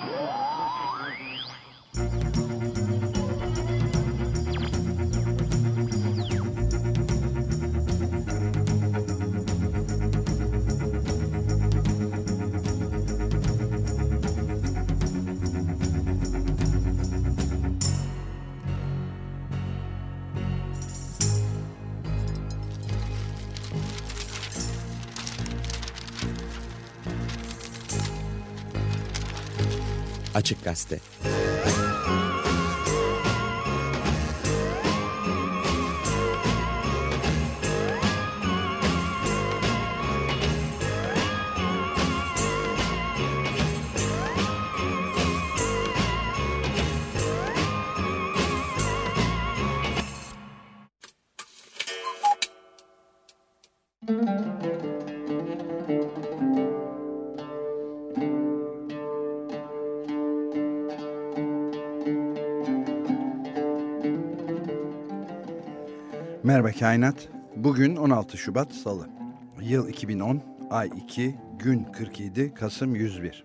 Whoa! Açık Gazete Merhaba Kainat. Bugün 16 Şubat Salı. Yıl 2010, ay 2, gün 47, Kasım 101.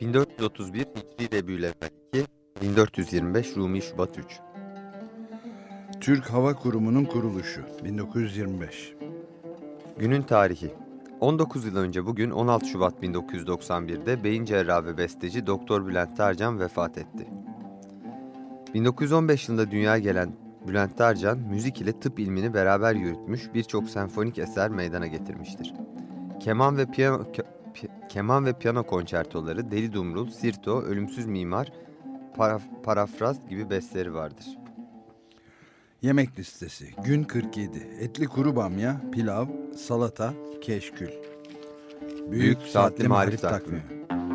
1431 Hicri Rebülevvel 2, 1425 Rumi Şubat 3. Türk Hava Kurumu'nun kuruluşu 1925. Günün tarihi 19 yıl önce bugün 16 Şubat 1991'de beyin cerrahı ve besteci Doktor Bülent Tarcan vefat etti. 1915 yılında dünyaya gelen Bülent Tarcan, müzik ile tıp ilmini beraber yürütmüş birçok senfonik eser meydana getirmiştir. Keman ve piyano, keman ve piyano konçertoları, Deli Dumrul, Sirto, Ölümsüz Mimar, paraf, Parafraz gibi besteleri vardır. Yemek listesi gün 47 etli kuru bamya, pilav, salata, keşkül. Büyük, Büyük Saatli Marif Takvimi. takvimi.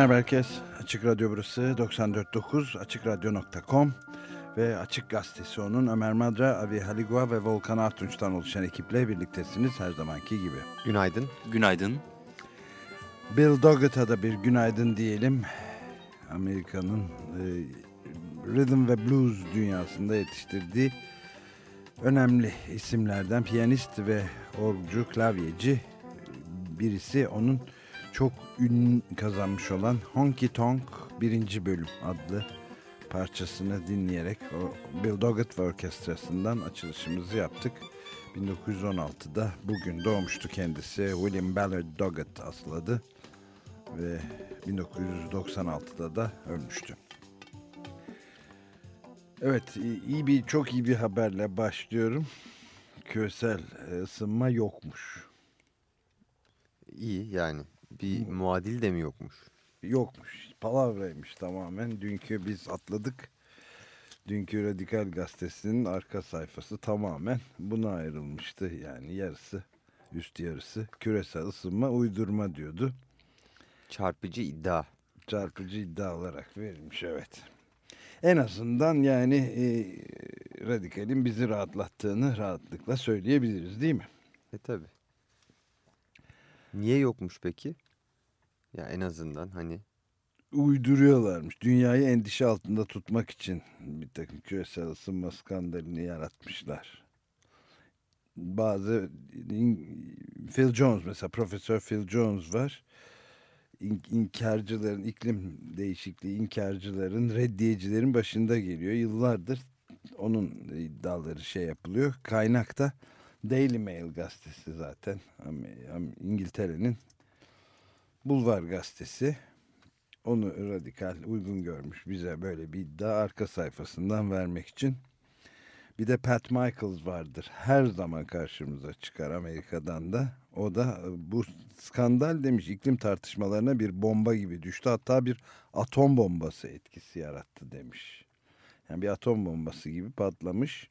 Merhaba herkes. Açık Radyo burası 94.9 AçıkRadyo.com ve Açık Gazetesi onun Ömer Madra, Avi Haligua ve Volkan Artunç'tan oluşan ekiple birliktesiniz her zamanki gibi. Günaydın. Günaydın. Bill Doggett'a da bir günaydın diyelim. Amerika'nın e, rhythm ve blues dünyasında yetiştirdiği önemli isimlerden piyanist ve orgcu, klavyeci birisi onun çok ün kazanmış olan Honky Tonk birinci bölüm adlı parçasını dinleyerek o Bill Doggett orkestrasından açılışımızı yaptık. 1916'da bugün doğmuştu kendisi. William Ballard Doggett asıl adı ve 1996'da da ölmüştü. Evet, iyi bir çok iyi bir haberle başlıyorum. Küresel ısınma yokmuş. İyi yani bir muadil de mi yokmuş? Yokmuş. Palavraymış tamamen. Dünkü biz atladık. Dünkü Radikal Gazetesi'nin arka sayfası tamamen buna ayrılmıştı. Yani yarısı, üst yarısı küresel ısınma uydurma diyordu. Çarpıcı iddia. Çarpıcı iddia olarak verilmiş evet. En azından yani e, Radikal'in bizi rahatlattığını rahatlıkla söyleyebiliriz değil mi? E tabi. Niye yokmuş peki? Ya en azından hani. Uyduruyorlarmış. Dünyayı endişe altında tutmak için bir takım küresel ısınma skandalını yaratmışlar. Bazı Phil Jones mesela Profesör Phil Jones var. İn, inkarcıların, iklim değişikliği inkarcıların, reddiyecilerin başında geliyor. Yıllardır onun iddiaları şey yapılıyor. Kaynak da Daily Mail gazetesi zaten. İngiltere'nin Bulvar gazetesi. Onu radikal uygun görmüş bize böyle bir iddia arka sayfasından vermek için. Bir de Pat Michaels vardır. Her zaman karşımıza çıkar Amerika'dan da. O da bu skandal demiş iklim tartışmalarına bir bomba gibi düştü. Hatta bir atom bombası etkisi yarattı demiş. Yani bir atom bombası gibi patlamış.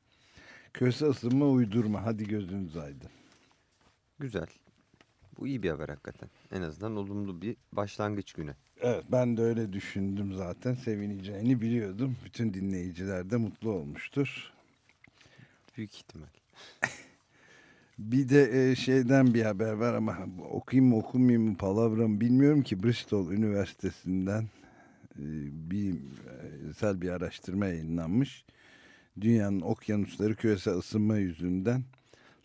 Köse ısınma uydurma. Hadi gözünüz aydın. Güzel. Bu iyi bir haber hakikaten. En azından olumlu bir başlangıç günü. Evet ben de öyle düşündüm zaten. Sevineceğini biliyordum. Bütün dinleyiciler de mutlu olmuştur. Büyük ihtimal. bir de şeyden bir haber var ama okuyayım mı okumayayım mı palavram bilmiyorum ki Bristol Üniversitesi'nden bilimsel bir araştırma yayınlanmış. Dünyanın okyanusları küresel ısınma yüzünden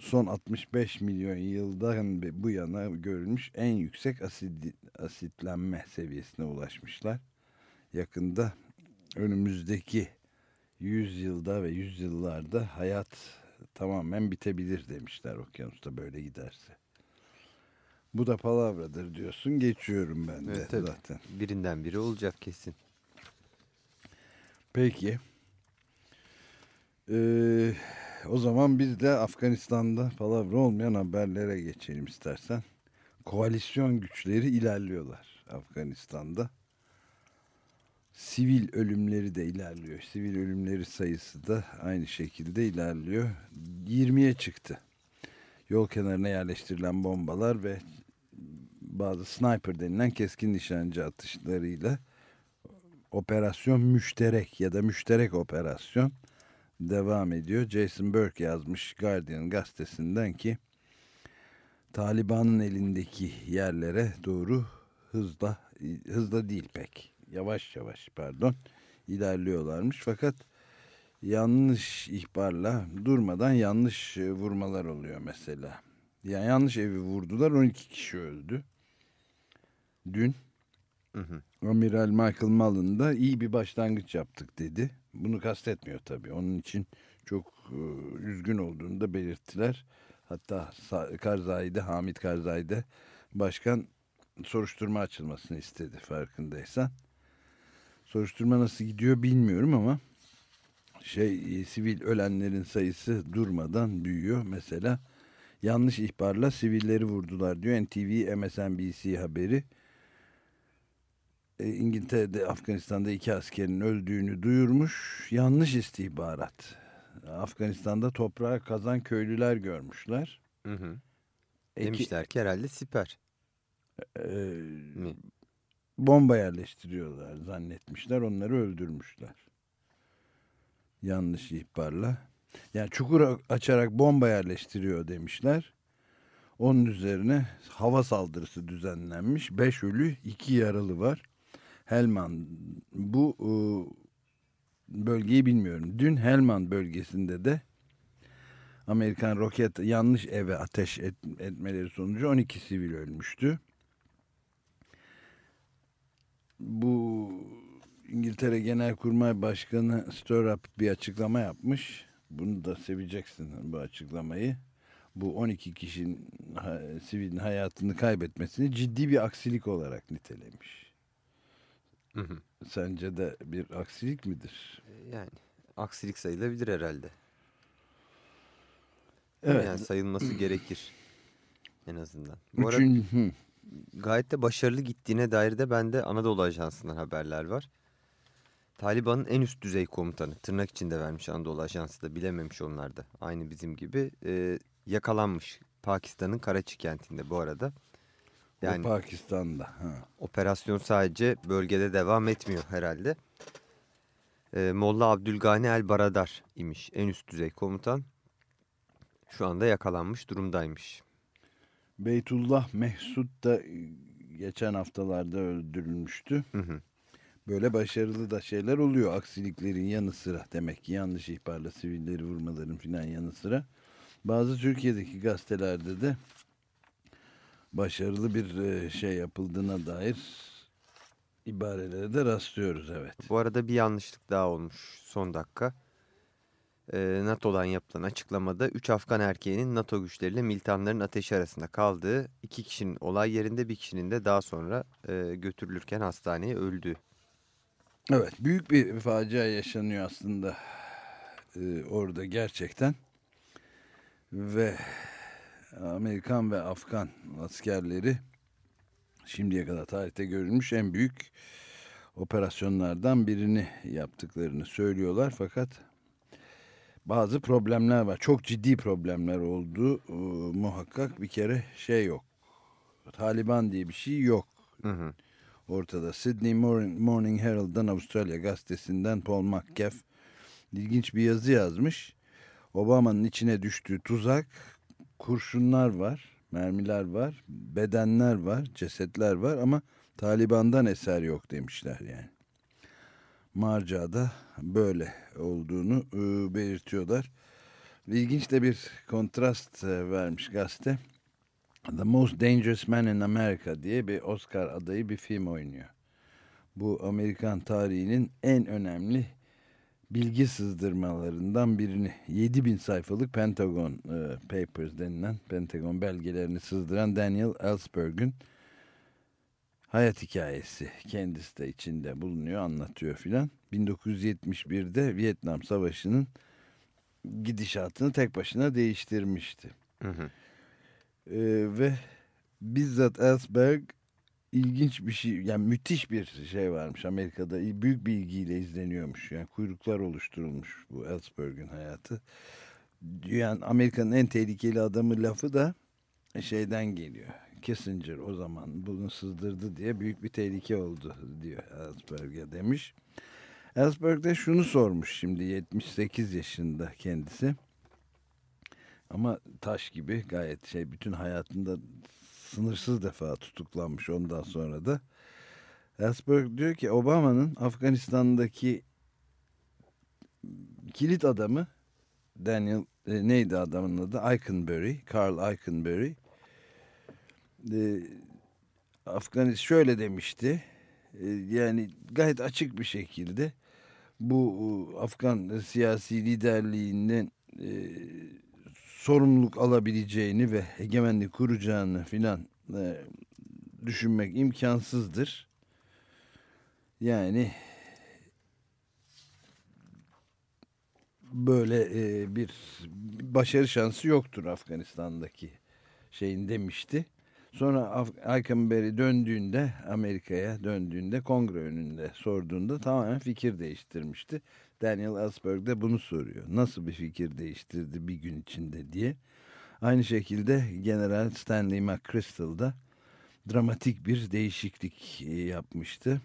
son 65 milyon yıldan bu yana görülmüş en yüksek asid, asitlenme seviyesine ulaşmışlar. Yakında önümüzdeki 100 yılda ve 100 yıllarda hayat tamamen bitebilir demişler okyanusta böyle giderse. Bu da palavradır diyorsun. Geçiyorum ben evet, de zaten. Birinden biri olacak kesin. Peki. Ee, o zaman biz de Afganistan'da palavra olmayan haberlere geçelim istersen. Koalisyon güçleri ilerliyorlar Afganistan'da. Sivil ölümleri de ilerliyor. Sivil ölümleri sayısı da aynı şekilde ilerliyor. 20'ye çıktı. Yol kenarına yerleştirilen bombalar ve bazı sniper denilen keskin nişancı atışlarıyla operasyon müşterek ya da müşterek operasyon devam ediyor. Jason Burke yazmış Guardian gazetesinden ki Taliban'ın elindeki yerlere doğru hızla hızla değil pek yavaş yavaş pardon ilerliyorlarmış fakat yanlış ihbarla durmadan yanlış vurmalar oluyor mesela. Yani yanlış evi vurdular 12 kişi öldü. Dün hı hı. Amiral Michael Mullen da iyi bir başlangıç yaptık dedi. Bunu kastetmiyor tabii. Onun için çok e, üzgün olduğunu da belirttiler. Hatta Karzai'de, Hamit Karzai'de başkan soruşturma açılmasını istedi farkındaysan. Soruşturma nasıl gidiyor bilmiyorum ama şey e, sivil ölenlerin sayısı durmadan büyüyor. Mesela yanlış ihbarla sivilleri vurdular diyor NTV MSNBC haberi. E, İngiltere'de Afganistan'da iki askerin öldüğünü duyurmuş. Yanlış istihbarat. Afganistan'da toprağı kazan köylüler görmüşler. Hı hı. Demişler ki herhalde siper. E, Mi? bomba yerleştiriyorlar zannetmişler. Onları öldürmüşler. Yanlış ihbarla. Yani çukur açarak bomba yerleştiriyor demişler. Onun üzerine hava saldırısı düzenlenmiş. Beş ölü, iki yaralı var. Helman bu e, bölgeyi bilmiyorum. Dün Helman bölgesinde de Amerikan roket yanlış eve ateş et, etmeleri sonucu 12 sivil ölmüştü. Bu İngiltere Genelkurmay Başkanı Sturrup bir açıklama yapmış. Bunu da seveceksin bu açıklamayı. Bu 12 kişinin sivilin hayatını kaybetmesini ciddi bir aksilik olarak nitelemiş. Hı hı. Sence de bir aksilik midir? Yani aksilik sayılabilir herhalde. Evet. Yani sayılması gerekir en azından. Bu Üçün... gayet de başarılı gittiğine dair de bende Anadolu Ajansı'ndan haberler var. Taliban'ın en üst düzey komutanı tırnak içinde vermiş Anadolu Ajansı da bilememiş onlar da aynı bizim gibi e, yakalanmış Pakistan'ın Karaçi kentinde bu arada. Yani o Pakistan'da. Ha. Operasyon sadece bölgede devam etmiyor herhalde. E, Molla Abdülgani El Baradar imiş en üst düzey komutan. Şu anda yakalanmış durumdaymış. Beytullah Mehsud da e, geçen haftalarda öldürülmüştü. Hı hı. Böyle başarılı da şeyler oluyor aksiliklerin yanı sıra demek ki yanlış ihbarla sivilleri vurmaların filan yanı sıra. Bazı Türkiye'deki gazetelerde de başarılı bir e, şey yapıldığına dair ibarelere de rastlıyoruz evet. Bu arada bir yanlışlık daha olmuş son dakika. Ee, NATO'dan yapılan açıklamada 3 Afgan erkeğinin NATO güçleriyle militanların ateşi arasında kaldığı, iki kişinin olay yerinde bir kişinin de daha sonra e, götürülürken hastaneye öldüğü. Evet büyük bir facia yaşanıyor aslında orada gerçekten ve Amerikan ve Afgan askerleri şimdiye kadar tarihte görülmüş en büyük operasyonlardan birini yaptıklarını söylüyorlar fakat bazı problemler var. Çok ciddi problemler oldu e, muhakkak bir kere şey yok. Taliban diye bir şey yok. Hı hı. Ortada Sydney Morning, Morning Herald'dan Avustralya gazetesinden Paul McGaff ilginç bir yazı yazmış. Obama'nın içine düştüğü tuzak kurşunlar var, mermiler var, bedenler var, cesetler var ama Taliban'dan eser yok demişler yani. Marca'da böyle olduğunu e, belirtiyorlar. İlginç de bir kontrast e, vermiş gazete. The Most Dangerous Man in America diye bir Oscar adayı bir film oynuyor. Bu Amerikan tarihinin en önemli sızdırmalarından birini 7000 sayfalık Pentagon e, Papers denilen Pentagon belgelerini sızdıran Daniel Ellsberg'ün hayat hikayesi kendisi de içinde bulunuyor anlatıyor filan. 1971'de Vietnam Savaşı'nın gidişatını tek başına değiştirmişti. Hı hı. Ee, ve bizzat Ellsberg ilginç bir şey yani müthiş bir şey varmış Amerika'da büyük bilgiyle izleniyormuş yani kuyruklar oluşturulmuş bu Ellsberg'in hayatı. Yani Amerika'nın en tehlikeli adamı lafı da şeyden geliyor. Kissinger o zaman bunu sızdırdı diye büyük bir tehlike oldu diyor Ellsberg'e demiş. Ellsberg de şunu sormuş şimdi 78 yaşında kendisi. Ama taş gibi gayet şey bütün hayatında sınırsız defa tutuklanmış ondan sonra da. Ellsberg diyor ki Obama'nın Afganistan'daki kilit adamı Daniel e, neydi adamın adı? Eikenberry, Carl Eikenberry. E, Afganistan şöyle demişti. E, yani gayet açık bir şekilde bu Afgan siyasi liderliğinden e, sorumluluk alabileceğini ve egemenlik kuracağını filan e, düşünmek imkansızdır. Yani böyle e, bir başarı şansı yoktur Afganistan'daki şeyin demişti. Sonra Eikenberry döndüğünde Amerika'ya döndüğünde kongre önünde sorduğunda tamamen fikir değiştirmişti. Daniel Ellsberg de bunu soruyor. Nasıl bir fikir değiştirdi bir gün içinde diye. Aynı şekilde General Stanley McChrystal da dramatik bir değişiklik e, yapmıştı.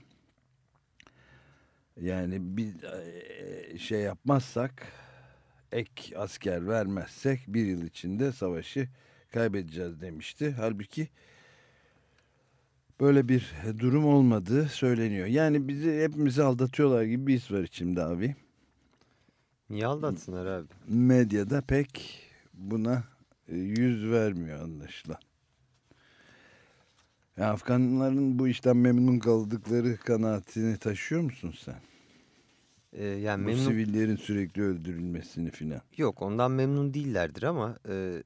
Yani bir e, şey yapmazsak ek asker vermezsek bir yıl içinde savaşı kaybedeceğiz demişti. Halbuki böyle bir durum olmadığı söyleniyor. Yani bizi hepimizi aldatıyorlar gibi bir his var içimde abi. Niye aldatsınlar abi? Medyada pek buna e, yüz vermiyor anlaşılan. Ya Afganların bu işten memnun kaldıkları kanaatini taşıyor musun sen? Ee, yani Bu memnun... sivillerin sürekli öldürülmesini filan. Yok ondan memnun değillerdir ama e,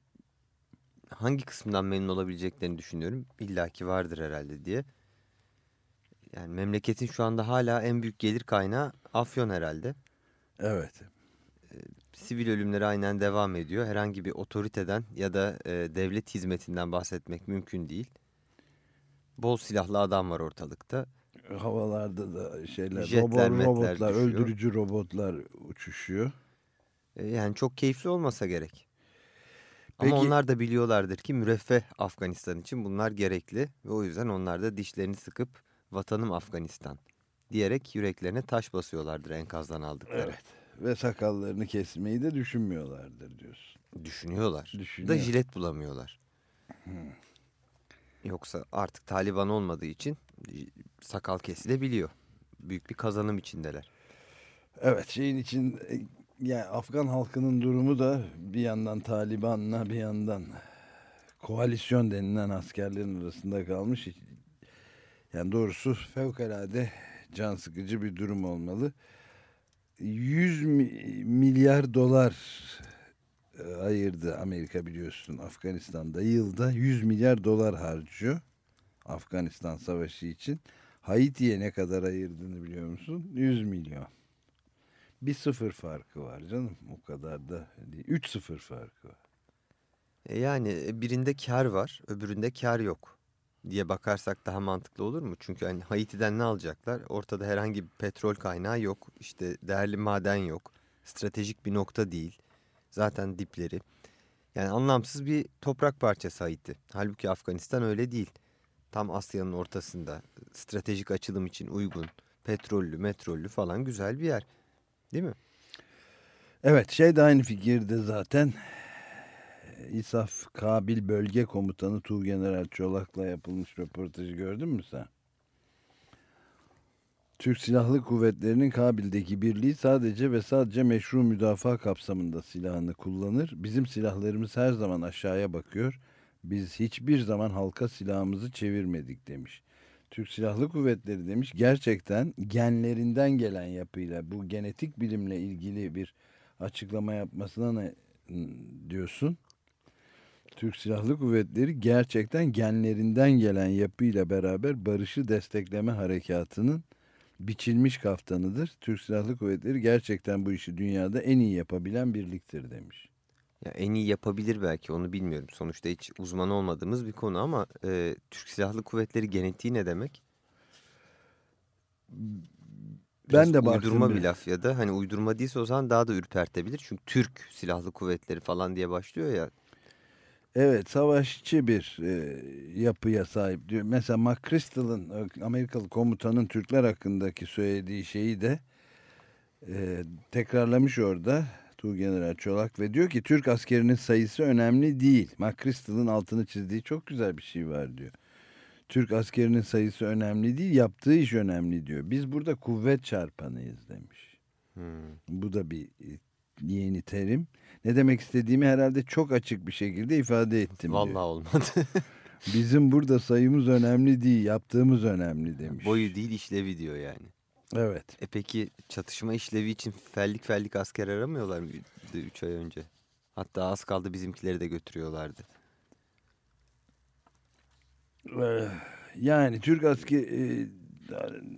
hangi kısımdan memnun olabileceklerini düşünüyorum. İlla ki vardır herhalde diye. Yani memleketin şu anda hala en büyük gelir kaynağı Afyon herhalde. Evet. Sivil ölümleri aynen devam ediyor. Herhangi bir otoriteden ya da e, devlet hizmetinden bahsetmek mümkün değil. Bol silahlı adam var ortalıkta. Havalarda da şeyler, Jetler, robot, robotlar, düşüyor. öldürücü robotlar uçuşuyor. E, yani çok keyifli olmasa gerek. Peki- Ama onlar da biliyorlardır ki müreffeh Afganistan için bunlar gerekli. Ve o yüzden onlar da dişlerini sıkıp vatanım Afganistan diyerek yüreklerine taş basıyorlardır enkazdan aldıkları. Evet. Ve sakallarını kesmeyi de düşünmüyorlardır diyorsun. Düşünüyorlar. Düşünüyor. Da jilet bulamıyorlar. Yoksa artık Taliban olmadığı için sakal kesilebiliyor. Büyük bir kazanım içindeler. Evet şeyin için e, yani Afgan halkının durumu da bir yandan Taliban'la bir yandan koalisyon denilen askerlerin arasında kalmış. Yani doğrusu fevkalade can sıkıcı bir durum olmalı. 100 mi- milyar dolar e, ayırdı Amerika biliyorsun Afganistan'da. Yılda 100 milyar dolar harcıyor Afganistan savaşı için. Haiti'ye ne kadar ayırdığını biliyor musun? 100 milyon. Bir sıfır farkı var canım. O kadar da. 3 sıfır farkı var. E yani birinde kar var, öbüründe kar yok diye bakarsak daha mantıklı olur mu? Çünkü hani Haiti'den ne alacaklar? Ortada herhangi bir petrol kaynağı yok. İşte değerli maden yok. Stratejik bir nokta değil. Zaten dipleri. Yani anlamsız bir toprak parçası Haiti. Halbuki Afganistan öyle değil. Tam Asya'nın ortasında. Stratejik açılım için uygun. Petrollü, metrollü falan güzel bir yer. Değil mi? Evet şey de aynı fikirde zaten. İSAF Kabil Bölge Komutanı Tuğgeneral Çolak'la yapılmış röportajı gördün mü sen? Türk Silahlı Kuvvetleri'nin Kabil'deki birliği sadece ve sadece meşru müdafaa kapsamında silahını kullanır. Bizim silahlarımız her zaman aşağıya bakıyor. Biz hiçbir zaman halka silahımızı çevirmedik demiş. Türk Silahlı Kuvvetleri demiş gerçekten genlerinden gelen yapıyla bu genetik bilimle ilgili bir açıklama yapmasına ne diyorsun? Türk Silahlı Kuvvetleri gerçekten genlerinden gelen yapıyla beraber barışı destekleme harekatının biçilmiş kaftanıdır. Türk Silahlı Kuvvetleri gerçekten bu işi dünyada en iyi yapabilen birliktir demiş. Ya en iyi yapabilir belki onu bilmiyorum. Sonuçta hiç uzman olmadığımız bir konu ama e, Türk Silahlı Kuvvetleri genetiği ne demek? Biraz Ben de baktım. uydurma bir- laf ya da hani uydurma değilse o zaman daha da ürpertebilir. Çünkü Türk Silahlı Kuvvetleri falan diye başlıyor ya. Evet savaşçı bir e, yapıya sahip diyor. Mesela McChrystal'ın Amerikalı komutanın Türkler hakkındaki söylediği şeyi de e, tekrarlamış orada Tuğgeneral Çolak ve diyor ki Türk askerinin sayısı önemli değil. McChrystal'ın altını çizdiği çok güzel bir şey var diyor. Türk askerinin sayısı önemli değil, yaptığı iş önemli diyor. Biz burada kuvvet çarpanıyız demiş. Hmm. Bu da bir e, yeni terim. Ne demek istediğimi herhalde çok açık bir şekilde ifade ettim Vallahi diyor. olmadı. Bizim burada sayımız önemli değil, yaptığımız önemli demiş. Boyu değil işlevi diyor yani. Evet. E peki çatışma işlevi için fellik fellik asker aramıyorlar mıydı 3 ay önce? Hatta az kaldı bizimkileri de götürüyorlardı. Ee, Yani Türk asker e,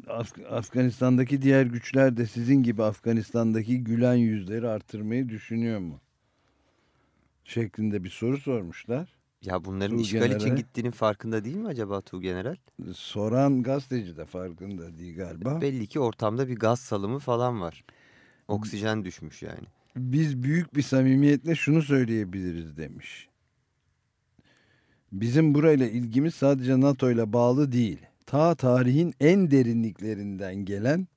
Af- Afganistan'daki diğer güçler de sizin gibi Afganistan'daki gülen yüzleri artırmayı düşünüyor mu? Şeklinde bir soru sormuşlar. Ya bunların Tuğ işgal için General. gittiğinin farkında değil mi acaba Tuğ General? Soran gazeteci de farkında değil galiba. Belli ki ortamda bir gaz salımı falan var. Oksijen düşmüş yani. Biz büyük bir samimiyetle şunu söyleyebiliriz demiş. Bizim burayla ilgimiz sadece NATO ile bağlı değil. Ta tarihin en derinliklerinden gelen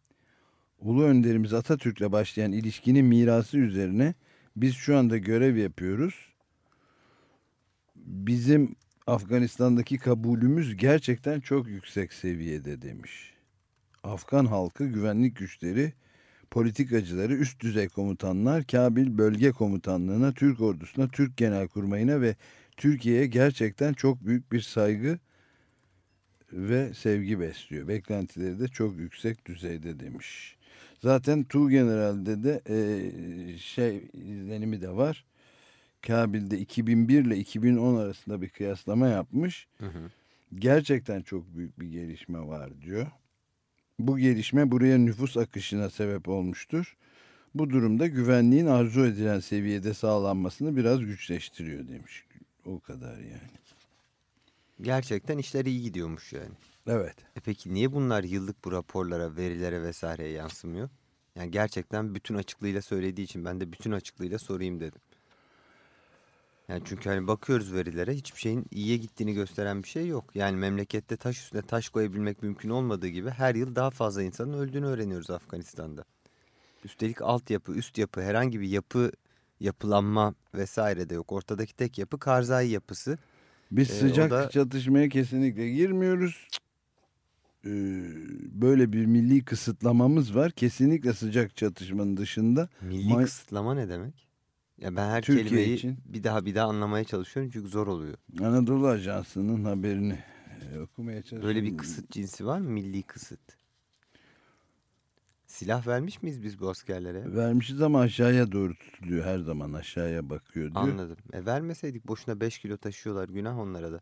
Ulu Önderimiz Atatürk'le başlayan ilişkinin mirası üzerine biz şu anda görev yapıyoruz. Bizim Afganistan'daki kabulümüz gerçekten çok yüksek seviyede demiş. Afgan halkı güvenlik güçleri, politikacıları, üst düzey komutanlar, Kabil Bölge Komutanlığı'na, Türk ordusuna, Türk Genelkurmayı'na ve Türkiye'ye gerçekten çok büyük bir saygı ve sevgi besliyor. Beklentileri de çok yüksek düzeyde demiş. Zaten Tu General'de de e, şey izlenimi de var. Kabil'de 2001 ile 2010 arasında bir kıyaslama yapmış. Hı hı. Gerçekten çok büyük bir gelişme var diyor. Bu gelişme buraya nüfus akışına sebep olmuştur. Bu durumda güvenliğin arzu edilen seviyede sağlanmasını biraz güçleştiriyor demiş. O kadar yani. Gerçekten işler iyi gidiyormuş yani. Evet. E peki niye bunlar yıllık bu raporlara, verilere vesaireye yansımıyor? Yani gerçekten bütün açıklığıyla söylediği için ben de bütün açıklığıyla sorayım dedim. Yani çünkü hani bakıyoruz verilere hiçbir şeyin iyiye gittiğini gösteren bir şey yok. Yani memlekette taş üstüne taş koyabilmek mümkün olmadığı gibi her yıl daha fazla insanın öldüğünü öğreniyoruz Afganistan'da. Üstelik altyapı, üst yapı, herhangi bir yapı, yapılanma vesaire de yok. Ortadaki tek yapı Karzai yapısı. Biz Ee, sıcak da- çatışmaya kesinlikle girmiyoruz. Ee, böyle bir milli kısıtlamamız var. Kesinlikle sıcak çatışmanın dışında. Milli Ma- kısıtlama ne demek? Ya ben her Türkiye kelimeyi için. bir daha bir daha anlamaya çalışıyorum çünkü zor oluyor. Anadolu Ajansı'nın haberini e, okumaya çalışıyorum. Böyle bir kısıt cinsi var mı? Milli kısıt. Silah vermiş miyiz biz bu askerlere? Vermişiz ama aşağıya doğru tutuluyor. Her zaman aşağıya bakıyor diyor. Anladım. E vermeseydik boşuna 5 kilo taşıyorlar günah onlara da.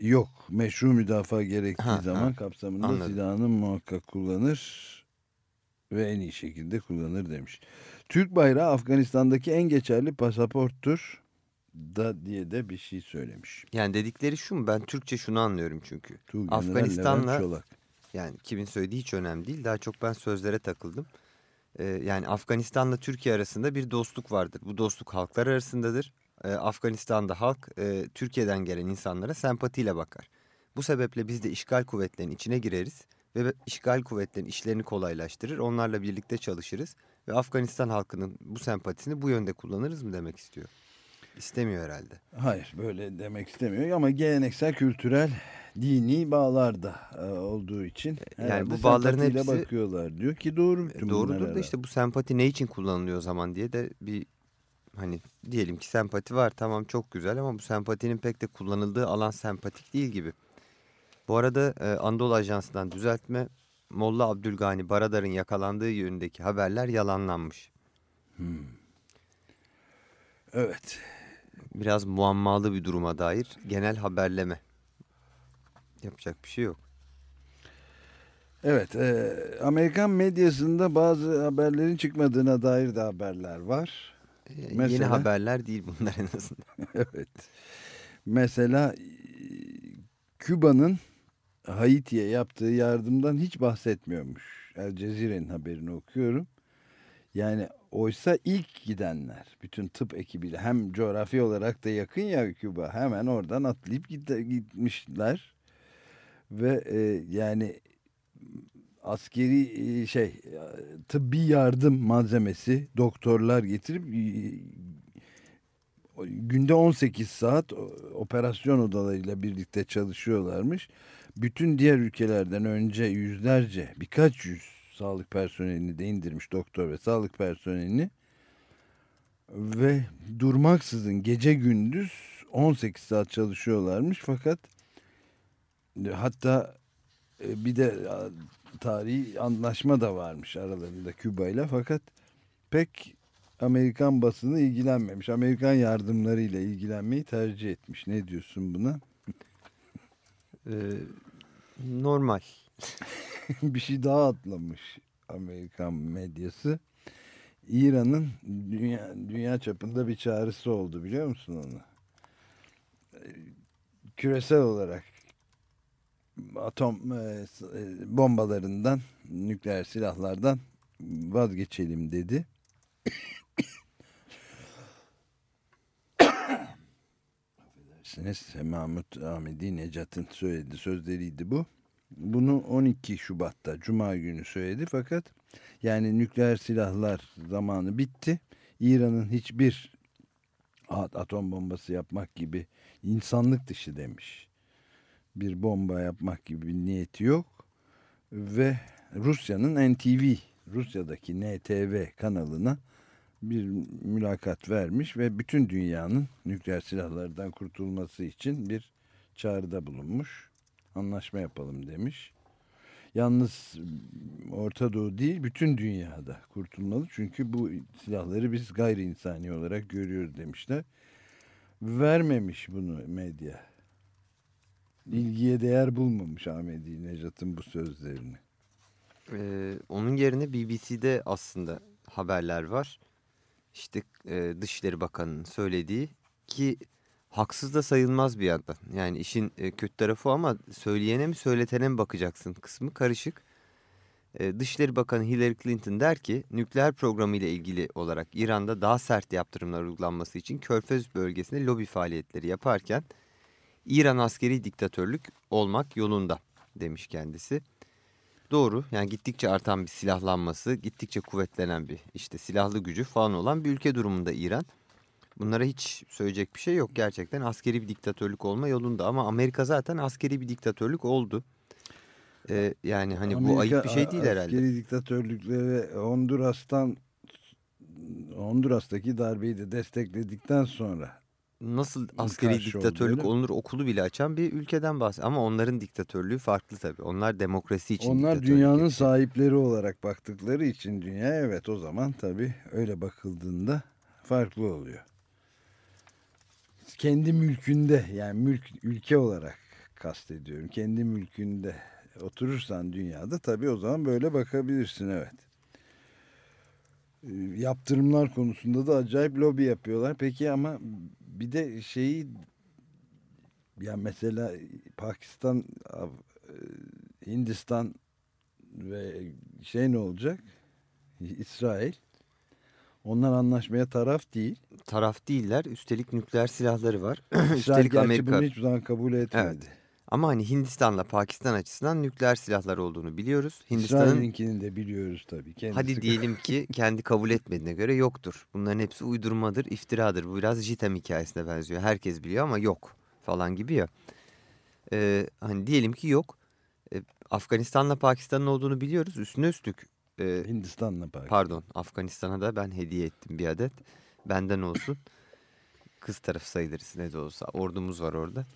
Yok. Meşru müdafaa gerektiği Ha, zaman ha. kapsamında Anladım. silahını muhakkak kullanır ve en iyi şekilde kullanır demiş. Türk bayrağı Afganistan'daki en geçerli pasaporttur da diye de bir şey söylemiş. Yani dedikleri şu mu? Ben Türkçe şunu anlıyorum çünkü. Afganistan'la-. Yani kimin söylediği hiç önemli değil. Daha çok ben sözlere takıldım. Ee, yani Afganistan'la Türkiye arasında bir dostluk vardır. Bu dostluk halklar arasındadır. Ee, Afganistan'da halk e, Türkiye'den gelen insanlara sempatiyle bakar. Bu sebeple biz de işgal kuvvetlerinin içine gireriz ve işgal kuvvetlerinin işlerini kolaylaştırır. Onlarla birlikte çalışırız ve Afganistan halkının bu sempatisini bu yönde kullanırız mı demek istiyor. İstemiyor herhalde. Hayır böyle demek istemiyor ama geleneksel kültürel dini bağlarda e, olduğu için Yani herhalde bu bağların hepsi- bakıyorlar diyor ki doğru E, Doğrudur da işte bu sempati ne için kullanılıyor o zaman diye de bir hani diyelim ki sempati var tamam çok güzel ama bu sempatinin pek de kullanıldığı alan sempatik değil gibi. Bu arada e, Anadolu Ajansı'ndan düzeltme Molla Abdülgani Baradar'ın yakalandığı yönündeki haberler yalanlanmış. Evet. Biraz muammalı bir duruma dair genel haberleme. Yapacak bir şey yok. Evet, e, Amerikan medyasında bazı haberlerin çıkmadığına dair de haberler var. E, Yeni Mesela? haberler değil bunlar en azından. evet. Mesela e, Küba'nın Haiti'ye yaptığı yardımdan hiç bahsetmiyormuş. El Cezire'nin haberini okuyorum. Yani oysa ilk gidenler, bütün tıp ekibiyle hem coğrafi olarak da yakın ya Küba hemen oradan atlayıp git- gitmişler. Ve e, yani askeri e, şey tıbbi yardım malzemesi doktorlar getirip günde 18 saat operasyon odalarıyla birlikte çalışıyorlarmış. Bütün diğer ülkelerden önce yüzlerce birkaç yüz sağlık personelini de indirmiş doktor ve sağlık personelini ve durmaksızın gece gündüz 18 saat çalışıyorlarmış fakat e, hatta e, bir de tarihi anlaşma da varmış aralarında Küba ile fakat pek Amerikan basını ilgilenmemiş. Amerikan yardımlarıyla ilgilenmeyi tercih etmiş. Ne diyorsun buna? Normal. bir şey daha atlamış Amerikan medyası. İran'ın dünya, dünya çapında bir çağrısı oldu biliyor musun onu? Ee, Küresel olarak atom e, e, bombalarından, nükleer silahlardan vazgeçelim dedi. Affedersiniz Mahmut Ahmedi Necat'ın söylediği sözleriydi bu. Bunu 12 Şubat'ta Cuma günü söyledi fakat yani nükleer silahlar zamanı bitti. İran'ın hiçbir atom bombası yapmak gibi insanlık dışı demiş. Bir bomba yapmak gibi bir niyeti yok. Ve Rusya'nın NTV, Rusya'daki NTV kanalına bir mülakat vermiş ve bütün dünyanın nükleer silahlardan kurtulması için bir çağrıda bulunmuş. Anlaşma yapalım demiş. Yalnız Orta Doğu değil bütün dünyada kurtulmalı. Çünkü bu silahları biz gayri insani olarak görüyoruz demişler. Vermemiş bunu medya. İlgiye değer bulmamış Ahmedi Necat'ın bu sözlerini. Ee, onun yerine BBC'de aslında haberler var. İşte e, Dışişleri Bakanı'nın söylediği ki haksız da sayılmaz bir yandan. Yani işin e, kötü tarafı ama söyleyene mi söyletene mi bakacaksın kısmı karışık. E, Dışişleri Bakanı Hillary Clinton der ki nükleer programı ile ilgili olarak İran'da daha sert yaptırımlar uygulanması için Körfez bölgesinde lobi faaliyetleri yaparken İran askeri diktatörlük olmak yolunda demiş kendisi. Doğru yani gittikçe artan bir silahlanması, gittikçe kuvvetlenen bir işte silahlı gücü falan olan bir ülke durumunda İran. Bunlara hiç söyleyecek bir şey yok. Gerçekten askeri bir diktatörlük olma yolunda ama Amerika zaten askeri bir diktatörlük oldu. Ee, yani hani Amerika, bu ayıp bir şey değil herhalde. Askeri diktatörlükleri Honduras'tan Honduras'taki darbeyi de destekledikten sonra nasıl askeri diktatörlük oldu, olunur okulu bile açan bir ülkeden bahsediyor. Ama onların diktatörlüğü farklı tabii. Onlar demokrasi için Onlar dünyanın için. sahipleri olarak baktıkları için dünya evet o zaman tabii öyle bakıldığında farklı oluyor. Kendi mülkünde yani mülk ülke olarak kastediyorum. Kendi mülkünde oturursan dünyada tabii o zaman böyle bakabilirsin evet. Ee, yaptırımlar konusunda da acayip lobi yapıyorlar. Peki ama bir de şeyi ya mesela Pakistan, e, Hindistan ve şey ne olacak? İsrail. Onlar anlaşmaya taraf değil. Taraf değiller. Üstelik nükleer silahları var. İsrail Üstelik Amerika bunu hiçbir zaman kabul etmedi. Evet. Ama hani Hindistan'la Pakistan açısından nükleer silahlar olduğunu biliyoruz. Hindistan'ın de biliyoruz tabii. Kendisi hadi diyelim ki kendi kabul etmediğine göre yoktur. Bunların hepsi uydurmadır, iftiradır. Bu biraz JITEM hikayesine benziyor. Herkes biliyor ama yok falan gibi ya. Ee, hani diyelim ki yok. Ee, Afganistan'la Pakistan'ın olduğunu biliyoruz. Üstüne üstlük. E, Hindistan'la Pakistan. Pardon Afganistan'a da ben hediye ettim bir adet. Benden olsun. Kız tarafı sayılırız ne de olsa. Ordumuz var orada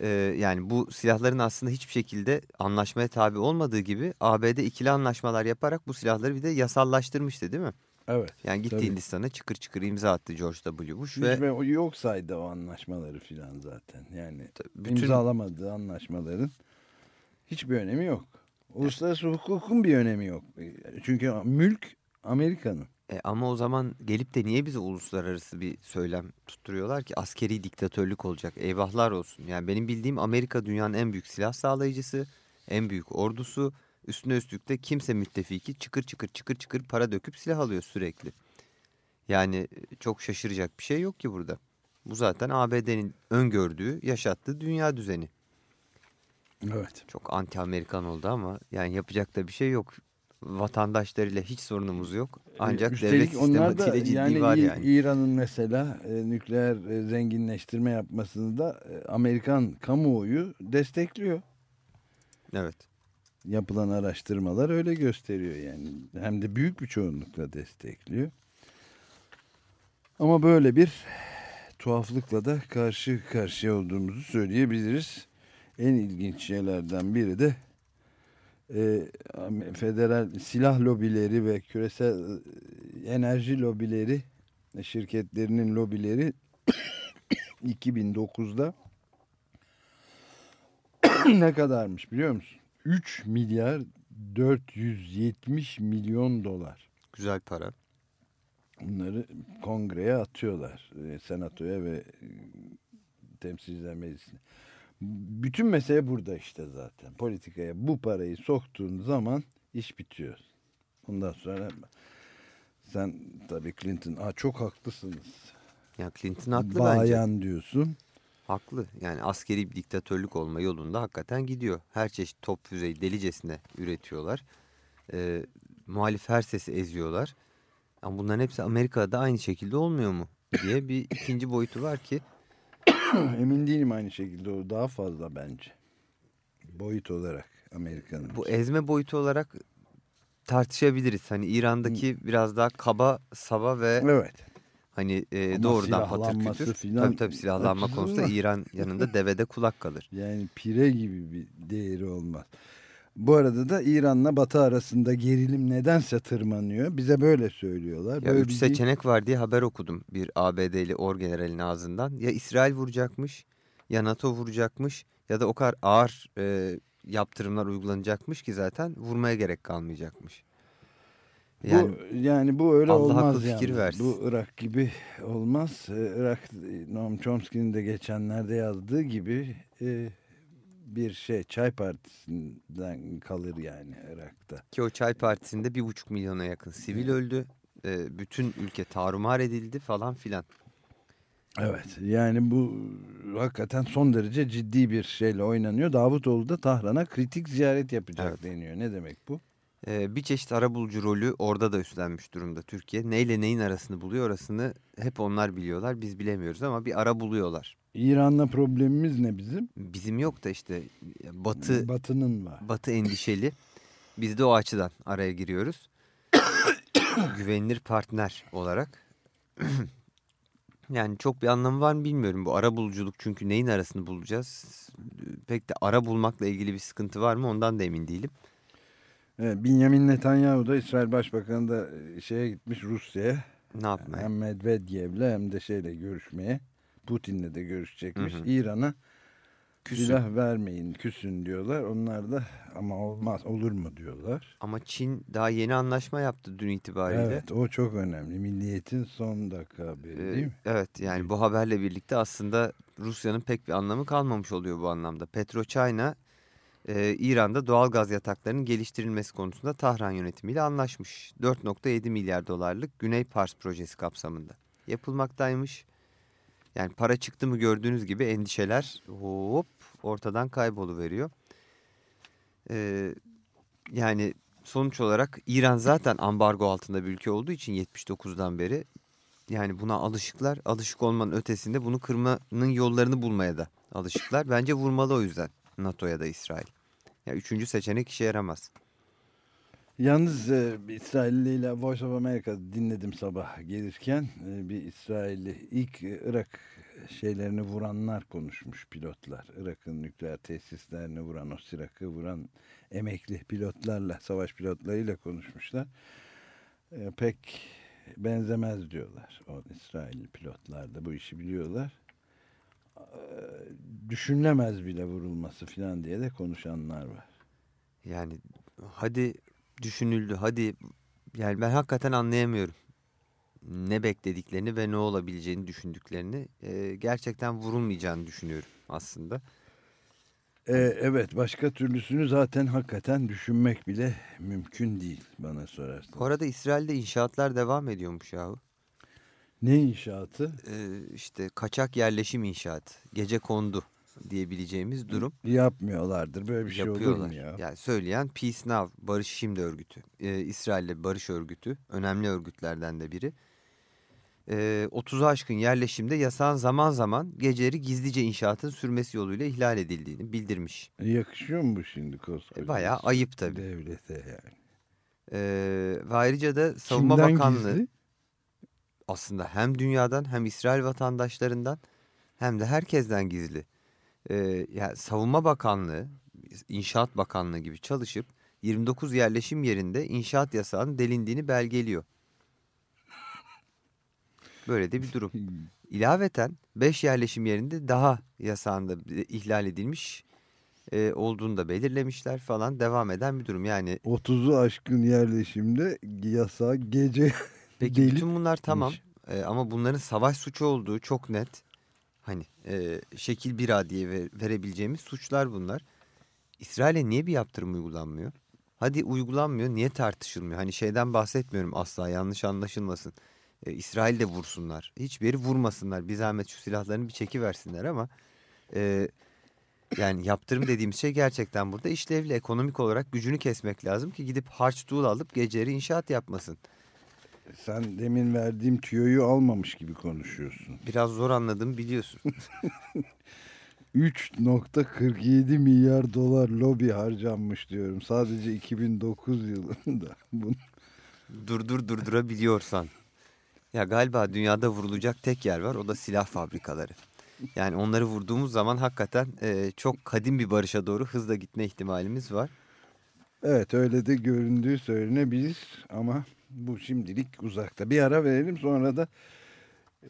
e, yani bu silahların aslında hiçbir şekilde anlaşmaya tabi olmadığı gibi ABD ikili anlaşmalar yaparak bu silahları bir de yasallaştırmıştı değil mi? Evet. Yani gitti Hindistan'a çıkır çıkır imza attı George W. Bush. Hiç ve yok saydı o anlaşmaları filan zaten. Yani bütün... imzalamadığı anlaşmaların hiçbir önemi yok. Uluslararası hukukun bir önemi yok. Çünkü mülk Amerika'nın. E ama o zaman gelip de niye bize uluslararası bir söylem tutturuyorlar ki askeri diktatörlük olacak eyvahlar olsun. Yani benim bildiğim Amerika dünyanın en büyük silah sağlayıcısı, en büyük ordusu. Üstüne üstlük de kimse müttefiki çıkır çıkır çıkır çıkır para döküp silah alıyor sürekli. Yani e, çok şaşıracak bir şey yok ki burada. Bu zaten ABD'nin öngördüğü, yaşattığı dünya düzeni. Evet. Çok anti-Amerikan oldu ama yani yapacak da bir şey yok vatandaşlarıyla hiç sorunumuz yok. Ancak Üstelik devlet sistematiğiyle ciddi yani var yani. İran'ın mesela e, nükleer e, zenginleştirme yapmasını da e, Amerikan kamuoyu destekliyor. Evet. Yapılan araştırmalar öyle gösteriyor yani. Hem de büyük bir çoğunlukla destekliyor. Ama böyle bir tuhaflıkla da karşı karşıya olduğumuzu söyleyebiliriz. En ilginç şeylerden biri de e, federal silah lobileri ve küresel e, enerji lobileri şirketlerinin lobileri 2009'da ne kadarmış biliyor musun? 3 milyar 470 milyon dolar. Güzel para. Bunları kongreye atıyorlar. E, senatoya ve e, temsilciler meclisine. Bütün mesele burada işte zaten. Politikaya bu parayı soktuğun zaman iş bitiyor. Ondan sonra sen tabii Clinton Aa, çok haklısınız. Ya Clinton haklı Bayan bence. diyorsun. Haklı. Yani askeri bir diktatörlük olma yolunda hakikaten gidiyor. Her çeşit top füzeyi delicesine üretiyorlar. Ee, muhalif her sesi eziyorlar. Ama bunların hepsi Amerika'da aynı şekilde olmuyor mu? diye bir ikinci boyutu var ki. Emin değilim aynı şekilde o daha fazla bence. Boyut olarak Amerika'nın. Bu ezme boyutu olarak tartışabiliriz. Hani İran'daki biraz daha kaba, saba ve Evet. hani e, Ama doğrudan patır kütür. filan Tabii tabii silahlanma konusunda İran yanında devede kulak kalır. Yani pire gibi bir değeri olmaz. Bu arada da İran'la Batı arasında gerilim nedense tırmanıyor. Bize böyle söylüyorlar. Ya Böyle üç seçenek var diye haber okudum bir ABD'li orgeneralin ağzından. Ya İsrail vuracakmış, ya NATO vuracakmış ya da o kadar ağır e, yaptırımlar uygulanacakmış ki zaten vurmaya gerek kalmayacakmış. Yani bu, yani bu öyle Allah olmaz akıl fikir yani. versin. Bu Irak gibi olmaz. Ee, Irak Noam Chomsky'nin de geçenlerde yazdığı gibi e, bir şey çay partisinden kalır yani Irak'ta. ki o çay partisinde bir buçuk milyona yakın sivil öldü. E, bütün ülke tarumar edildi falan filan. Evet yani bu hakikaten son derece ciddi bir şeyle oynanıyor. Davutoğlu da Tahran'a kritik ziyaret yapacak Evet. deniyor. Ne demek bu? E, bir çeşit arabulucu rolü orada da üstlenmiş durumda Türkiye. Neyle neyin arasını buluyor orasını hep onlar biliyorlar. Biz bilemiyoruz ama bir ara buluyorlar. İran'la problemimiz ne bizim? Bizim yok da işte Batı Batı'nın var. Batı endişeli. Biz de o açıdan araya giriyoruz. Güvenilir partner olarak. yani çok bir anlamı var mı bilmiyorum bu ara buluculuk çünkü neyin arasını bulacağız? Pek de ara bulmakla ilgili bir sıkıntı var mı ondan da emin değilim. Evet, Benjamin Netanyahu da İsrail Başbakanı da şeye gitmiş Rusya'ya. Ne yapmaya? Hem Medvedev'le hem de şeyle görüşmeye. Putin'le de görüşecekmiş. İran'a Küsün. silah vermeyin, küsün diyorlar. Onlar da ama olmaz, olur mu diyorlar. Ama Çin daha yeni anlaşma yaptı dün itibariyle. Evet, o çok önemli. Milliyetin son dakika haberi Ee, değil mi? Evet yani bu haberle birlikte aslında Rusya'nın pek bir anlamı kalmamış oluyor bu anlamda. PetroChina e, İran'da doğal gaz yataklarının geliştirilmesi konusunda Tahran yönetimiyle anlaşmış. 4.7 milyar dolarlık Güney Pars projesi kapsamında yapılmaktaymış. Yani para çıktı mı gördüğünüz gibi endişeler hop ortadan kayboluveriyor. Ee, yani sonuç olarak İran zaten ambargo altında bir ülke olduğu için 79'dan beri yani buna alışıklar. Alışık olmanın ötesinde bunu kırmanın yollarını bulmaya da alışıklar. Bence vurmalı o yüzden NATO'ya da İsrail. Ya üçüncü seçenek işe yaramaz. Yalnız e, İsrailli ile Voice of America dinledim sabah gelirken. E, bir İsrailli ilk e, Irak şeylerini vuranlar konuşmuş pilotlar. Irak'ın nükleer tesislerini vuran, o Sirak'ı vuran emekli pilotlarla, savaş pilotlarıyla konuşmuşlar. Pek benzemez diyorlar. O İsrailli pilotlar da bu işi biliyorlar. Düşünülemez bile vurulması falan diye de konuşanlar var. Yani hadi düşünüldü hadi yani ben hakikaten anlayamıyorum. Ne beklediklerini ve ne olabileceğini düşündüklerini Ee, gerçekten vurulmayacağını düşünüyorum aslında. Ee, evet başka türlüsünü zaten hakikaten düşünmek bile mümkün değil bana sorarsan. Bu arada İsrail'de inşaatlar devam ediyormuş yahu. Ne inşaatı? Ee, işte kaçak yerleşim inşaat, gece kondu diyebileceğimiz durum Yapmıyorlardır böyle bir şey olur yapıyorlar. mu ya? Yani söyleyen Peace Now, Barış Şimdi örgütü. Ee, İsrail'le barış örgütü, önemli örgütlerden de biri. Ee, 30'u aşkın yerleşimde yasağın zaman zaman geceleri gizlice inşaatın sürmesi yoluyla ihlal edildiğini bildirmiş. Yakışıyor mu bu şimdi koskoca? E, bayağı ayıp tabii. Devlete yani. Ee, ve ayrıca da Savunma Kimden Bakanlığı gizli? aslında hem dünyadan hem İsrail vatandaşlarından hem de herkesten gizli. Ee, yani Savunma Bakanlığı, İnşaat Bakanlığı gibi çalışıp 29 yerleşim yerinde inşaat yasağının delindiğini belgeliyor. Böyle de bir durum. İlaveten 5 yerleşim yerinde daha yasağında ihlal edilmiş e, olduğunu da belirlemişler falan devam eden bir durum. Yani 30'u aşkın yerleşimde yasa gece Peki Delil bütün bunlar tamam. Ee, ama bunların savaş suçu olduğu çok net. Hani e, şekil bira diye ver- verebileceğimiz suçlar bunlar. İsrail'e niye bir yaptırım uygulanmıyor? Hadi uygulanmıyor niye tartışılmıyor? Hani şeyden bahsetmiyorum asla yanlış anlaşılmasın. Ee, İsrail de vursunlar. Hiçbiri vurmasınlar. Bir zahmet şu silahlarını bir çekiversinler ama E, yani yaptırım dediğimiz şey gerçekten burada işlevli. Ekonomik olarak gücünü kesmek lazım ki gidip harç tuğla alıp geceleri inşaat yapmasın. Sen demin verdiğim tüyoyu almamış gibi konuşuyorsun. Biraz zor anladım biliyorsun. 3.47 milyar dolar lobi harcanmış diyorum. Sadece 2009 yılında. Bunu... Durdur durdurabiliyorsan. Ya galiba dünyada vurulacak tek yer var o da silah fabrikaları. Yani onları vurduğumuz zaman hakikaten e, çok kadim bir barışa doğru hızla gitme ihtimalimiz var. Evet öyle de göründüğü söylenebilir ama bu şimdilik uzakta. Bir ara verelim sonra da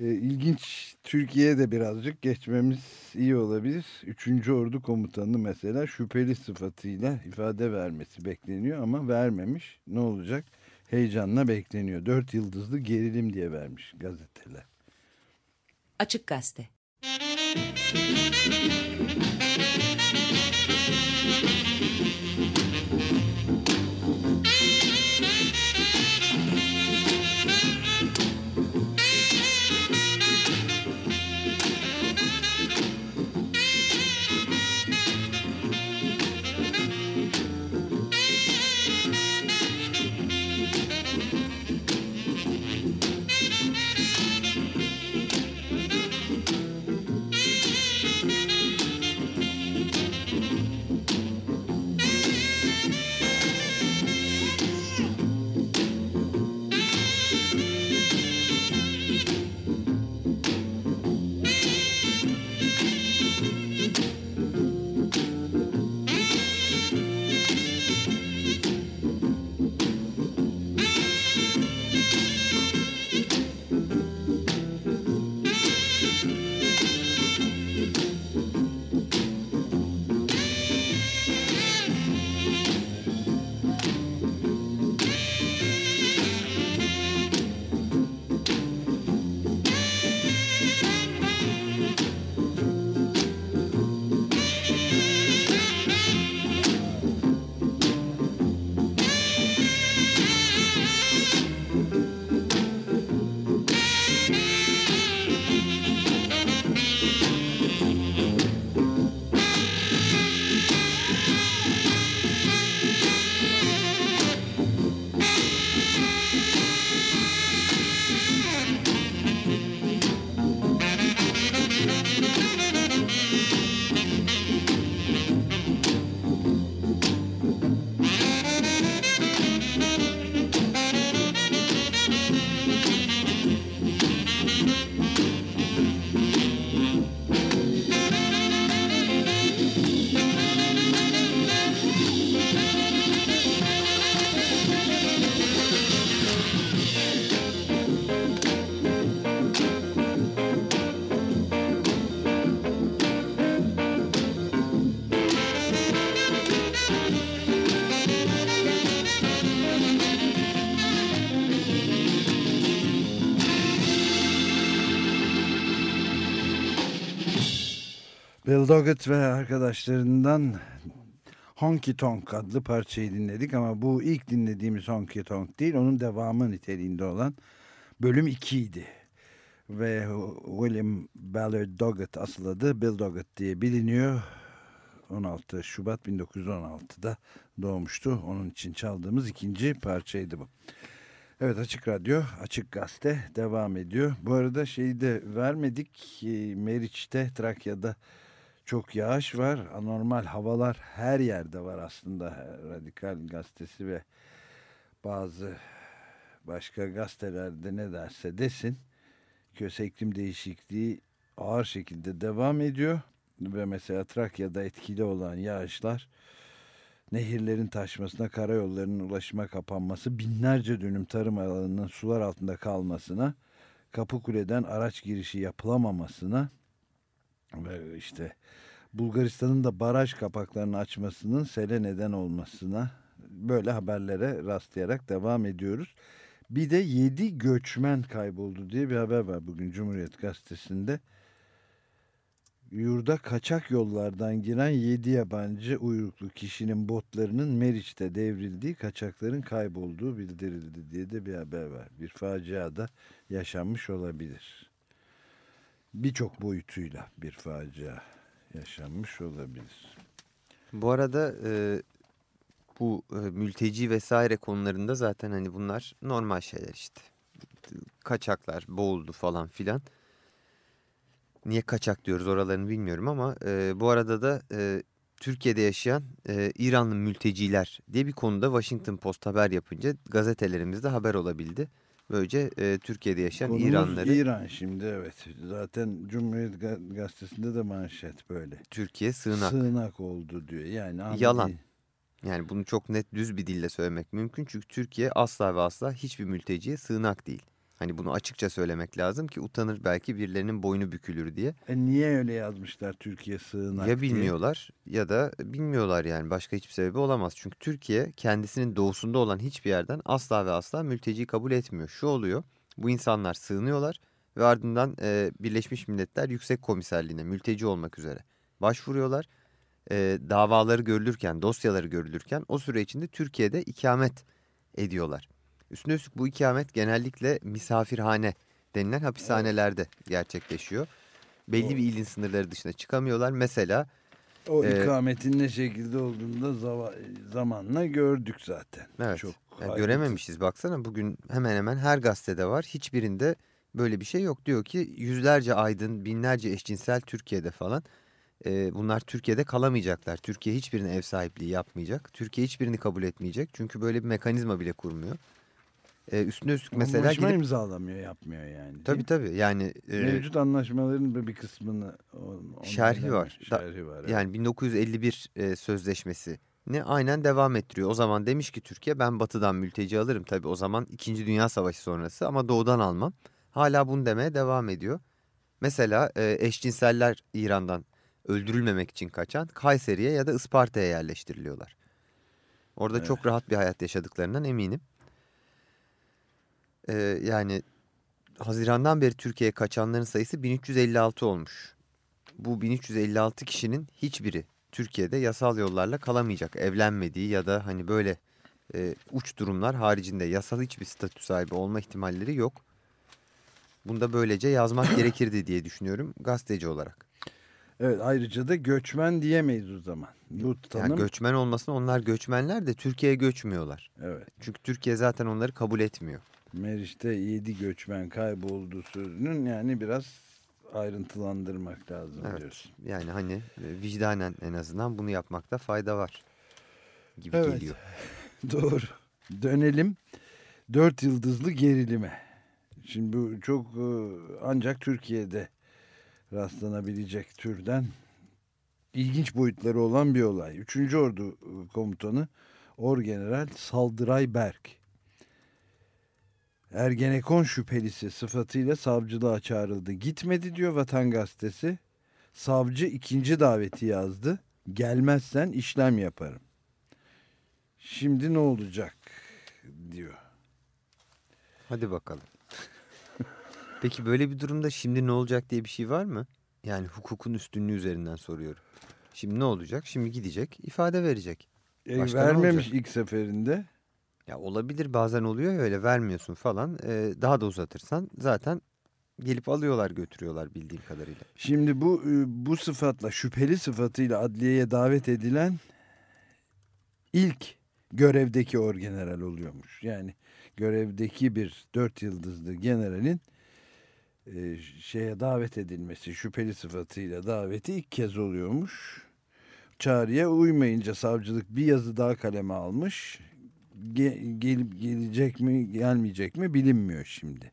e, ilginç Türkiye'ye de birazcık geçmemiz iyi olabilir. Üçüncü Ordu Komutanı mesela şüpheli sıfatıyla ifade vermesi bekleniyor ama vermemiş. Ne olacak? Heyecanla bekleniyor. Dört yıldızlı gerilim diye vermiş gazeteler. Açık Gazete Bill Doggett ve arkadaşlarından Honky Tonk adlı parçayı dinledik ama bu ilk dinlediğimiz Honky Tonk değil onun devamı niteliğinde olan bölüm 2 idi. Ve William Ballard Doggett asıl adı Bill Doggett diye biliniyor. 16 Şubat 1916'da doğmuştu. Onun için çaldığımız ikinci parçaydı bu. Evet Açık Radyo, Açık Gazete devam ediyor. Bu arada şeyi de vermedik. Meriç'te, Trakya'da çok yağış var. Anormal havalar her yerde var aslında. Radikal gazetesi ve bazı başka gazetelerde ne derse desin. Küresel iklim değişikliği ağır şekilde devam ediyor. Ve mesela Trakya'da etkili olan yağışlar nehirlerin taşmasına, karayollarının ulaşıma kapanması, binlerce dönüm tarım alanının sular altında kalmasına, Kapıkule'den araç girişi yapılamamasına ve işte Bulgaristan'ın da baraj kapaklarını açmasının sele neden olmasına böyle haberlere rastlayarak devam ediyoruz. Bir de 7 göçmen kayboldu diye bir haber var bugün Cumhuriyet Gazetesi'nde. Yurda kaçak yollardan giren 7 yabancı uyruklu kişinin botlarının Meriç'te devrildiği, kaçakların kaybolduğu bildirildi diye de bir haber var. Bir facia da yaşanmış olabilir birçok boyutuyla bir facia yaşanmış olabilir. Bu arada e, bu e, mülteci vesaire konularında zaten hani bunlar normal şeyler işte. Kaçaklar boğuldu falan filan. Niye kaçak diyoruz oralarını bilmiyorum ama e, bu arada da e, Türkiye'de yaşayan e, İranlı mülteciler diye bir konuda Washington Post haber yapınca gazetelerimizde haber olabildi. Böylece e, Türkiye'de yaşayan Konumuz İranları İran şimdi evet. Zaten Cumhuriyet Ga- Gazetesi'nde de manşet böyle. Türkiye sığınak. Sığınak oldu diyor. Yani Yalan. Yani bunu çok net düz bir dille söylemek mümkün. Çünkü Türkiye asla ve asla hiçbir mülteciye sığınak değil. Hani bunu açıkça söylemek lazım ki utanır belki birilerinin boynu bükülür diye. E niye öyle yazmışlar Türkiye sığınak ya diye? bilmiyorlar ya da bilmiyorlar yani başka hiçbir sebebi olamaz. Çünkü Türkiye kendisinin doğusunda olan hiçbir yerden asla ve asla mülteci kabul etmiyor. Şu oluyor bu insanlar sığınıyorlar ve ardından e, Birleşmiş Milletler Yüksek Komiserliğine mülteci olmak üzere başvuruyorlar. E, davaları görülürken dosyaları görülürken o süre içinde Türkiye'de ikamet ediyorlar. Üstüne üstlük bu ikamet genellikle misafirhane denilen hapishanelerde gerçekleşiyor. Belli bir ilin sınırları dışına çıkamıyorlar. Mesela O Ee, ikametin ne şekilde olduğunu da zamanla gördük zaten. Evet. Çok Ya ayrıntı- görememişiz baksana bugün hemen hemen her gazetede var. Hiçbirinde böyle bir şey yok. Diyor ki yüzlerce aydın, binlerce eşcinsel Türkiye'de falan. Ee, bunlar Türkiye'de kalamayacaklar. Türkiye hiçbirine ev sahipliği yapmayacak. Türkiye hiçbirini kabul etmeyecek. Çünkü böyle bir mekanizma bile kurmuyor. Ee, üstüne üstlük mesela Anlaşma gidip... imzalamıyor yapmıyor yani. Tabii tabii yani... e, Mevcut anlaşmaların bir kısmını on- Şerhi var. Şerhi var. evet. Yani 1951 e, sözleşmesi ne aynen devam ettiriyor. O zaman demiş ki Türkiye ben batıdan mülteci alırım. Tabii o zaman 2. Dünya Savaşı sonrası ama doğudan almam. Hala bunu demeye devam ediyor. Mesela e, eşcinseller İran'dan öldürülmemek için kaçan Kayseri'ye ya da Isparta'ya yerleştiriliyorlar. Orada Evet. çok rahat bir hayat yaşadıklarından eminim. E, yani Haziran'dan beri Türkiye'ye kaçanların sayısı 1356 olmuş bu 1356 kişinin hiçbiri Türkiye'de yasal yollarla kalamayacak. Evlenmediği ya da hani böyle e, uç durumlar haricinde yasal hiçbir statü sahibi olma ihtimalleri yok. Bunda böylece yazmak gerekirdi diye düşünüyorum gazeteci olarak. Evet ayrıca da göçmen diyemeyiz o zaman. Bu tanım. Yani göçmen olmasın onlar göçmenler de Türkiye'ye göçmüyorlar. evet. Çünkü Türkiye zaten onları kabul etmiyor. Meriç'te 7 göçmen kayboldu sözünün yani biraz ayrıntılandırmak lazım Evet. diyorsun. Yani hani e, vicdanen en azından bunu yapmakta fayda var gibi Evet. geliyor. Doğru. Dönelim dört yıldızlı gerilime. Şimdi bu çok e, ancak Türkiye'de rastlanabilecek türden ilginç boyutları olan bir olay. Üçüncü Ordu e, Komutanı Orgeneral Saldıray Berk. Ergenekon şüphelisi sıfatıyla savcılığa çağrıldı. Gitmedi diyor Vatan Gazetesi. Savcı ikinci daveti yazdı. Gelmezsen işlem yaparım. Şimdi ne olacak diyor. Hadi bakalım. Peki böyle bir durumda şimdi ne olacak diye bir şey var mı? Yani hukukun üstünlüğü üzerinden soruyorum. Şimdi ne olacak? Şimdi gidecek, ifade verecek. E, vermemiş ilk seferinde. Ya olabilir bazen oluyor ya öyle vermiyorsun falan. Ee, daha da uzatırsan zaten gelip alıyorlar götürüyorlar bildiğim kadarıyla. Şimdi bu bu sıfatla şüpheli sıfatıyla adliyeye davet edilen ilk görevdeki orgeneral oluyormuş. Yani görevdeki bir dört yıldızlı generalin e, şeye davet edilmesi şüpheli sıfatıyla daveti ilk kez oluyormuş. Çağrıya uymayınca savcılık bir yazı daha kaleme almış. Ge- gelip gelecek mi gelmeyecek mi bilinmiyor şimdi.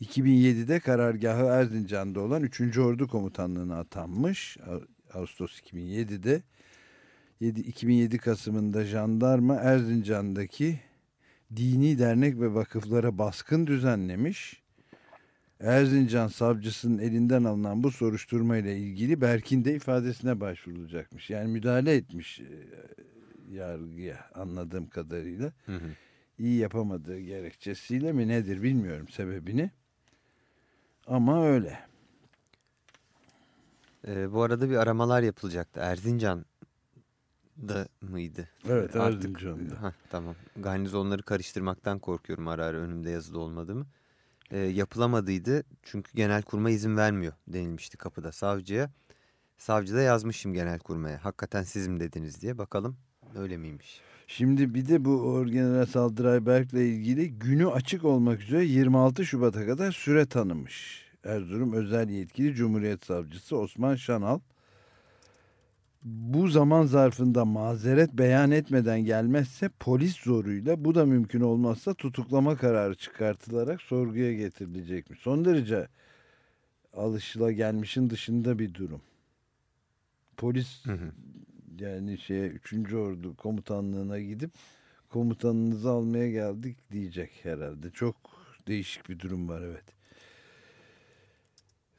2007'de karargahı Erzincan'da olan 3. Ordu Komutanlığı'na atanmış. Ağustos 2007'de 7, 2007 Kasım'ında jandarma Erzincan'daki dini dernek ve vakıflara baskın düzenlemiş. Erzincan savcısının elinden alınan bu soruşturma ile ilgili Berk'in de ifadesine başvurulacakmış. Yani müdahale etmiş e, yargıya anladığım kadarıyla. Hı hı. İyi yapamadığı gerekçesiyle mi nedir bilmiyorum sebebini. Ama öyle. Ee, bu arada bir aramalar yapılacaktı. Erzincan'da mıydı? Evet Artık- Erzincan'da. Hah, tamam. Garnizonları karıştırmaktan korkuyorum ara ara önümde yazılı olmadı mı? Ee, yapılamadıydı çünkü genelkurmay izin vermiyor denilmişti kapıda savcıya. Savcı da yazmışım genel kurmaya. Hakikaten siz mi dediniz diye. Bakalım öyle miymiş? Şimdi bir de bu Orgeneral Saldıray Berk'le ilgili günü açık olmak üzere 26 Şubat'a kadar süre tanımış. Erzurum Özel Yetkili Cumhuriyet Savcısı Osman Şanal bu zaman zarfında mazeret beyan etmeden gelmezse polis zoruyla bu da mümkün olmazsa tutuklama kararı çıkartılarak sorguya getirilecekmiş. Son derece alışılagelmişin dışında bir durum. Polis Hı hı. Yani şeye 3. Ordu komutanlığına gidip komutanınızı almaya geldik diyecek herhalde. Çok değişik bir durum var evet.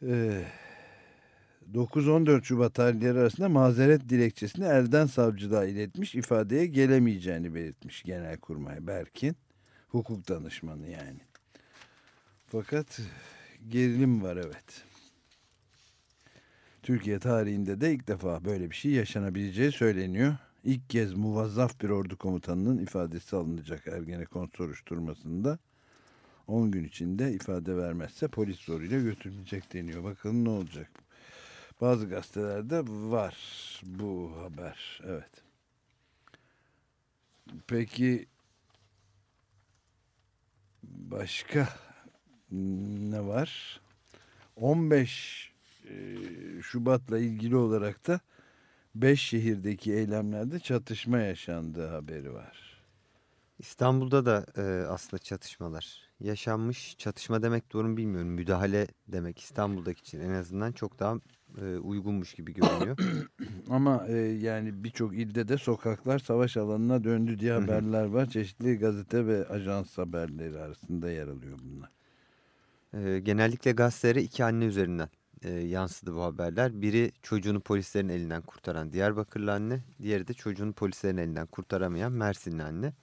Ee, 9-14 Şubat tarihleri arasında mazeret dilekçesini elden savcılığa iletmiş ifadeye gelemeyeceğini belirtmiş Genelkurmay Berkin. Hukuk danışmanı yani. Fakat gerilim var evet. Türkiye tarihinde de ilk defa böyle bir şey yaşanabileceği söyleniyor. İlk kez muvazzaf bir ordu komutanının ifadesi alınacak Ergenekon soruşturmasında. 10 gün içinde ifade vermezse polis zoruyla götürülecek deniyor. Bakalım ne olacak. Bazı gazetelerde var bu haber. Evet. Peki başka ne var? 15 e, Şubat'la ilgili olarak da 5 şehirdeki eylemlerde çatışma yaşandığı haberi var. İstanbul'da da e, aslında çatışmalar yaşanmış. Çatışma demek doğru mu bilmiyorum. Müdahale demek İstanbul'daki için en azından çok daha e, uygunmuş gibi görünüyor. Ama e, yani birçok ilde de sokaklar savaş alanına döndü diye haberler var. Çeşitli gazete ve ajans haberleri arasında yer alıyor bunlar. E, genellikle gazetelere iki anne üzerinden e, yansıdı bu haberler. Biri çocuğunu polislerin elinden kurtaran Diyarbakırlı anne, diğeri de çocuğunu polislerin elinden kurtaramayan Mersinli anne.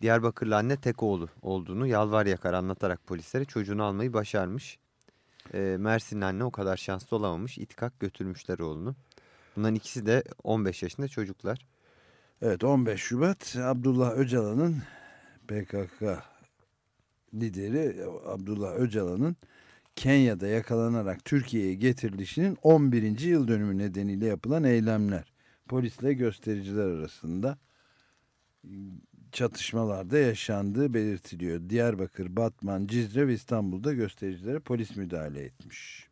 Diyarbakırlı anne tek oğlu olduğunu yalvar yakar anlatarak polislere çocuğunu almayı başarmış. E, Mersinli anne o kadar şanslı olamamış, itikak götürmüşler oğlunu. Bunların ikisi de 15 yaşında çocuklar. Evet 15 Şubat Abdullah Öcalan'ın PKK lideri Abdullah Öcalan'ın Kenya'da yakalanarak Türkiye'ye getirilişinin 11. yıl dönümü nedeniyle yapılan eylemler. Polisle göstericiler arasında çatışmalarda yaşandığı belirtiliyor. Diyarbakır, Batman, Cizre ve İstanbul'da göstericilere polis müdahale etmiş.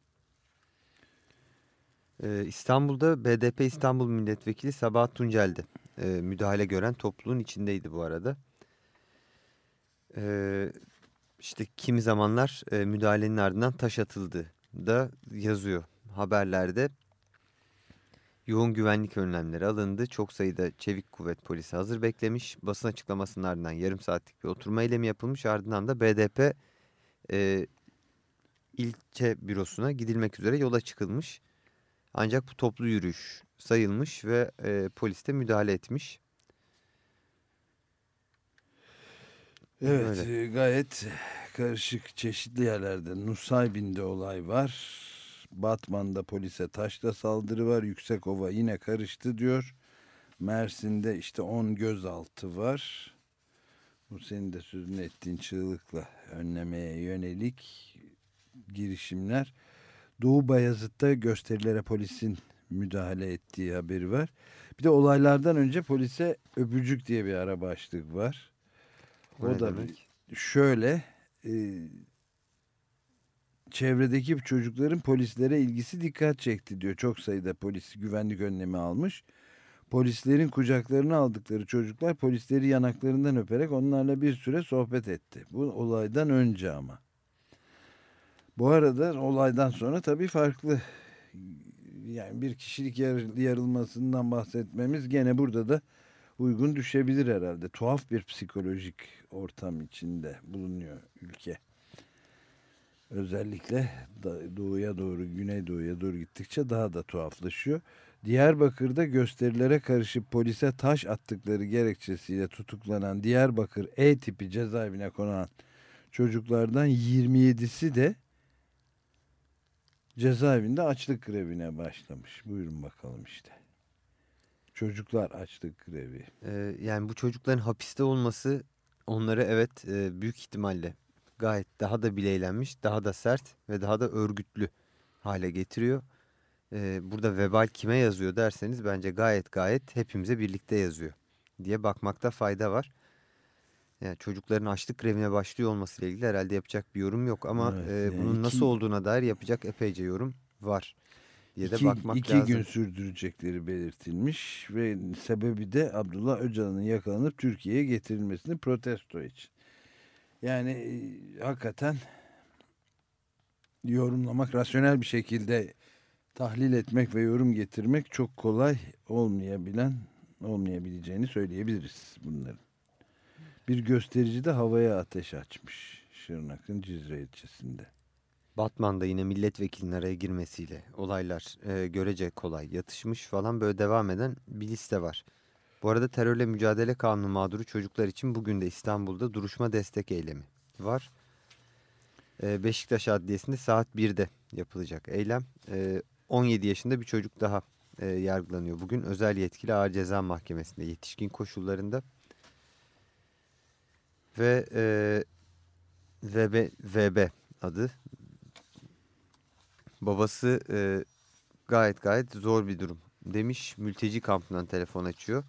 Ee, İstanbul'da BDP İstanbul Milletvekili Sabahat Tuncel de e, müdahale gören topluluğun içindeydi bu arada. Ee, işte kimi zamanlar e, müdahalenin ardından taş atıldı da yazıyor haberlerde. Yoğun güvenlik önlemleri alındı. Çok sayıda çevik kuvvet polisi hazır beklemiş. Basın açıklamasının ardından yarım saatlik bir oturma eylemi yapılmış. Ardından da BDP e, ilçe bürosuna gidilmek üzere yola çıkılmış. Ancak bu toplu yürüyüş sayılmış ve e, polis de müdahale etmiş. Evet Öyle. e, gayet karışık çeşitli yerlerde Nusaybin'de olay var. Batman'da polise taşla saldırı var. Yüksekova yine karıştı diyor. Mersin'de işte 10 gözaltı var. Bu senin de sözünü ettiğin çığlıkla önlemeye yönelik girişimler. Doğu Bayazıt'ta gösterilere polisin müdahale ettiği haberi var. Bir de olaylardan önce polise öpücük diye bir ara başlık var. O, O da demek? şöyle e, çevredeki çocukların polislere ilgisi dikkat çekti diyor. Çok sayıda polis güvenlik önlemi almış. Polislerin kucaklarına aldıkları çocuklar polisleri yanaklarından öperek onlarla bir süre sohbet etti. Bu olaydan önce ama. Bu arada olaydan sonra tabii farklı yani bir kişilik yar- yarılmasından bahsetmemiz gene burada da uygun düşebilir herhalde. Tuhaf bir psikolojik ortam içinde bulunuyor ülke. Özellikle doğuya doğru, güneydoğuya doğru gittikçe daha da tuhaflaşıyor. Diyarbakır'da gösterilere karışıp polise taş attıkları gerekçesiyle tutuklanan Diyarbakır E tipi cezaevine konan çocuklardan 27'si de cezaevinde açlık grevine başlamış. Buyurun bakalım işte. Çocuklar açlık grevi. Ee, yani bu çocukların hapiste olması onları evet e, büyük ihtimalle gayet daha da bileylenmiş, daha da sert ve daha da örgütlü hale getiriyor. e, burada vebal kime yazıyor derseniz bence gayet gayet hepimize birlikte yazıyor diye bakmakta fayda var. Yani çocukların açlık grevine başlıyor olmasıyla ilgili herhalde yapacak bir yorum yok ama Evet, e, bunun iki- nasıl olduğuna dair yapacak epeyce yorum var diye de İki, bakmak iki lazım. gün sürdürecekleri belirtilmiş ve sebebi de Abdullah Öcalan'ın yakalanıp Türkiye'ye getirilmesini protesto için. Yani e, hakikaten yorumlamak, rasyonel bir şekilde tahlil etmek ve yorum getirmek çok kolay olmayabilen, olmayabileceğini söyleyebiliriz bunların. Bir gösterici de havaya ateş açmış Şırnak'ın Cizre ilçesinde. Batman'da yine milletvekilinin araya girmesiyle olaylar e, görece kolay yatışmış falan böyle devam eden bir liste var. Bu arada terörle mücadele kanunu mağduru çocuklar için bugün de İstanbul'da duruşma destek eylemi var. E, Beşiktaş Adliyesi'nde saat 1'de yapılacak eylem. E, 17 yaşında bir çocuk daha e, yargılanıyor. Bugün özel yetkili ağır ceza mahkemesinde yetişkin koşullarında. Ve e, VB, VB adı Babası e, gayet gayet zor bir durum demiş. Mülteci kampından telefon açıyor.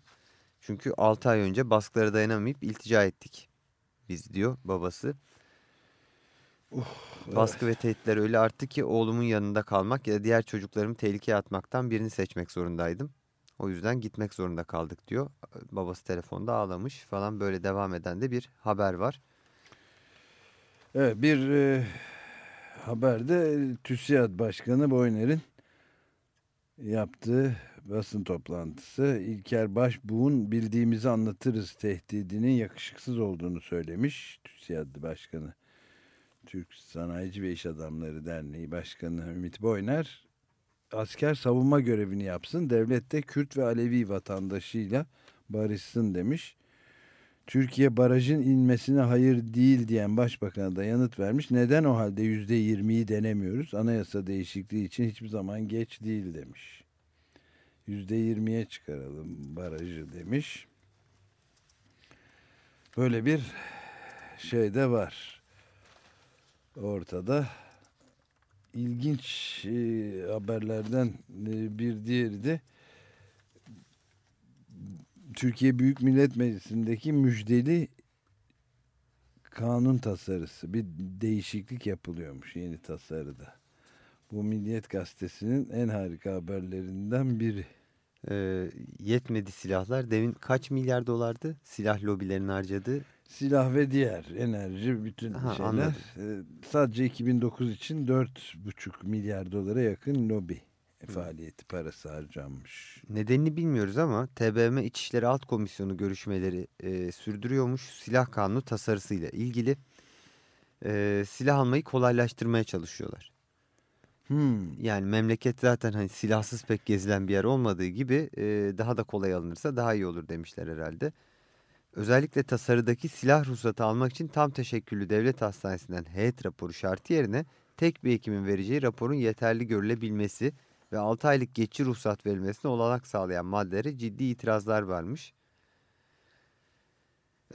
Çünkü 6 ay önce baskılara dayanamayıp iltica ettik biz diyor babası. Baskı ve tehditler öyle arttı ki oğlumun yanında kalmak ya da diğer çocuklarımı tehlikeye atmaktan birini seçmek zorundaydım. O yüzden gitmek zorunda kaldık diyor. Babası telefonda ağlamış falan böyle devam eden de bir haber var. Evet bir e, haberde TÜSİAD Başkanı Boyner'in yaptığı basın toplantısı İlker Başbuğ'un bildiğimizi anlatırız tehdidinin yakışıksız olduğunu söylemiş. TÜSİAD Başkanı Türk Sanayici ve İş Adamları Derneği Başkanı Ümit Boyner asker savunma görevini yapsın devlet de Kürt ve Alevi vatandaşıyla barışsın demiş. Türkiye barajın inmesine hayır değil diyen başbakana da yanıt vermiş. Neden o halde yüzde yirmiyi denemiyoruz? Anayasa değişikliği için hiçbir zaman geç değil demiş. Yüzde yirmiye çıkaralım barajı demiş. Böyle bir şey de var. Ortada ilginç e, haberlerden e, bir diğeri de Türkiye Büyük Millet Meclisi'ndeki müjdeli kanun tasarısı bir değişiklik yapılıyormuş yeni tasarıda. Bu Milliyet Gazetesi'nin en harika haberlerinden biri. Ee, yetmedi silahlar. Demin kaç milyar dolardı silah lobilerinin harcadığı? Silah ve diğer enerji bütün Ha, şeyler anladım. e, sadece 2009 için 4,5 milyar dolara yakın lobi faaliyeti parası harcanmış. Nedenini bilmiyoruz ama TBMM İçişleri Alt Komisyonu görüşmeleri e, sürdürüyormuş. Silah kanunu tasarısıyla ilgili e, silah almayı kolaylaştırmaya çalışıyorlar. Hmm. Yani memleket zaten hani silahsız pek gezilen bir yer olmadığı gibi e, daha da kolay alınırsa daha iyi olur demişler herhalde. Özellikle tasarıdaki silah ruhsatı almak için tam teşekküllü devlet hastanesinden heyet raporu şartı yerine tek bir hekimin vereceği raporun yeterli görülebilmesi ve 6 aylık geçici ruhsat verilmesine olanak sağlayan maddelere ciddi itirazlar varmış.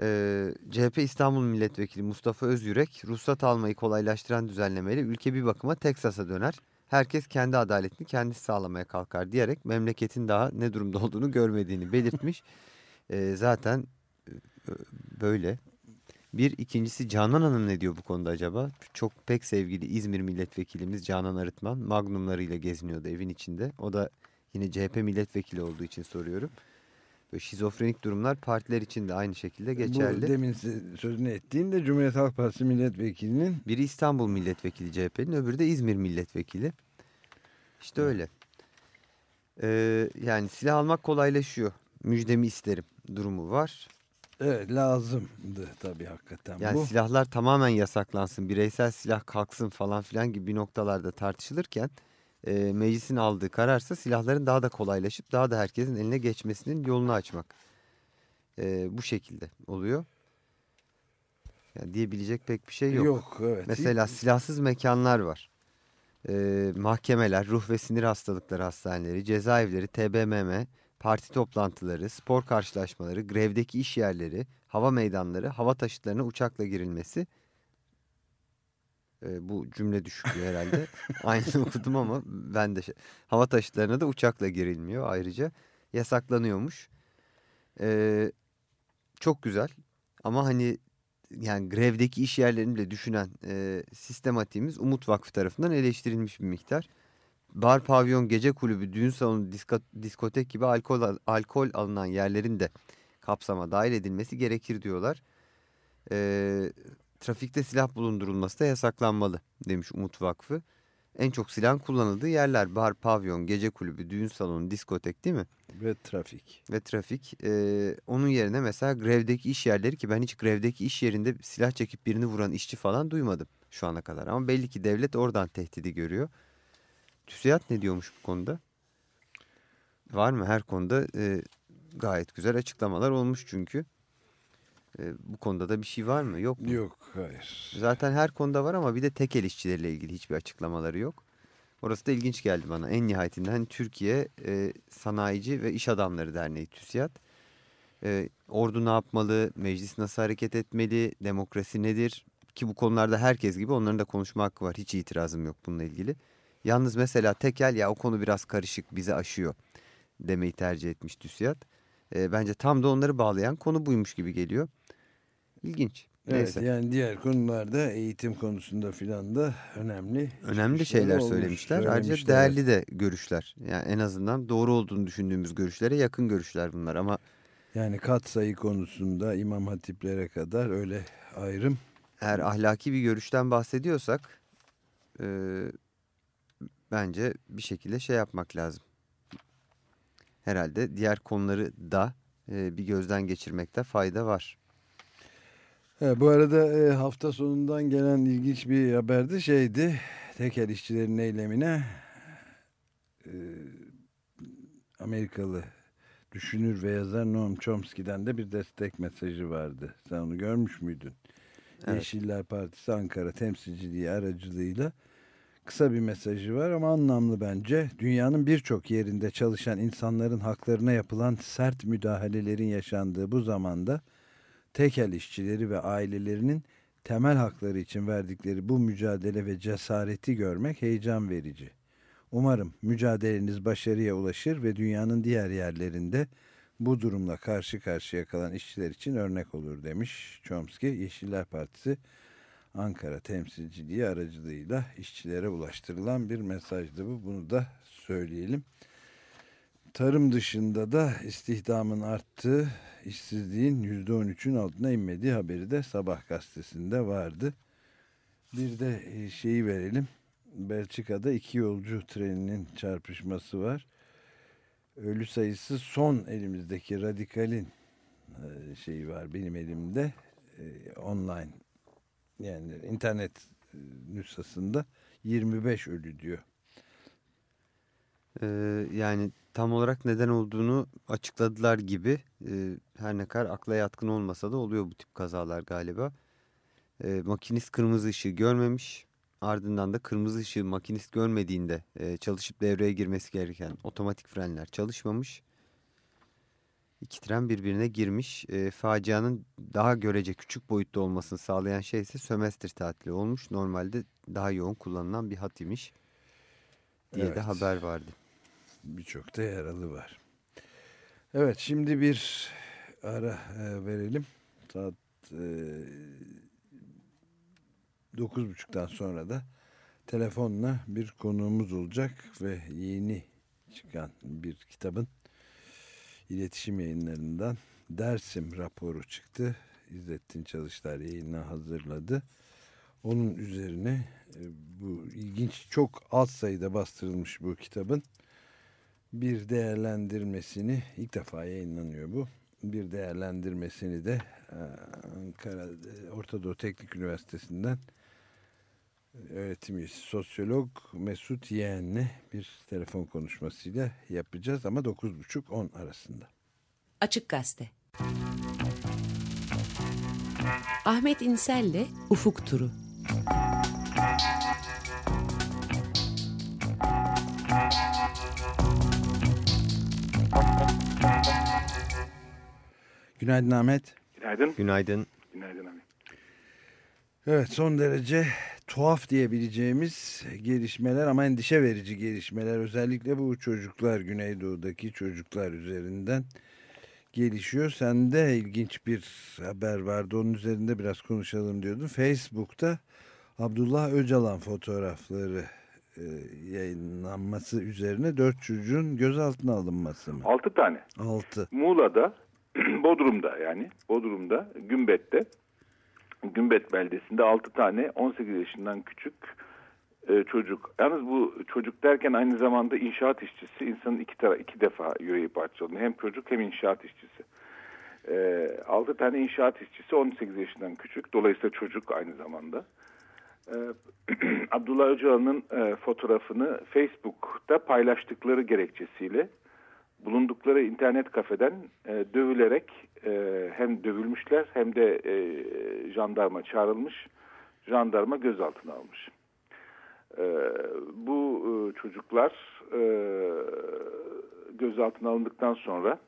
Ee, CHP İstanbul Milletvekili Mustafa Özyürek ruhsat almayı kolaylaştıran düzenlemeyle ülke bir bakıma Teksas'a döner. Herkes kendi adaletini kendisi sağlamaya kalkar diyerek memleketin daha ne durumda olduğunu görmediğini belirtmiş. Ee, zaten e, böyle. Bir ikincisi Canan Hanım ne diyor bu konuda acaba? Çok pek sevgili İzmir milletvekilimiz Canan Arıtman magnumlarıyla geziniyordu evin içinde. O da yine CHP milletvekili olduğu için soruyorum. Böyle şizofrenik durumlar partiler için de aynı şekilde Bu geçerli. demin se- sözünü ettiğin de Cumhuriyet Halk Partisi milletvekilinin Biri İstanbul milletvekili CHP'nin öbürü de İzmir milletvekili. İşte öyle. Ee, yani silah almak kolaylaşıyor. Müjdemi isterim durumu var. Evet lazımdı tabii hakikaten Yani bu. silahlar tamamen yasaklansın, bireysel silah kalksın falan filan gibi bir noktalarda tartışılırken e, meclisin aldığı kararsa silahların daha da kolaylaşıp daha da herkesin eline geçmesinin yolunu açmak. E, bu şekilde oluyor. Yani diyebilecek pek bir şey yok. Yok evet. Mesela silahsız mekanlar var. E, mahkemeler, ruh ve sinir hastalıkları hastaneleri, cezaevleri, TBMM, parti toplantıları, spor karşılaşmaları, grevdeki iş yerleri, hava meydanları, hava taşıtlarına uçakla girilmesi E, bu cümle düşüklüğü herhalde. Aynısını okudum ama ben de şey, hava taşıtlarına da uçakla girilmiyor ayrıca. Yasaklanıyormuş. E, çok güzel ama hani yani grevdeki iş yerlerini bile düşünen e, sistematiğimiz Umut Vakfı tarafından eleştirilmiş bir miktar. Bar, pavyon, gece kulübü, düğün salonu, disko, diskotek gibi alkol, alkol alınan yerlerin de kapsama dahil edilmesi gerekir diyorlar. E, trafikte silah bulundurulması da yasaklanmalı demiş Umut Vakfı. En çok silahın kullanıldığı yerler bar, pavyon, gece kulübü, düğün salonu, diskotek değil mi? Ve trafik. Ve trafik. Ee, onun yerine mesela grevdeki iş yerleri ki ben hiç grevdeki iş yerinde silah çekip birini vuran işçi falan duymadım şu ana kadar. Ama belli ki devlet oradan tehdidi görüyor. TÜSİAD ne diyormuş bu konuda? Var mı? Her konuda e, gayet güzel açıklamalar olmuş çünkü. E, bu konuda da bir şey var mı? Yok mu? Yok hayır. Zaten her konuda var ama bir de tekel işçileriyle ilgili hiçbir açıklamaları yok. Orası da ilginç geldi bana. En nihayetinde hani Türkiye e, Sanayici ve İş Adamları Derneği TÜSİAD. E, ordu ne yapmalı, meclis nasıl hareket etmeli, demokrasi nedir? Ki bu konularda herkes gibi onların da konuşma hakkı var. Hiç itirazım yok bununla ilgili. Yalnız mesela tekel ya o konu biraz karışık bizi aşıyor demeyi tercih etmiş TÜSİAD. E, bence tam da onları bağlayan konu buymuş gibi geliyor. İlginç. Evet yani diğer konularda eğitim konusunda filan da önemli. Önemli şeyler olmuş, söylemişler. Ayrıca değerli de görüşler. Yani en azından doğru olduğunu düşündüğümüz görüşlere yakın görüşler bunlar ama... Yani kat sayı konusunda imam hatiplere kadar öyle ayrım. Eğer ahlaki bir görüşten bahsediyorsak e, bence bir şekilde şey yapmak lazım. Herhalde diğer konuları da e, bir gözden geçirmekte fayda var. Evet, bu arada e, hafta sonundan gelen ilginç bir haberdi şeydi. Tekel işçilerin eylemine e, Amerikalı düşünür ve yazar Noam Chomsky'den de bir destek mesajı vardı. Sen onu görmüş müydün? Evet. Yeşiller Partisi Ankara temsilciliği aracılığıyla kısa bir mesajı var ama anlamlı bence. Dünyanın birçok yerinde çalışan insanların haklarına yapılan sert müdahalelerin yaşandığı bu zamanda tekel işçileri ve ailelerinin temel hakları için verdikleri bu mücadele ve cesareti görmek heyecan verici. Umarım mücadeleniz başarıya ulaşır ve dünyanın diğer yerlerinde bu durumla karşı karşıya kalan işçiler için örnek olur demiş Chomsky. Yeşiller Partisi Ankara temsilciliği aracılığıyla işçilere ulaştırılan bir mesajdı bu. Bunu da söyleyelim. Tarım dışında da istihdamın arttığı işsizliğin %13'ün altına inmediği haberi de Sabah gazetesinde vardı. Bir de e, şeyi verelim. Belçika'da iki yolcu treninin çarpışması var. Ölü sayısı son elimizdeki radikalin e, şeyi var benim elimde. E, online yani internet nüshasında 25 ölü diyor. Ee, yani tam olarak neden olduğunu açıkladılar gibi e, her ne kadar akla yatkın olmasa da oluyor bu tip kazalar galiba. E, makinist kırmızı ışığı görmemiş ardından da kırmızı ışığı makinist görmediğinde e, çalışıp devreye girmesi gereken otomatik frenler çalışmamış. İki tren birbirine girmiş. E, facianın daha görece küçük boyutta olmasını sağlayan şey ise sömestr tatili olmuş. Normalde daha yoğun kullanılan bir hat imiş diye evet. de haber vardı birçok da yaralı var. Evet şimdi bir ara e, verelim. Saat e, 9.30'dan sonra da telefonla bir konuğumuz olacak ve yeni çıkan bir kitabın iletişim yayınlarından Dersim raporu çıktı. İzzettin Çalışlar yayına hazırladı. Onun üzerine e, bu ilginç çok az sayıda bastırılmış bu kitabın bir değerlendirmesini ilk defa yayınlanıyor bu. Bir değerlendirmesini de e, Ankara e, Orta Doğu Teknik Üniversitesi'nden öğretim üyesi sosyolog Mesut Yeğen'le bir telefon konuşmasıyla yapacağız ama 9.30-10 arasında. Açık Gazete Ahmet İnsel'le Ufuk Turu Günaydın Ahmet. Günaydın. Günaydın. Günaydın Ahmet. Evet son derece tuhaf diyebileceğimiz gelişmeler ama endişe verici gelişmeler özellikle bu çocuklar Güneydoğu'daki çocuklar üzerinden gelişiyor. Sende ilginç bir haber vardı onun üzerinde biraz konuşalım diyordun. Facebook'ta Abdullah Öcalan fotoğrafları e, yayınlanması üzerine dört çocuğun gözaltına alınması mı? Altı tane. Altı. Muğla'da, Bodrum'da yani Bodrum'da, Gümbet'te, Gümbet beldesinde altı tane 18 yaşından küçük e, çocuk. Yalnız bu çocuk derken aynı zamanda inşaat işçisi. insanın iki, tara iki defa yüreği parçalanıyor. Hem çocuk hem inşaat işçisi. E, 6 tane inşaat işçisi 18 yaşından küçük. Dolayısıyla çocuk aynı zamanda. E, Abdullah Öcalan'ın e, fotoğrafını Facebook'ta paylaştıkları gerekçesiyle bulundukları internet kafeden e, dövülerek e, hem dövülmüşler hem de e, jandarma çağrılmış. Jandarma gözaltına almış. E, bu e, çocuklar e, gözaltına alındıktan sonra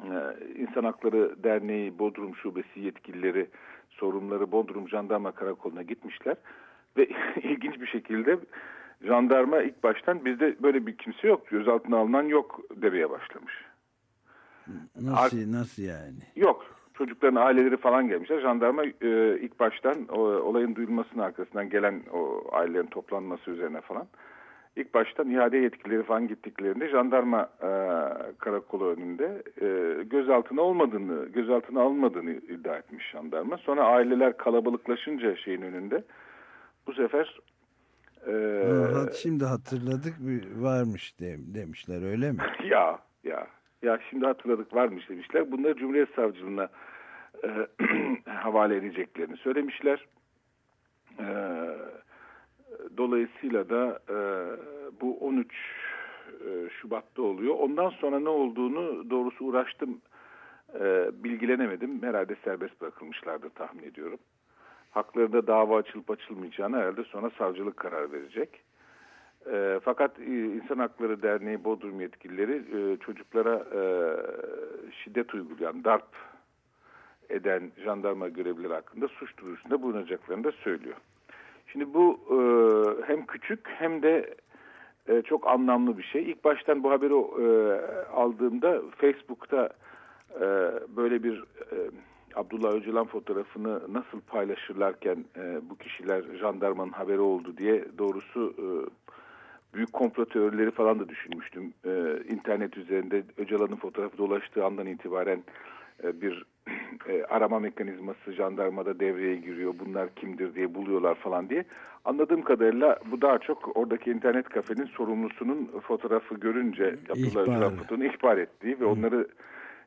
e, İnsan Hakları Derneği Bodrum Şubesi yetkilileri sorumluları Bodrum Jandarma Karakolu'na gitmişler ve ilginç bir şekilde jandarma ilk baştan bizde böyle bir kimse yok gözaltına alınan yok demeye başlamış. Nasıl, nasıl yani? Yok. Çocukların aileleri falan gelmişler. Jandarma e, ilk baştan o, olayın duyulmasının arkasından gelen o ailelerin toplanması üzerine falan. İlk baştan ihade yetkilileri falan gittiklerinde jandarma e, karakolu önünde e, gözaltına olmadığını, gözaltına alınmadığını iddia etmiş jandarma. Sonra aileler kalabalıklaşınca şeyin önünde bu sefer e, Aha, şimdi hatırladık varmış de, demişler öyle mi? Ya ya ya şimdi hatırladık varmış demişler. Bunları Cumhuriyet Savcılığına e, havale edeceklerini söylemişler. E, dolayısıyla da e, bu 13 e, Şubat'ta oluyor. Ondan sonra ne olduğunu doğrusu uğraştım. E, bilgilenemedim. Herhalde serbest bırakılmışlardır tahmin ediyorum. Haklarında dava açılıp açılmayacağını herhalde sonra savcılık karar verecek. E, fakat İnsan Hakları Derneği Bodrum yetkilileri e, çocuklara e, şiddet uygulayan, darp eden jandarma görevlileri hakkında suç duyurusunda bulunacaklarını da söylüyor. Şimdi bu e, hem küçük hem de e, çok anlamlı bir şey. İlk baştan bu haberi e, aldığımda Facebook'ta e, böyle bir e, Abdullah Öcalan fotoğrafını nasıl paylaşırlarken e, bu kişiler jandarmanın haberi oldu diye doğrusu e, büyük komplo teorileri falan da düşünmüştüm. Ee, internet üzerinde Öcalan'ın fotoğrafı dolaştığı andan itibaren e, bir e, arama mekanizması jandarmada devreye giriyor. Bunlar kimdir diye buluyorlar falan diye. Anladığım kadarıyla bu daha çok oradaki internet kafenin sorumlusunun fotoğrafı görünce Abdullah Öcalan fotoğrafını ihbar ettiği ve onları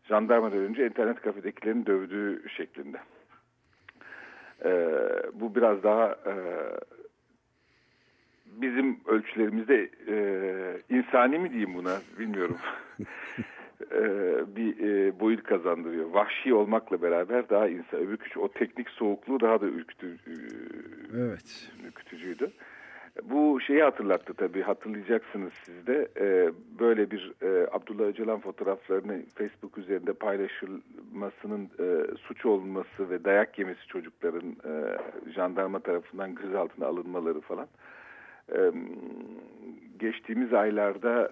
jandarmadan önce internet kafedekilerin dövdüğü şeklinde. Ee, bu biraz daha e, bizim ölçülerimizde e, insani mi diyeyim buna bilmiyorum. e, bir e, boyut kazandırıyor. Vahşi olmakla beraber daha insan. Öbür o teknik soğukluğu daha da ürkütü, e, evet. ürkütücüydü. Bu şeyi hatırlattı tabii hatırlayacaksınız siz de. E, böyle bir e, Abdullah Öcalan fotoğraflarını Facebook üzerinde paylaşılmasının e, suç olması ve dayak yemesi çocukların e, jandarma tarafından gözaltına alınmaları falan geçtiğimiz aylarda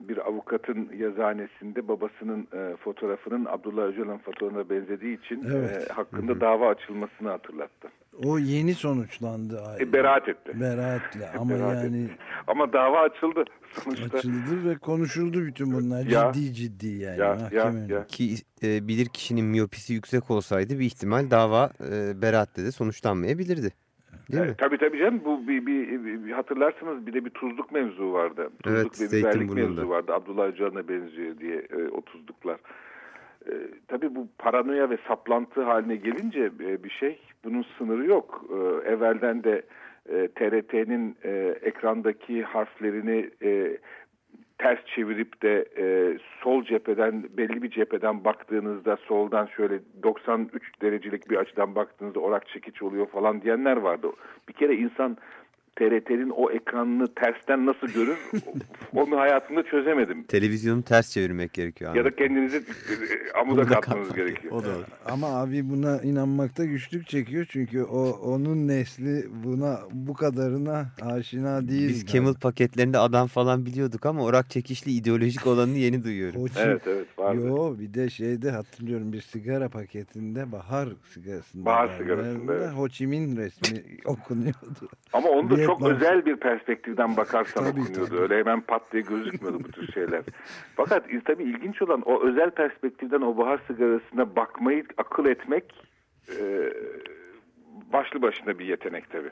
bir avukatın yazıhanesinde babasının fotoğrafının Abdullah Öcalan fotoğrafına benzediği için evet. hakkında Hı -hı. dava açılmasını hatırlattı. O yeni sonuçlandı. E, beraat etti. Beraatle ama beraat yani. Etti. Ama dava açıldı sonuçta. Açıldı ve konuşuldu bütün bunlar ya, ciddi ciddi yani. Ya, ya, ya. Ki e, bilir kişinin miyopisi yüksek olsaydı bir ihtimal dava e, beraatle de sonuçlanmayabilirdi. Değil mi? Tabii tabii canım. Bu bir, bir, bir hatırlarsınız bir de bir tuzluk mevzu vardı. Tuzluk evet, ve biberlik mevzu vardı. Abdullah Öcalan'a benziyor diye e, o tuzluklar. E, tabii bu paranoya ve saplantı haline gelince e, bir şey bunun sınırı yok. E, evvelden de e, TRT'nin e, ekrandaki harflerini e, ters çevirip de e, sol cepheden belli bir cepheden baktığınızda soldan şöyle 93 derecelik bir açıdan baktığınızda orak çekiç oluyor falan diyenler vardı. Bir kere insan TRT'nin o ekranını tersten nasıl görür onu hayatımda çözemedim. Televizyonu ters çevirmek gerekiyor. Ya da kendinizi e, amuda katmanız gerekiyor. O da olur. Ama abi buna inanmakta güçlük çekiyor çünkü o onun nesli buna bu kadarına aşina değil. Biz Camel paketlerinde adam falan biliyorduk ama orak çekişli ideolojik olanını yeni duyuyorum. Chi- Evet evet vardı. Yo bir de şeyde hatırlıyorum bir sigara paketinde bahar sigarasında. Bahar galiba, sigarasında, evet. Ho Chi Minh resmi okunuyordu. Ama onu da çok Vietnam- özel bir perspektiften bakarsan Tabii, okunuyordu. tabii. Öyle hemen pat diye gözükmüyordu bu tür şeyler. Fakat tabii ilginç olan o özel perspektiften o bahar sigarasına bakmayı akıl etmek e, başlı başına bir yetenek tabii.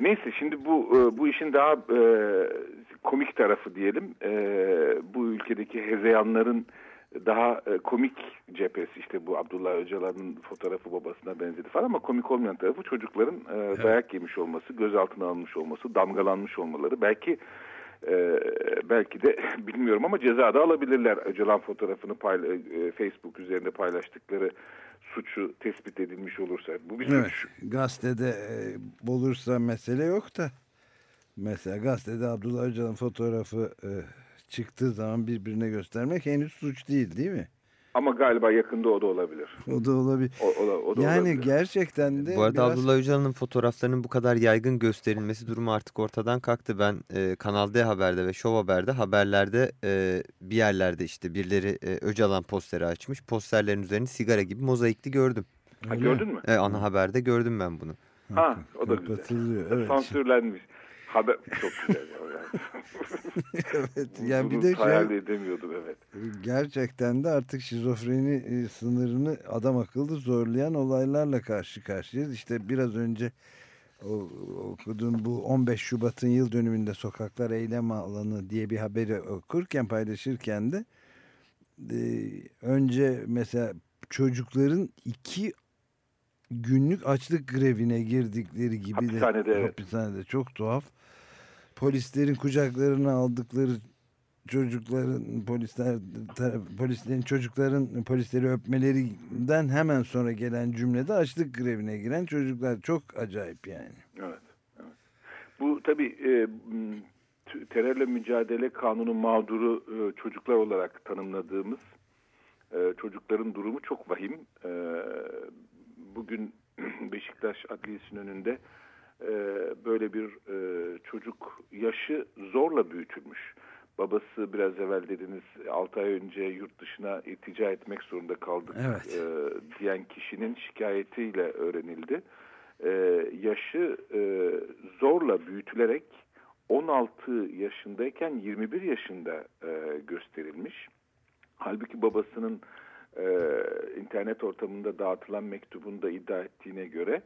Neyse şimdi bu e, bu işin daha e, komik tarafı diyelim. E, bu ülkedeki hezeyanların daha e, komik cephesi işte bu Abdullah Öcalan'ın fotoğrafı babasına benzedi falan ama komik olmayan tarafı çocukların e, dayak yemiş olması, gözaltına alınmış olması, damgalanmış olmaları. Belki e, belki de bilmiyorum ama ceza da alabilirler. Öcalan fotoğrafını payla, e, Facebook üzerinde paylaştıkları suçu tespit edilmiş olursa. Bu bir Evet, suç. gazetede e, bulursa mesele yok da mesela gazetede Abdullah Öcalan fotoğrafı e, çıktığı zaman birbirine göstermek henüz suç değil değil mi? Ama galiba yakında o da olabilir. O da olabilir. O, o da, o da yani olabilir. gerçekten de Bu arada biraz... Abdullah Öcalan'ın fotoğraflarının bu kadar yaygın gösterilmesi durumu artık ortadan kalktı. Ben e, Kanal D Haber'de ve Show Haber'de haberlerde e, bir yerlerde işte birileri e, Öcalan posteri açmış. Posterlerin üzerini sigara gibi mozaikli gördüm. Ha, gördün mü? E, ana haberde gördüm ben bunu. Ha, o da güzel. Sansürlenmiş. Haber çok güzel. Evet. Yani bir de şey, hayal edemiyordum evet. gerçekten de artık şizofreni e, sınırını adam akıllı zorlayan olaylarla karşı karşıyayız. İşte biraz önce o, okuduğum bu 15 Şubat'ın yıl dönümünde sokaklar eylem alanı diye bir haberi okurken paylaşırken de e, önce mesela çocukların iki günlük açlık grevine girdikleri gibi Hapishanede, de evet. hapishanede çok tuhaf. Polislerin kucaklarına aldıkları çocukların polisler polislerin çocukların polisleri öpmelerinden hemen sonra gelen cümlede açlık grevine giren çocuklar çok acayip yani. Evet. evet. Bu tabii e, terörle mücadele kanunu mağduru e, çocuklar olarak tanımladığımız e, çocukların durumu çok vahim. E, bugün Beşiktaş Adliyesi'nin önünde e, böyle bir e, çocuk yaşı zorla büyütülmüş. Babası biraz evvel dediniz 6 ay önce yurt dışına iltica etmek zorunda kaldık Evet. e, diyen kişinin şikayetiyle öğrenildi. E, yaşı e, zorla büyütülerek 16 yaşındayken 21 yaşında e, gösterilmiş. Halbuki babasının e, internet ortamında dağıtılan mektubunda iddia ettiğine göre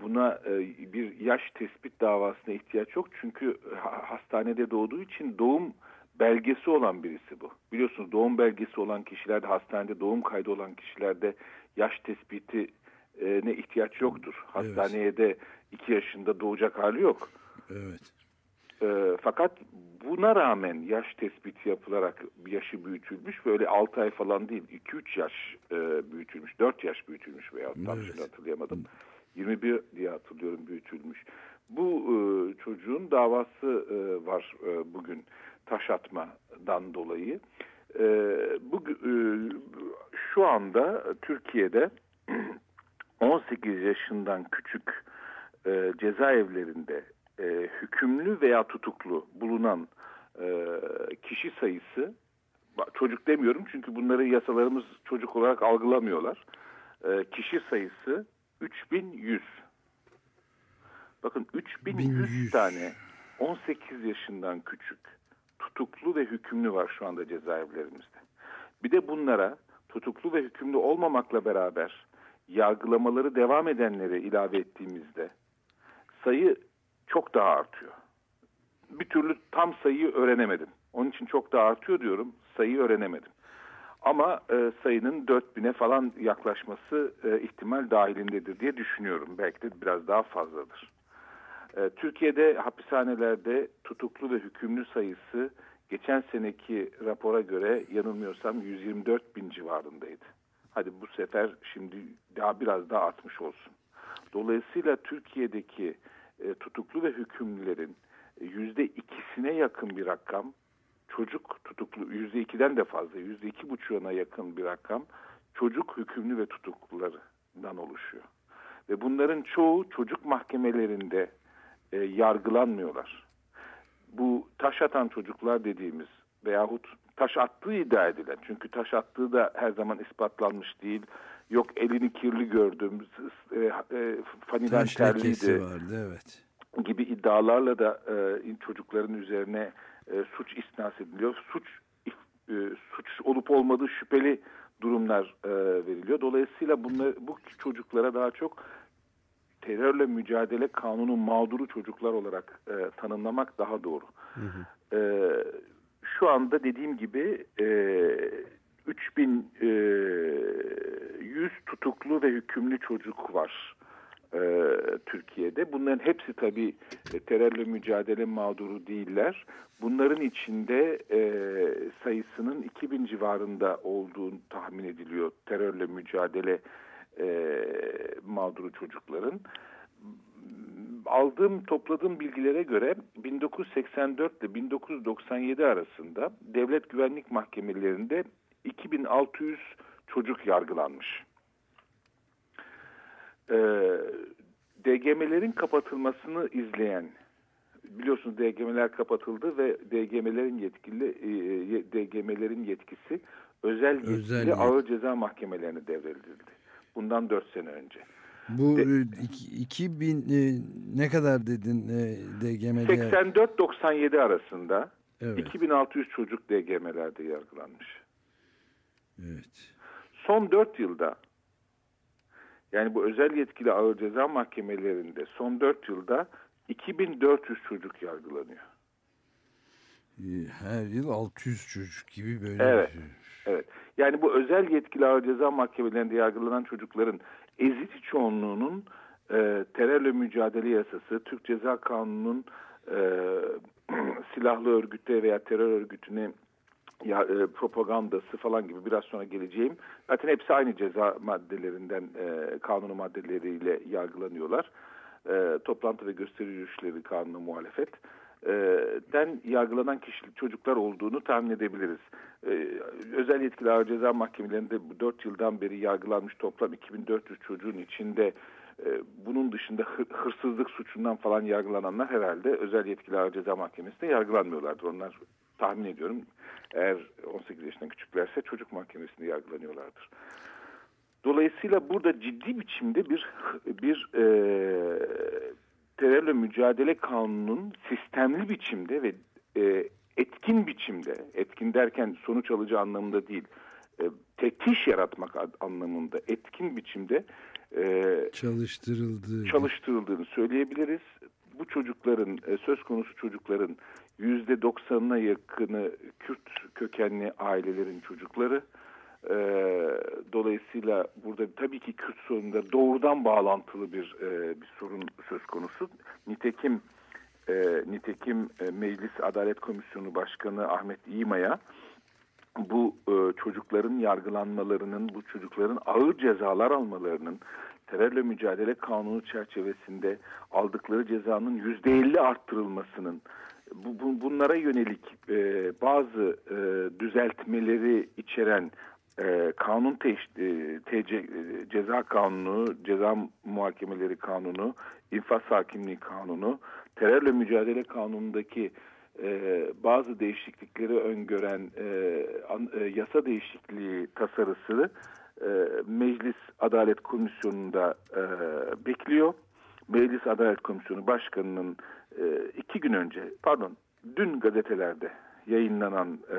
buna e, bir yaş tespit davasına ihtiyaç yok. Çünkü ha- hastanede doğduğu için doğum belgesi olan birisi bu. Biliyorsunuz doğum belgesi olan kişilerde hastanede doğum kaydı olan kişilerde yaş tespiti e, ne ihtiyaç yoktur. Hastaneye de 2 yaşında doğacak hali yok. Evet. E, fakat buna rağmen yaş tespiti yapılarak yaşı büyütülmüş. Böyle 6 ay falan değil 2-3 yaş e, büyütülmüş. 4 yaş büyütülmüş veya tam Evet. şimdi hatırlayamadım. 21 diye hatırlıyorum büyütülmüş. Bu e, çocuğun davası e, var e, bugün taş atmadan dolayı. E, bu e, şu anda Türkiye'de 18 yaşından küçük e, cezaevlerinde e, hükümlü veya tutuklu bulunan e, kişi sayısı çocuk demiyorum çünkü bunları yasalarımız çocuk olarak algılamıyorlar. E, kişi sayısı 3100. Bakın 3100 1100. tane 18 yaşından küçük tutuklu ve hükümlü var şu anda cezaevlerimizde. Bir de bunlara tutuklu ve hükümlü olmamakla beraber yargılamaları devam edenleri ilave ettiğimizde sayı çok daha artıyor. Bir türlü tam sayıyı öğrenemedim. Onun için çok daha artıyor diyorum. Sayıyı öğrenemedim. Ama e, sayının 4000'e falan yaklaşması e, ihtimal dahilindedir diye düşünüyorum. Belki de biraz daha fazladır. E, Türkiye'de hapishanelerde tutuklu ve hükümlü sayısı geçen seneki rapora göre yanılmıyorsam 124 bin civarındaydı. Hadi bu sefer şimdi daha biraz daha artmış olsun. Dolayısıyla Türkiye'deki e, tutuklu ve hükümlülerin e, yüzde ikisine yakın bir rakam çocuk tutuklu yüzde ikiden de fazla yüzde iki buçuğuna yakın bir rakam çocuk hükümlü ve tutuklularından oluşuyor. Ve bunların çoğu çocuk mahkemelerinde e, yargılanmıyorlar. Bu taş atan çocuklar dediğimiz veyahut taş attığı iddia edilen çünkü taş attığı da her zaman ispatlanmış değil. Yok elini kirli gördüm, e, e, faniden terliydi vardı evet. gibi iddialarla da e, çocukların üzerine e, suç isnas ediliyor. Suç e, suç olup olmadığı şüpheli durumlar e, veriliyor. Dolayısıyla bunlar, bu çocuklara daha çok terörle mücadele kanunu mağduru çocuklar olarak e, tanımlamak daha doğru. Hı hı. E, şu anda dediğim gibi e, 3100 tutuklu ve hükümlü çocuk var e, Türkiye'de. Bunların hepsi tabii e, terörle mücadele mağduru değiller. Bunların içinde e, sayısının 2000 civarında olduğunu tahmin ediliyor terörle mücadele e, mağduru çocukların. Aldığım, topladığım bilgilere göre 1984 ile 1997 arasında devlet güvenlik mahkemelerinde 2600 çocuk yargılanmış. Ee, DGM'lerin kapatılmasını izleyen, biliyorsunuz DGM'ler kapatıldı ve DGM'lerin yetkili e, DGM'lerin yetkisi özel yetkili özel ağır ceza mahkemelerine devredildi. Bundan 4 sene önce. Bu De, 2000 e, ne kadar dedin e, DGM'de? 84-97 arasında evet. 2600 çocuk DGM'lerde yargılanmış. Evet. Son 4 yılda yani bu özel yetkili ağır ceza mahkemelerinde son 4 yılda 2400 çocuk yargılanıyor. Her yıl 600 çocuk gibi böyle. Evet. Evet. Yani bu özel yetkili ağır ceza mahkemelerinde yargılanan çocukların ezici çoğunluğunun e, terörle mücadele yasası, Türk Ceza Kanunu'nun e, silahlı örgüte veya terör örgütüne ya, e, propagandası falan gibi biraz sonra geleceğim. Zaten hepsi aynı ceza maddelerinden, e, kanunu maddeleriyle yargılanıyorlar. E, toplantı ve gösteri yürüyüşleri kanunu muhalefet e, den yargılanan kişilik çocuklar olduğunu tahmin edebiliriz. E, özel yetkili ağır ceza mahkemelerinde 4 yıldan beri yargılanmış toplam 2400 çocuğun içinde e, bunun dışında hırsızlık suçundan falan yargılananlar herhalde özel yetkili ağır ceza mahkemesinde yargılanmıyorlardır. Onlar tahmin ediyorum eğer 18 yaşından küçüklerse çocuk mahkemesinde yargılanıyorlardır. Dolayısıyla burada ciddi biçimde bir bir e, terörle mücadele kanununun sistemli biçimde ve e, etkin biçimde, etkin derken sonuç alıcı anlamında değil, e, tetiş yaratmak anlamında etkin biçimde e, çalıştırıldığı çalıştırıldığını söyleyebiliriz. Bu çocukların, e, söz konusu çocukların yüzde doksanına yakını Kürt kökenli ailelerin çocukları. E, dolayısıyla burada tabii ki Kürt sorununda doğrudan bağlantılı bir e, bir sorun söz konusu. Nitekim e, nitekim e, Meclis Adalet Komisyonu Başkanı Ahmet İma'ya bu e, çocukların yargılanmalarının, bu çocukların ağır cezalar almalarının terörle mücadele kanunu çerçevesinde aldıkları cezanın yüzde elli arttırılmasının bu, bu, bunlara yönelik e, bazı e, düzeltmeleri içeren e, kanun te, TC, e, ceza kanunu, ceza muhakemeleri kanunu, infaz hakimliği kanunu, terörle mücadele kanunundaki e, bazı değişiklikleri öngören e, an, e, yasa değişikliği tasarısı e, Meclis Adalet Komisyonu'nda e, bekliyor. Meclis Adalet Komisyonu Başkanı'nın e, iki gün önce, pardon dün gazetelerde yayınlanan e,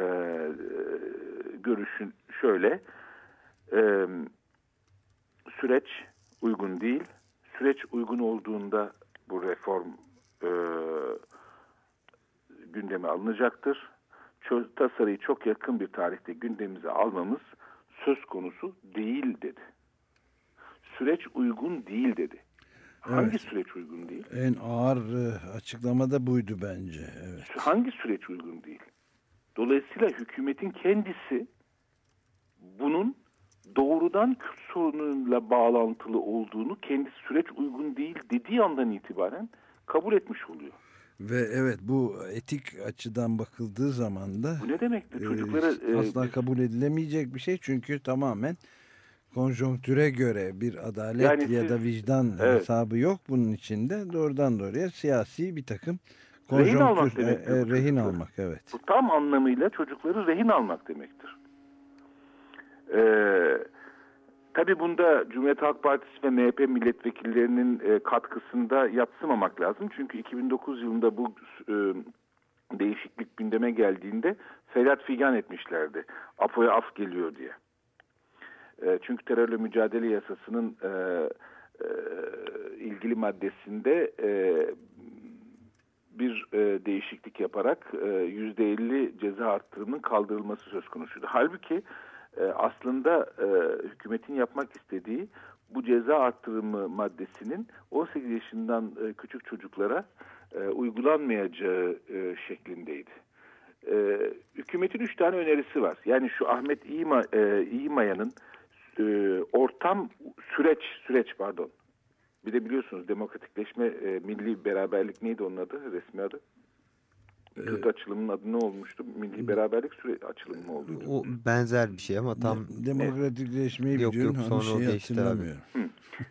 görüşün şöyle, e, süreç uygun değil, süreç uygun olduğunda bu reform e, gündeme alınacaktır. Çöz, tasarıyı çok yakın bir tarihte gündemimize almamız söz konusu değil dedi. Süreç uygun değil dedi. Hangi evet. süreç uygun değil? En ağır e, açıklama da buydu bence. Evet. Hangi süreç uygun değil? Dolayısıyla hükümetin kendisi bunun doğrudan Kürt sorunuyla bağlantılı olduğunu kendisi süreç uygun değil dediği andan itibaren kabul etmiş oluyor. Ve evet bu etik açıdan bakıldığı zaman da Bu ne demektir? e, Çocukları e, asla biz- kabul edilemeyecek bir şey. Çünkü tamamen konjonktüre göre bir adalet Yani ya siz- da vicdan Evet. hesabı yok bunun içinde. Doğrudan doğruya siyasi bir takım Rehin almak konjonktür demektir e, bu rehin almak evet. Bu tam anlamıyla çocukları rehin almak demektir. Ee, tabii bunda Cumhuriyet Halk Partisi ve MHP milletvekillerinin e, katkısında yatsımamak lazım. Çünkü 2009 yılında bu e, değişiklik gündeme geldiğinde feryat figan etmişlerdi. APO'ya af geliyor diye. E, çünkü terörle mücadele yasasının e, e, ilgili maddesinde e, bir e, değişiklik yaparak e, yüzde 50 ceza arttırımının kaldırılması söz konusuydu. Halbuki e, aslında e, hükümetin yapmak istediği bu ceza arttırımı maddesinin 18 yaşından e, küçük çocuklara e, uygulanmayacağı e, şeklindeydi. E, hükümetin üç tane önerisi var. Yani şu Ahmet İyima, e, e, ortam süreç süreç pardon bir de biliyorsunuz demokratikleşme e, milli beraberlik neydi onun adı resmi adı? Kürt açılımının adı ne olmuştu? Milli beraberlik süre açılımı mı oldu? O benzer bir şey ama tam demokratikleşmeyi Yok, biliyorum yok, ama sonra şeyi değişti abi.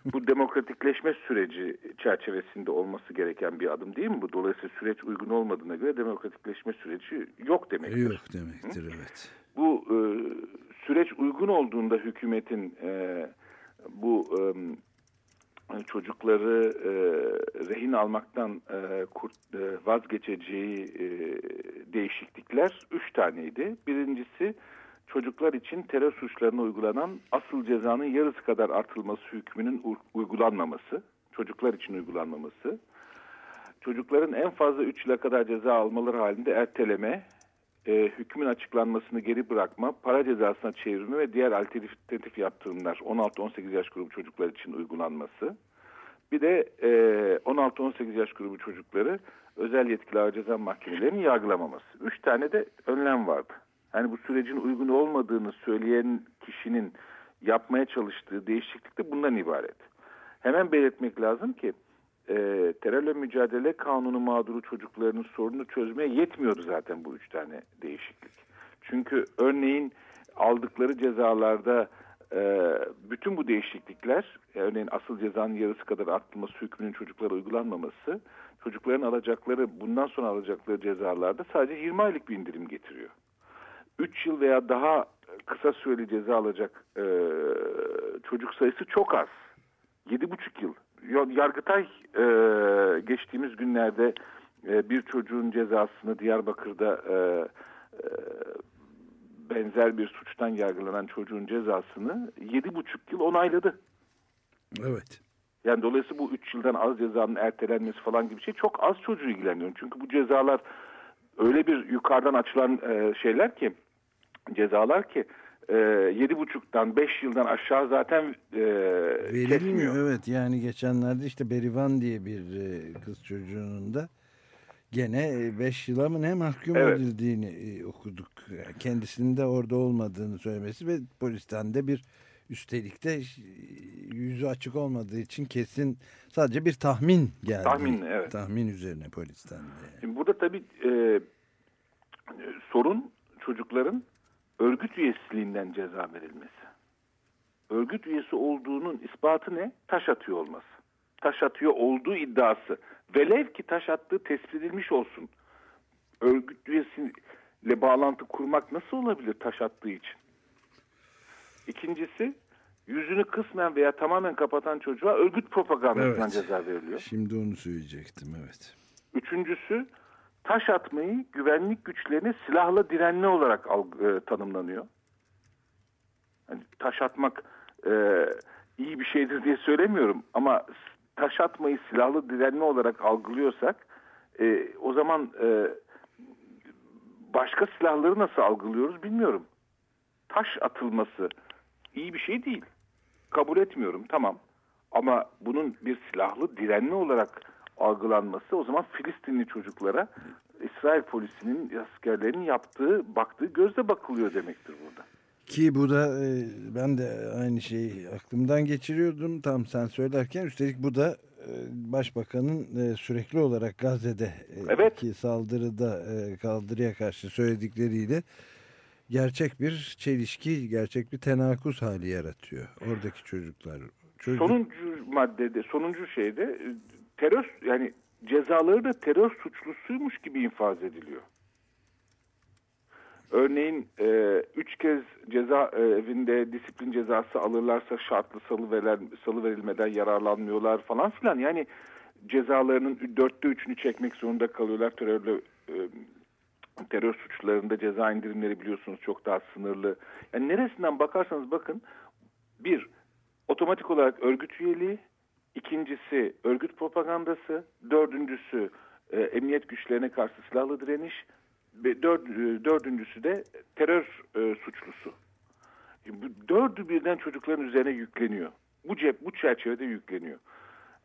Bu demokratikleşme süreci çerçevesinde olması gereken bir adım değil mi bu? Dolayısıyla süreç uygun olmadığına göre demokratikleşme süreci yok demektir. Yok demektir evet. Bu e, süreç uygun olduğunda hükümetin e, bu e, çocukları e, rehin almaktan e, kurt, e, vazgeçeceği e, değişiklikler üç taneydi. Birincisi çocuklar için terör suçlarına uygulanan asıl cezanın yarısı kadar artılması hükmünün uygulanmaması, çocuklar için uygulanmaması, çocukların en fazla 3 yıla kadar ceza almaları halinde erteleme, e, hükmün açıklanmasını geri bırakma, para cezasına çevirme ve diğer alternatif yaptırımlar 16-18 yaş grubu çocuklar için uygulanması. Bir de e, 16-18 yaş grubu çocukları özel yetkili ağır ceza mahkemelerinin yargılamaması. Üç tane de önlem vardı. Yani bu sürecin uygun olmadığını söyleyen kişinin yapmaya çalıştığı değişiklik de bundan ibaret. Hemen belirtmek lazım ki e, terörle mücadele kanunu mağduru çocuklarının sorununu çözmeye yetmiyordu zaten bu üç tane değişiklik. Çünkü örneğin aldıkları cezalarda e, bütün bu değişiklikler, örneğin asıl cezanın yarısı kadar arttırılması hükmünün çocuklara uygulanmaması, çocukların alacakları, bundan sonra alacakları cezalarda sadece 20 aylık bir indirim getiriyor. 3 yıl veya daha kısa süreli ceza alacak e, çocuk sayısı çok az. 7,5 yıl. Yargıtay e, geçtiğimiz günlerde e, bir çocuğun cezasını Diyarbakır'da e, e, benzer bir suçtan yargılanan çocuğun cezasını 7,5 yıl onayladı. Evet. Yani dolayısıyla bu 3 yıldan az cezanın ertelenmesi falan gibi şey çok az çocuğu ilgileniyor. Çünkü bu cezalar öyle bir yukarıdan açılan e, şeyler ki cezalar ki yedi buçuktan beş yıldan aşağı zaten e, Verilmiyor evet yani geçenlerde işte Berivan diye bir e, kız çocuğunun da gene 5 yıla mı ne mahkum Evet. edildiğini e, okuduk. Kendisinin de orada olmadığını söylemesi ve polisten de bir üstelik de e, yüzü açık olmadığı için kesin sadece bir tahmin geldi. Tahmin, evet. Tahmin üzerine polisten de. Şimdi burada tabii e, sorun çocukların örgüt üyesiliğinden ceza verilmesi. Örgüt üyesi olduğunun ispatı ne? Taş atıyor olması. Taş atıyor olduğu iddiası. Velev ki taş attığı tespit edilmiş olsun. Örgüt üyesiyle bağlantı kurmak nasıl olabilir taş attığı için? İkincisi yüzünü kısmen veya tamamen kapatan çocuğa örgüt propagandasından Evet. ceza veriliyor. Şimdi onu söyleyecektim evet. Üçüncüsü taş atmayı güvenlik güçlerine silahla direnme olarak e, tanımlanıyor. Yani taş atmak e, iyi bir şeydir diye söylemiyorum ama taş atmayı silahlı direnme olarak algılıyorsak e, o zaman e, başka silahları nasıl algılıyoruz bilmiyorum. Taş atılması iyi bir şey değil. Kabul etmiyorum tamam. Ama bunun bir silahlı direnme olarak algılanması o zaman Filistinli çocuklara İsrail polisinin askerlerinin yaptığı baktığı gözle bakılıyor demektir burada. Ki bu da e, ben de aynı şeyi aklımdan geçiriyordum tam sen söylerken üstelik bu da başbakanın e, sürekli olarak Gazze'de e, Evet. ki saldırıda e, kaldırıya karşı söyledikleriyle gerçek bir çelişki, gerçek bir tenakuz hali yaratıyor. Oradaki çocuklar. Çocuk, Sonuncu maddede, sonuncu şeyde e, terör yani cezaları da terör suçlusuymuş gibi infaz ediliyor. Örneğin e, üç kez ceza e, evinde disiplin cezası alırlarsa şartlı salı, verilen, salı verilmeden yararlanmıyorlar falan filan. Yani cezalarının dörtte üçünü çekmek zorunda kalıyorlar. Terörle e, terör suçlarında ceza indirimleri biliyorsunuz çok daha sınırlı. Yani neresinden bakarsanız bakın bir otomatik olarak örgüt üyeliği, ikincisi örgüt propagandası, dördüncüsü e, emniyet güçlerine karşı silahlı direniş, ve dört, e, dördüncüsü de terör e, suçlusu. Şimdi bu dördü birden çocukların üzerine yükleniyor. Bu cep, bu çerçevede yükleniyor.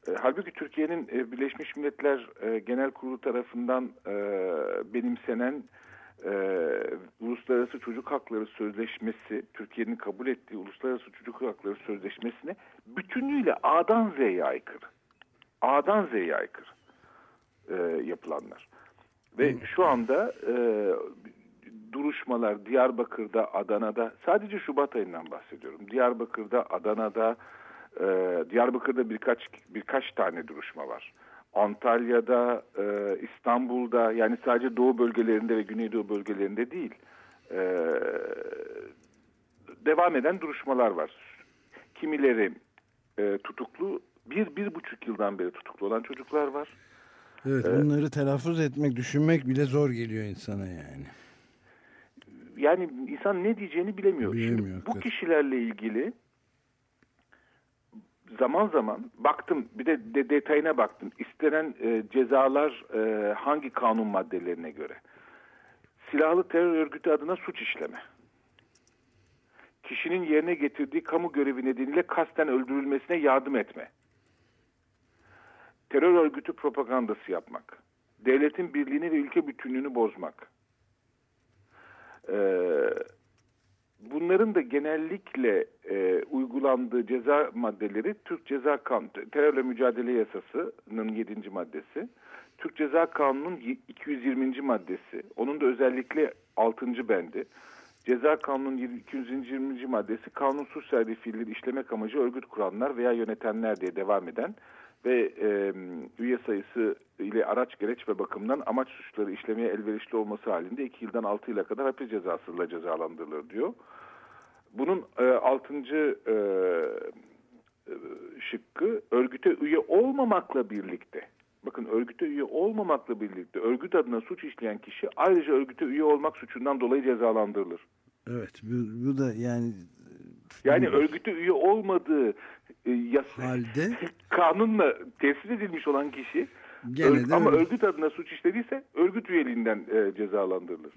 E, halbuki Türkiye'nin e, Birleşmiş Milletler e, Genel Kurulu tarafından e, benimsenen e, Uluslararası Çocuk Hakları Sözleşmesi, Türkiye'nin kabul ettiği Uluslararası Çocuk Hakları Sözleşmesi'ne bütünüyle A'dan Z'ye aykırı. A'dan Z'ye aykırı e, yapılanlar. Ve şu anda e, duruşmalar Diyarbakır'da, Adana'da, sadece Şubat ayından bahsediyorum. Diyarbakır'da, Adana'da, e, Diyarbakır'da birkaç birkaç tane duruşma var. Antalya'da, e, İstanbul'da yani sadece Doğu bölgelerinde ve Güneydoğu bölgelerinde değil. E, devam eden duruşmalar var. Kimileri e, tutuklu, bir, bir buçuk yıldan beri tutuklu olan çocuklar var. evet, bunları telaffuz etmek, düşünmek bile zor geliyor insana yani. yani insan ne diyeceğini bilemiyor. Bilemiyor, Şimdi bu kişilerle ilgili zaman zaman baktım bir de, de detayına baktım. İstenen e, cezalar e, hangi kanun maddelerine göre? Silahlı terör örgütü adına suç işleme. Kişinin yerine getirdiği kamu görevi nedeniyle kasten öldürülmesine yardım etme. Terör örgütü propagandası yapmak. Devletin birliğini ve ülke bütünlüğünü bozmak. Ee, bunların da genellikle e, uygulandığı ceza maddeleri Türk Ceza Kanunu, Terörle Mücadele Yasası'nın 7. maddesi, Türk Ceza Kanunu'nun y- 220. maddesi, onun da özellikle 6. bendi, Ceza Kanunu'nun 220. maddesi kanun suç serdiği fiilleri işlemek amacı örgüt kuranlar veya yönetenler diye devam eden ve e, üye sayısı ile araç gereç ve bakımdan amaç suçları işlemeye elverişli olması halinde 2 yıldan 6 yıla kadar hapis cezasıyla cezalandırılır diyor. Bunun e, 6. E, şıkkı örgüte üye olmamakla birlikte bakın örgüte üye olmamakla birlikte örgüt adına suç işleyen kişi ayrıca örgüte üye olmak suçundan dolayı cezalandırılır. Evet, bu, bu da yani Yani örgüte üye olmadığı yasa, halde kanunla tesis edilmiş olan kişi Gene ör- de ama öyle. örgüt adına suç işlediyse örgüt üyeliğinden e, cezalandırılır.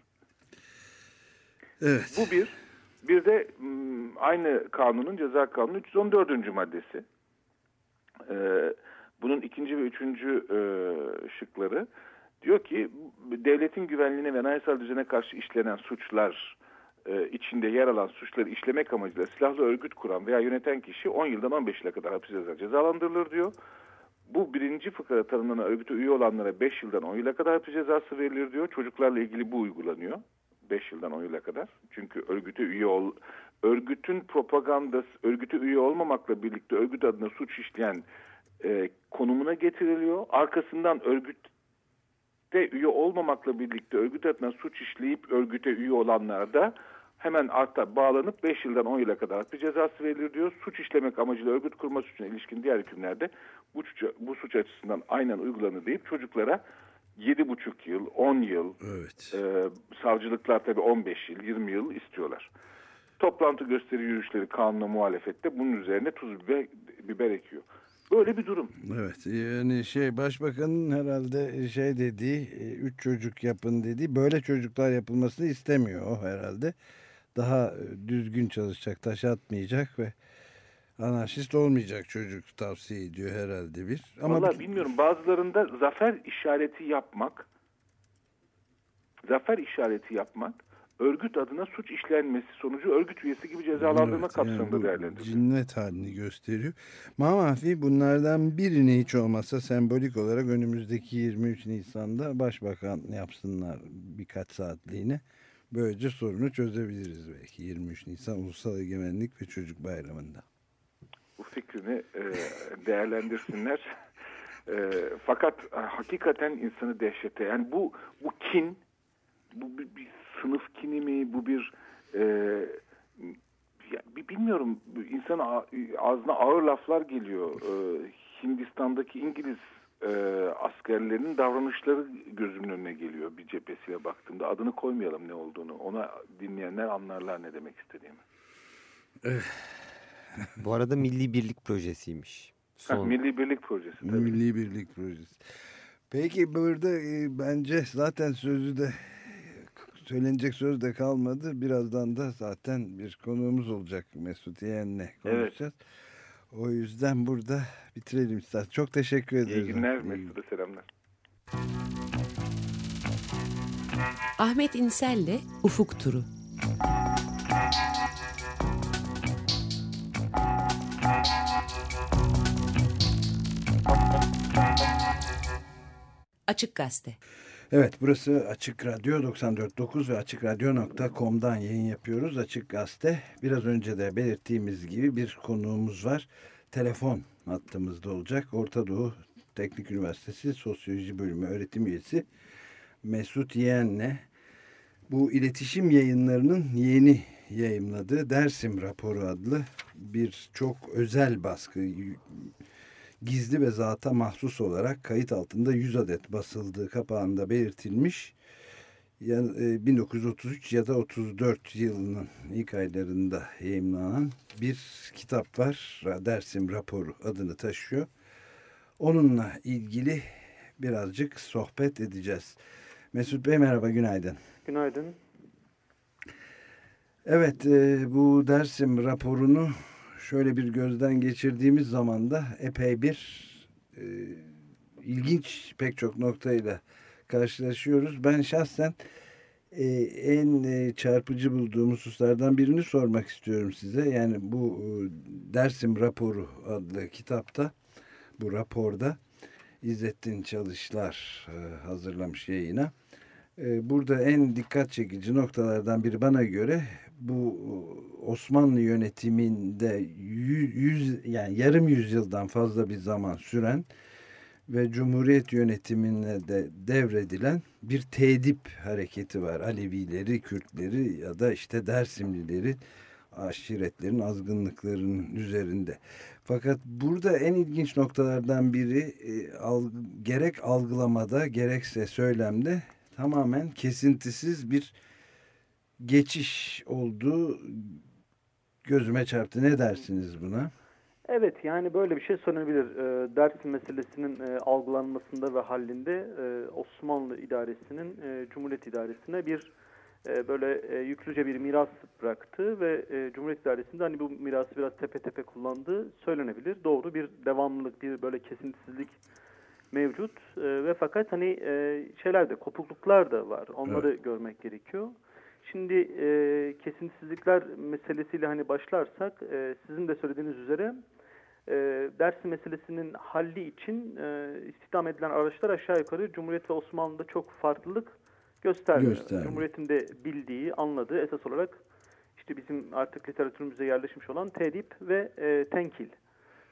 evet. Bu bir. Bir de m, aynı kanunun ceza kanunu 314. maddesi. Ee, bunun ikinci ve üçüncü e, şıkları diyor ki devletin güvenliğine ve anayasal düzene karşı işlenen suçlar e, içinde yer alan suçları işlemek amacıyla silahlı örgüt kuran veya yöneten kişi 10 yıldan 15 yıla kadar hapis cezası cezalandırılır diyor. Bu birinci fıkrada tanımlanan örgüte üye olanlara 5 yıldan 10 yıla kadar hapis cezası verilir diyor. Çocuklarla ilgili bu uygulanıyor. 5 yıldan 10 yıla kadar. Çünkü örgüte üye ol, örgütün propagandası, örgüte üye olmamakla birlikte örgüt adına suç işleyen e, konumuna getiriliyor. Arkasından örgütte üye olmamakla birlikte örgüt adına suç işleyip örgüte üye olanlar da hemen arta bağlanıp 5 yıldan 10 yıla kadar hapis cezası verilir diyor. Suç işlemek amacıyla örgüt kurma suçuna ilişkin diğer hükümlerde bu, suç- bu suç açısından aynen uygulanır deyip çocuklara 7,5 yıl, 10 yıl, Evet. ee, savcılıklar tabii 15 yıl, 20 yıl istiyorlar. Toplantı gösteri yürüyüşleri kanuna muhalefette bunun üzerine tuz biber, biber ekiyor. Böyle bir durum. Evet yani şey başbakanın herhalde şey dediği e, üç çocuk yapın dediği böyle çocuklar yapılmasını istemiyor o herhalde. Daha e, düzgün çalışacak taş atmayacak ve anarşist olmayacak çocuk tavsiye ediyor herhalde bir. Ama Vallahi bilmiyorum bazılarında zafer işareti yapmak zafer işareti yapmak örgüt adına suç işlenmesi sonucu örgüt üyesi gibi cezalandırma Evet, kapsamında yani değerlendiriliyor. Cinnet halini gösteriyor. Mamafi bunlardan birini hiç olmazsa sembolik olarak önümüzdeki 23 Nisan'da başbakan yapsınlar birkaç saatliğine. Böylece sorunu çözebiliriz belki 23 Nisan Ulusal Egemenlik ve Çocuk Bayramı'nda. Bu fikrini e, değerlendirsinler. E, fakat e, hakikaten insanı dehşete yani bu bu kin bu bir, bir sınıf kini mi bu bir e, ya, bilmiyorum insan ağzına ağır laflar geliyor. Hindistan'daki İngiliz e, askerlerinin davranışları gözümün önüne geliyor bir cephesiyle baktığımda. Adını koymayalım ne olduğunu. Ona dinleyenler anlarlar ne demek istediğimi. Bu arada Milli Birlik Projesi'ymiş. Ha, Son. Milli Birlik Projesi tabii. Milli Birlik Projesi. Peki burada e, bence zaten sözü de söylenecek söz de kalmadı. Birazdan da zaten bir konuğumuz olacak Mesut Yeğen'le konuşacağız. O yüzden burada bitirelim istersen. Çok teşekkür ederiz. İyi günler, Mesut'a selamlar. Ahmet İnsel'le Ufuk Turu. Açık Gazete. Evet burası Açık Radyo 94.9 ve AçıkRadyo.com'dan yayın yapıyoruz. Açık Gazete biraz önce de belirttiğimiz gibi bir konuğumuz var. Telefon hattımızda olacak. Orta Doğu Teknik Üniversitesi Sosyoloji Bölümü öğretim üyesi Mesut Yeğen'le bu iletişim yayınlarının yeni yayımladığı Dersim Raporu adlı bir çok özel baskı gizli ve zata mahsus olarak kayıt altında 100 adet basıldığı kapağında belirtilmiş. Yani 1933 ya da 34 yılının ilk aylarında yayınlanan bir kitap var. Dersim raporu adını taşıyor. Onunla ilgili birazcık sohbet edeceğiz. Mesut Bey merhaba günaydın. Günaydın. Evet bu Dersim raporunu şöyle bir gözden geçirdiğimiz zaman da epey bir e, ilginç pek çok noktayla karşılaşıyoruz. Ben şahsen e, en e, çarpıcı bulduğum hususlardan birini sormak istiyorum size. Yani bu e, Dersim Raporu adlı kitapta, bu raporda İzzettin Çalışlar e, hazırlamış yayına. E, burada en dikkat çekici noktalardan biri bana göre bu Osmanlı yönetiminde yüz, yüz yani yarım yüzyıldan fazla bir zaman süren ve Cumhuriyet yönetimine de devredilen bir tedip hareketi var. Alevileri, Kürtleri ya da işte Dersimlileri aşiretlerin azgınlıklarının üzerinde. Fakat burada en ilginç noktalardan biri e, al, gerek algılamada gerekse söylemde tamamen kesintisiz bir geçiş olduğu gözüme çarptı. Ne dersiniz buna? Evet yani böyle bir şey söylenebilir. E, Dersim meselesinin e, algılanmasında ve hallində e, Osmanlı idaresinin e, Cumhuriyet idaresine bir e, böyle e, yüklüce bir miras bıraktı ve e, Cumhuriyet idaresinde hani bu mirası biraz tepe tepe kullandığı söylenebilir. Doğru bir devamlılık, bir böyle kesintisizlik mevcut e, ve fakat hani e, şeyler de kopukluklar da var. Onları evet. görmek gerekiyor. Şimdi e, kesintisizlikler meselesiyle hani başlarsak e, sizin de söylediğiniz üzere e, Dersim meselesinin halli için e, istihdam edilen araçlar aşağı yukarı Cumhuriyet ve Osmanlı'da çok farklılık göstermiyor. Göstermiyor. Cumhuriyet'in de bildiği, anladığı esas olarak işte bizim artık literatürümüze yerleşmiş olan tedip ve e, tenkil.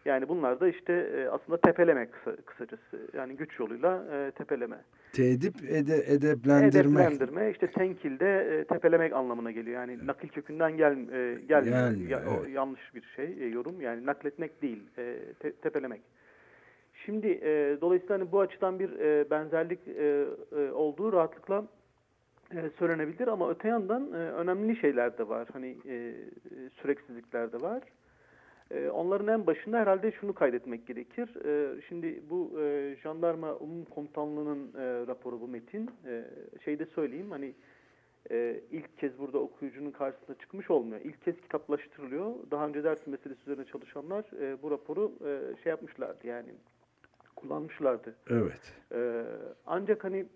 Yani bunlar da işte e, aslında tepeleme kısa, kısacası. Yani güç yoluyla e, tepeleme. Tedip, ede, edeplendirmek. Edeplendirme, işte tenkilde e, tepelemek anlamına geliyor. Yani nakil kökünden gel, e, gelmiyor. Yani, ya, evet. yanlış bir şey, e, yorum. Yani nakletmek değil, e, te, tepelemek. Şimdi e, dolayısıyla hani bu açıdan bir e, benzerlik e, e, olduğu rahatlıkla e, söylenebilir. Ama öte yandan e, önemli şeyler de var. Hani e, süreksizlikler de var. Onların en başında herhalde şunu kaydetmek gerekir. Şimdi bu jandarma umum komutanlığının raporu bu metin. Şeyde söyleyeyim hani ilk kez burada okuyucunun karşısına çıkmış olmuyor. İlk kez kitaplaştırılıyor. Daha önce ders meselesi üzerine çalışanlar bu raporu şey yapmışlardı yani kullanmışlardı. Evet. Ancak hani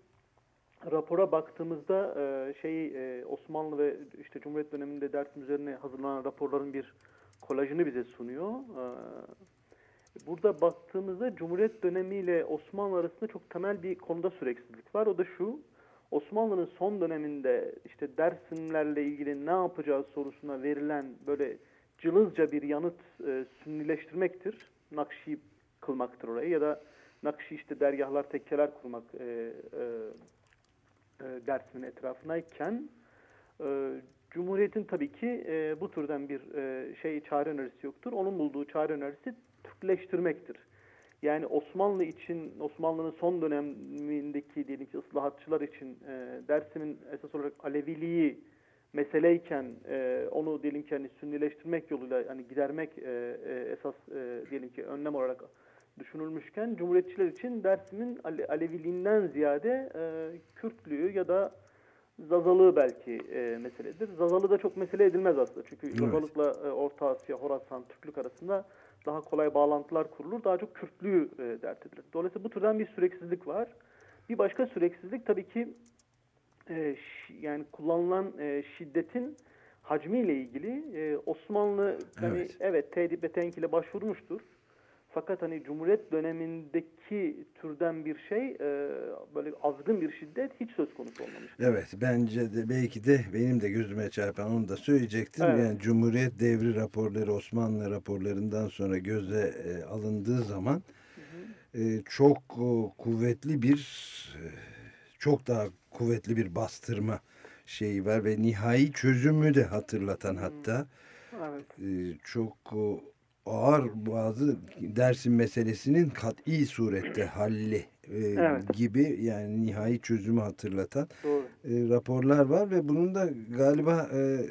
rapora baktığımızda e, şey e, Osmanlı ve işte Cumhuriyet döneminde dersim üzerine hazırlanan raporların bir kolajını bize sunuyor. E, burada baktığımızda Cumhuriyet dönemiyle Osmanlı arasında çok temel bir konuda süreksizlik var. O da şu. Osmanlı'nın son döneminde işte dersimlerle ilgili ne yapacağı sorusuna verilen böyle cılızca bir yanıt e, sünnileştirmektir. Nakşi kılmaktır orayı ya da Nakşi işte dergahlar, tekkeler kurmak e, e, e, dersimin etrafındayken e, Cumhuriyet'in tabii ki e, bu türden bir e, şey çare önerisi yoktur. Onun bulduğu çare önerisi Türkleştirmektir. Yani Osmanlı için, Osmanlı'nın son dönemindeki diyelim ki ıslahatçılar için e, Dersim'in esas olarak Aleviliği meseleyken e, onu diyelim ki hani sünnileştirmek yoluyla hani gidermek e, e, esas e, diyelim ki önlem olarak düşünülmüşken Cumhuriyetçiler için Dersim'in Ale Aleviliğinden ziyade e, Kürtlüğü ya da Zazalığı belki e, meseledir. Zazalı da çok mesele edilmez aslında. Çünkü evet. Zazalıkla e, Orta Asya, Horasan, Türklük arasında daha kolay bağlantılar kurulur. Daha çok Kürtlüğü e, dert edilir. Dolayısıyla bu türden bir süreksizlik var. Bir başka süreksizlik tabii ki e, yani kullanılan e, şiddetin hacmiyle ilgili e, Osmanlı hani evet, evet tedip ve tenkile başvurmuştur. Fakat hani Cumhuriyet dönemindeki türden bir şey e, böyle azgın bir şiddet hiç söz konusu olmamış. Evet bence de belki de benim de gözüme çarpan onu da söyleyecektim. Evet. Yani Cumhuriyet devri raporları Osmanlı raporlarından sonra göze e, alındığı zaman hı hı. E, çok o, kuvvetli bir e, çok daha kuvvetli bir bastırma şeyi var ve nihai çözümü de hatırlatan hatta evet. e, çok o, ağır bazı dersin meselesinin kat'i surette halli e, evet. gibi yani nihai çözümü hatırlatan e, raporlar var ve bunun da galiba e,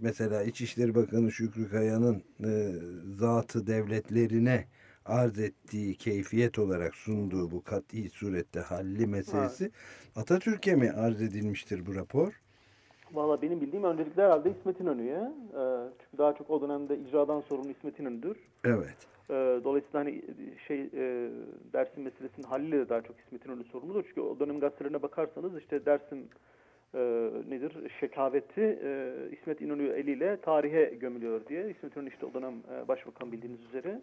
mesela İçişleri Bakanı Şükrü Kaya'nın e, zatı devletlerine arz ettiği keyfiyet olarak sunduğu bu kat'i surette halli meselesi evet. Atatürk'e mi arz edilmiştir bu rapor? Valla benim bildiğim öncelikle herhalde İsmet İnönü'ye. E, çünkü daha çok o dönemde icradan sorumlu İsmet İnönü'dür. Evet. E, dolayısıyla hani şey e, Dersim meselesinin haliyle de daha çok İsmet İnönü sorumludur. Çünkü o dönem gazetelerine bakarsanız işte Dersim e, nedir şekaveti e, İsmet İnönü eliyle tarihe gömülüyor diye. İsmet İnönü işte o dönem e, başbakan bildiğiniz üzere.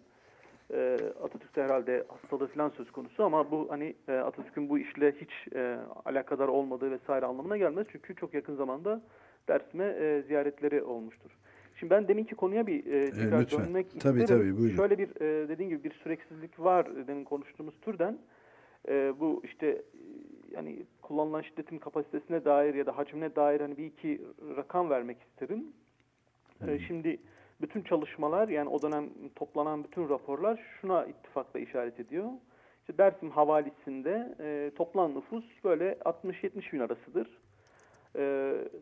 E, Atatürk'te herhalde hastalığı falan söz konusu ama bu hani e, Atatürk'ün bu işle hiç e, alakadar olmadığı vesaire anlamına gelmez. Çünkü çok yakın zamanda Dersim'e e, ziyaretleri olmuştur. Şimdi ben deminki konuya bir e, tekrar e, dönmek tabii, isterim. Tabii, buyurun. Şöyle bir e, dediğim gibi bir süreksizlik var demin konuştuğumuz türden. E, bu işte yani kullanılan şiddetin kapasitesine dair ya da hacmine dair hani bir iki rakam vermek isterim. E, şimdi bütün çalışmalar yani o dönem toplanan bütün raporlar şuna ittifakla işaret ediyor. İşte Dersim havalisinde e, toplam nüfus böyle 60-70 bin arasıdır. E,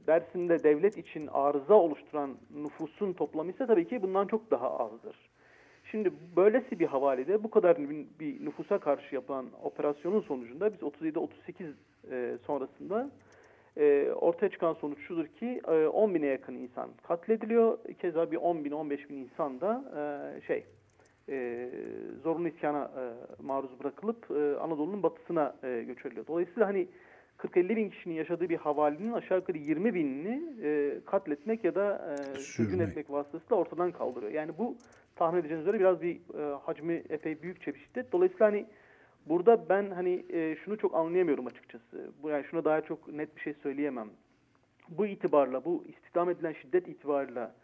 Dersim'de devlet için arıza oluşturan nüfusun toplamı ise tabii ki bundan çok daha azdır. Şimdi böylesi bir havalede bu kadar bir nüfusa karşı yapılan operasyonun sonucunda biz 37-38 e, sonrasında e, ortaya çıkan sonuç şudur ki e, 10 bine yakın insan katlediliyor. Keza bir 10 bin 15 bin insan da e, şey e, zorunlu isyana e, maruz bırakılıp e, Anadolu'nun batısına e, göçürülüyor. Dolayısıyla hani 40-50 bin kişinin yaşadığı bir havalinin aşağı yukarı 20 binini e, katletmek ya da e, sürgün etmek vasıtasıyla ortadan kaldırıyor. Yani bu tahmin edeceğiniz üzere biraz bir e, hacmi epey büyükçe bir şiddet. Dolayısıyla hani Burada ben hani e, şunu çok anlayamıyorum açıkçası. Bu yani şuna daha çok net bir şey söyleyemem. Bu itibarla, bu istihdam edilen şiddet itibarla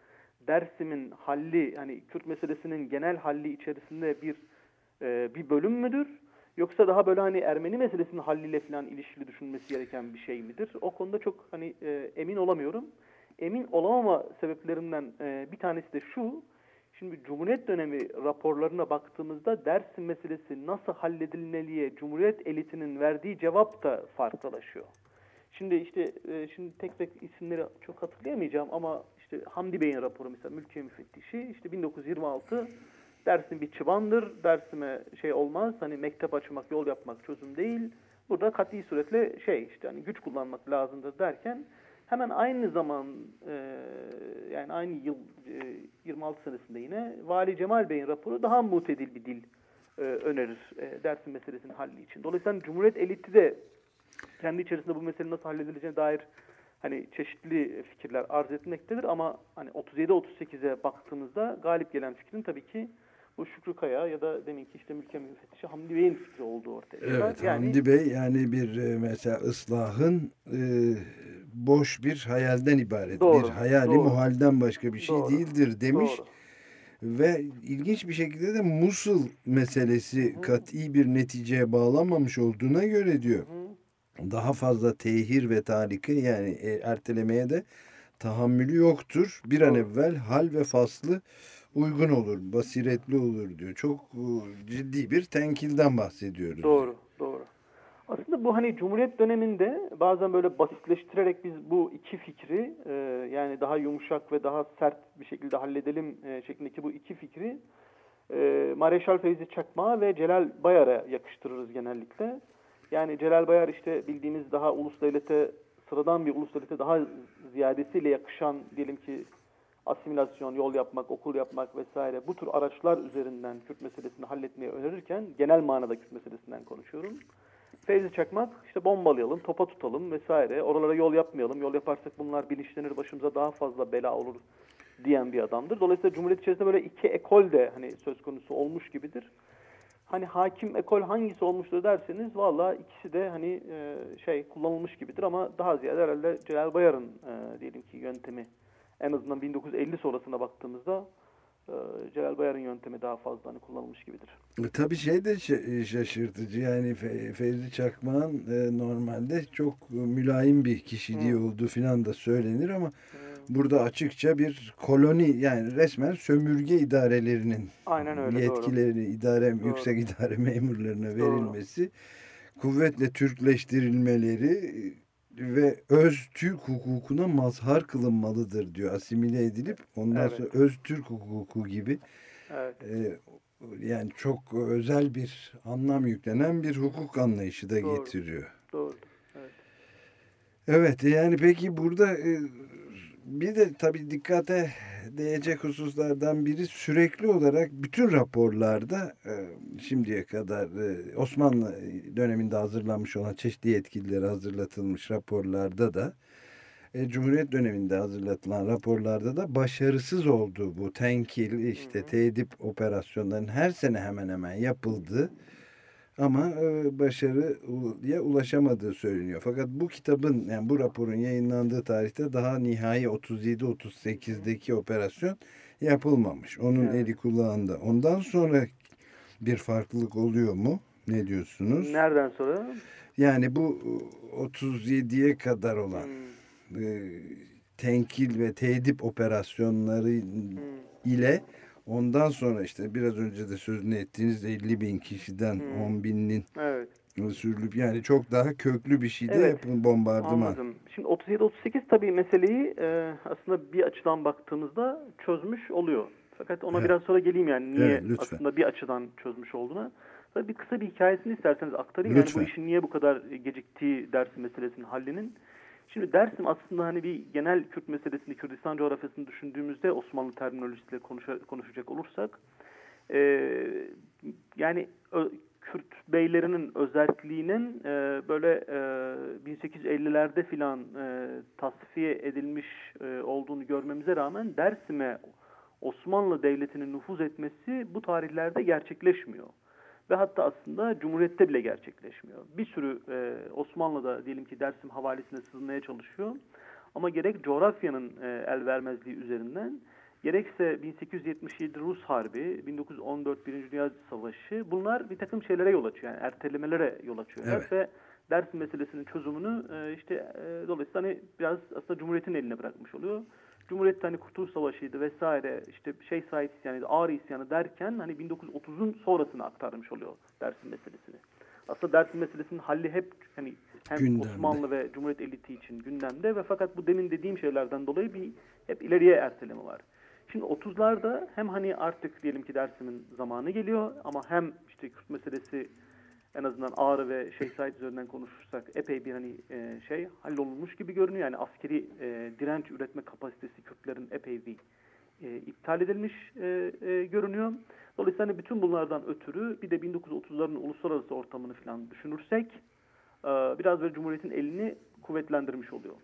Dersim'in halli, hani Kürt meselesinin genel halli içerisinde bir e, bir bölüm müdür? Yoksa daha böyle hani Ermeni meselesinin halliyle falan ilişkili düşünmesi gereken bir şey midir? O konuda çok hani e, emin olamıyorum. Emin olamama sebeplerinden e, bir tanesi de şu. Şimdi Cumhuriyet dönemi raporlarına baktığımızda Dersim meselesi nasıl halledilmeliye Cumhuriyet elitinin verdiği cevap da farklılaşıyor. Şimdi işte e, şimdi tek tek isimleri çok hatırlayamayacağım ama işte Hamdi Bey'in raporu mesela mülkiye müfettişi işte 1926 Dersim bir çıbandır. Dersime şey olmaz. Hani mektep açmak, yol yapmak çözüm değil. Burada kat'i suretle şey işte hani güç kullanmak lazımdır derken Hemen aynı zaman e, yani aynı yıl e, 26 senesinde yine Vali Cemal Bey'in raporu daha mutedil bir dil e, önerir e, Dersim meselesinin halli için. Dolayısıyla Cumhuriyet eliti de kendi içerisinde bu meselenin nasıl halledileceğine dair hani çeşitli fikirler arz etmektedir ama hani 37-38'e baktığımızda galip gelen fikrin tabii ki bu Şükrü Kaya ya da deminki işte mülke müfettişi Hamdi Bey'in fikri olduğu ortaya çıkar. Evet yani, Hamdi Bey yani bir e, mesela ıslahın e, boş bir hayalden ibaret. Doğru, bir hayali doğru. muhalden başka bir şey Doğru, değildir demiş. Doğru. Ve ilginç bir şekilde de Musul meselesi kat'i bir neticeye bağlanmamış olduğuna göre diyor. Hı. Daha fazla tehir ve taliki yani e, ertelemeye de tahammülü yoktur. Bir an Doğru. evvel hal ve faslı uygun olur, basiretli olur diyor. Çok e, ciddi bir tenkilden bahsediyoruz. Doğru, doğru. Aslında bu hani Cumhuriyet döneminde bazen böyle basitleştirerek biz bu iki fikri e, yani daha yumuşak ve daha sert bir şekilde halledelim e, şeklindeki bu iki fikri e, Mareşal Feyzi Çakma ve Celal Bayar'a yakıştırırız genellikle. Yani Celal Bayar işte bildiğimiz daha ulus devlete sıradan bir ulus devlete daha ziyadesiyle yakışan diyelim ki asimilasyon, yol yapmak, okul yapmak vesaire bu tür araçlar üzerinden Kürt meselesini halletmeyi önerirken genel manada Kürt meselesinden konuşuyorum. Feyzi Çakmak işte bombalayalım, topa tutalım vesaire. Oralara yol yapmayalım. Yol yaparsak bunlar bilinçlenir, başımıza daha fazla bela olur diyen bir adamdır. Dolayısıyla Cumhuriyet içerisinde böyle iki ekol de hani söz konusu olmuş gibidir. Hani hakim ekol hangisi olmuştur derseniz valla ikisi de hani e, şey kullanılmış gibidir ama daha ziyade herhalde Celal Bayar'ın e, diyelim ki yöntemi en azından 1950 sonrasına baktığımızda e, Celal Bayar'ın yöntemi daha fazla hani kullanılmış gibidir. E, Tabii şey de şa- şaşırtıcı yani Fe- Fevzi Çakmak'ın e, normalde çok e, mülayim bir kişiliği Hı. olduğu filan da söylenir ama burada açıkça bir koloni yani resmen sömürge idarelerinin Aynen öyle, yetkileri idare Doğru. yüksek idare memurlarına Doğru. verilmesi kuvvetle Türkleştirilmeleri e, ve öz Türk hukukuna mazhar kılınmalıdır diyor asimile edilip ondan Evet. sonra öz Türk hukuku gibi Evet. e, yani çok özel bir anlam yüklenen bir hukuk anlayışı da Doğru. getiriyor. Doğru. Evet. Evet yani peki burada e, bir de tabii dikkate değecek hususlardan biri sürekli olarak bütün raporlarda e, şimdiye kadar e, Osmanlı döneminde hazırlanmış olan çeşitli yetkililere hazırlatılmış raporlarda da e, Cumhuriyet döneminde hazırlatılan raporlarda da başarısız olduğu bu tenkil işte tedip operasyonlarının her sene hemen hemen yapıldığı ama e, başarıya ulaşamadığı söyleniyor. Fakat bu kitabın yani bu raporun yayınlandığı tarihte daha nihai 37-38'deki operasyon yapılmamış. Onun Evet. eli kulağında. Ondan sonra bir farklılık oluyor mu? Ne diyorsunuz? Nereden sonra? Yani bu e, 37'ye kadar olan Hmm, e, tenkil ve tedip operasyonları hmm. ile ondan sonra işte biraz önce de sözünü ettiğiniz 50 bin kişiden Hmm. 10 binin Evet. sürülüp yani çok daha köklü bir şey de Evet, yapın bombardıman. Anladım. Şimdi 37-38 tabii meseleyi e, aslında bir açıdan baktığımızda çözmüş oluyor. Fakat ona Evet. biraz sonra geleyim yani niye Evet, lütfen. aslında bir açıdan çözmüş olduğuna. Tabii bir kısa bir hikayesini isterseniz aktarayım. Lütfen. Yani bu işin niye bu kadar geciktiği Dersim meselesinin hallinin. Şimdi Dersim aslında hani bir genel Kürt meselesini, Kürdistan coğrafyasını düşündüğümüzde Osmanlı terminolojisiyle konuşa- konuşacak olursak e, yani ö- Kürt beylerinin özelliğinin e, böyle e, 1850'lerde filan e, tasfiye edilmiş e, olduğunu görmemize rağmen Dersim'e Osmanlı Devleti'nin nüfuz etmesi bu tarihlerde gerçekleşmiyor. Ve hatta aslında Cumhuriyet'te bile gerçekleşmiyor. Bir sürü e, Osmanlı'da diyelim ki Dersim havalisine sızmaya çalışıyor. Ama gerek coğrafyanın e, el vermezliği üzerinden gerekse 1877 Rus Harbi, 1914 Birinci Dünya Savaşı bunlar bir takım şeylere yol açıyor. Yani ertelemelere yol açıyor. Evet. Ve Dersim meselesinin çözümünü e, işte e, dolayısıyla hani biraz aslında Cumhuriyet'in eline bırakmış oluyor. Cumhuriyet hani Kurtuluş Savaşı'ydı vesaire işte şey Said isyanıydı, Ağrı isyanı derken hani 1930'un sonrasını aktarmış oluyor Dersim meselesini. Aslında Dersim meselesinin halli hep hani hem Gündemde. Osmanlı ve Cumhuriyet eliti için gündemde ve fakat bu demin dediğim şeylerden dolayı bir hep ileriye erteleme var. Şimdi 30'larda hem hani artık diyelim ki Dersim'in zamanı geliyor ama hem işte Kürt meselesi en azından Ağrı ve Şeyh Said üzerinden konuşursak epey bir hani e, şey hallolmuş gibi görünüyor. Yani askeri e, direnç üretme kapasitesi Kürtlerin epey bir e, iptal edilmiş e, e, görünüyor. Dolayısıyla hani bütün bunlardan ötürü bir de 1930'ların uluslararası ortamını falan düşünürsek e, biraz böyle Cumhuriyet'in elini kuvvetlendirmiş oluyor.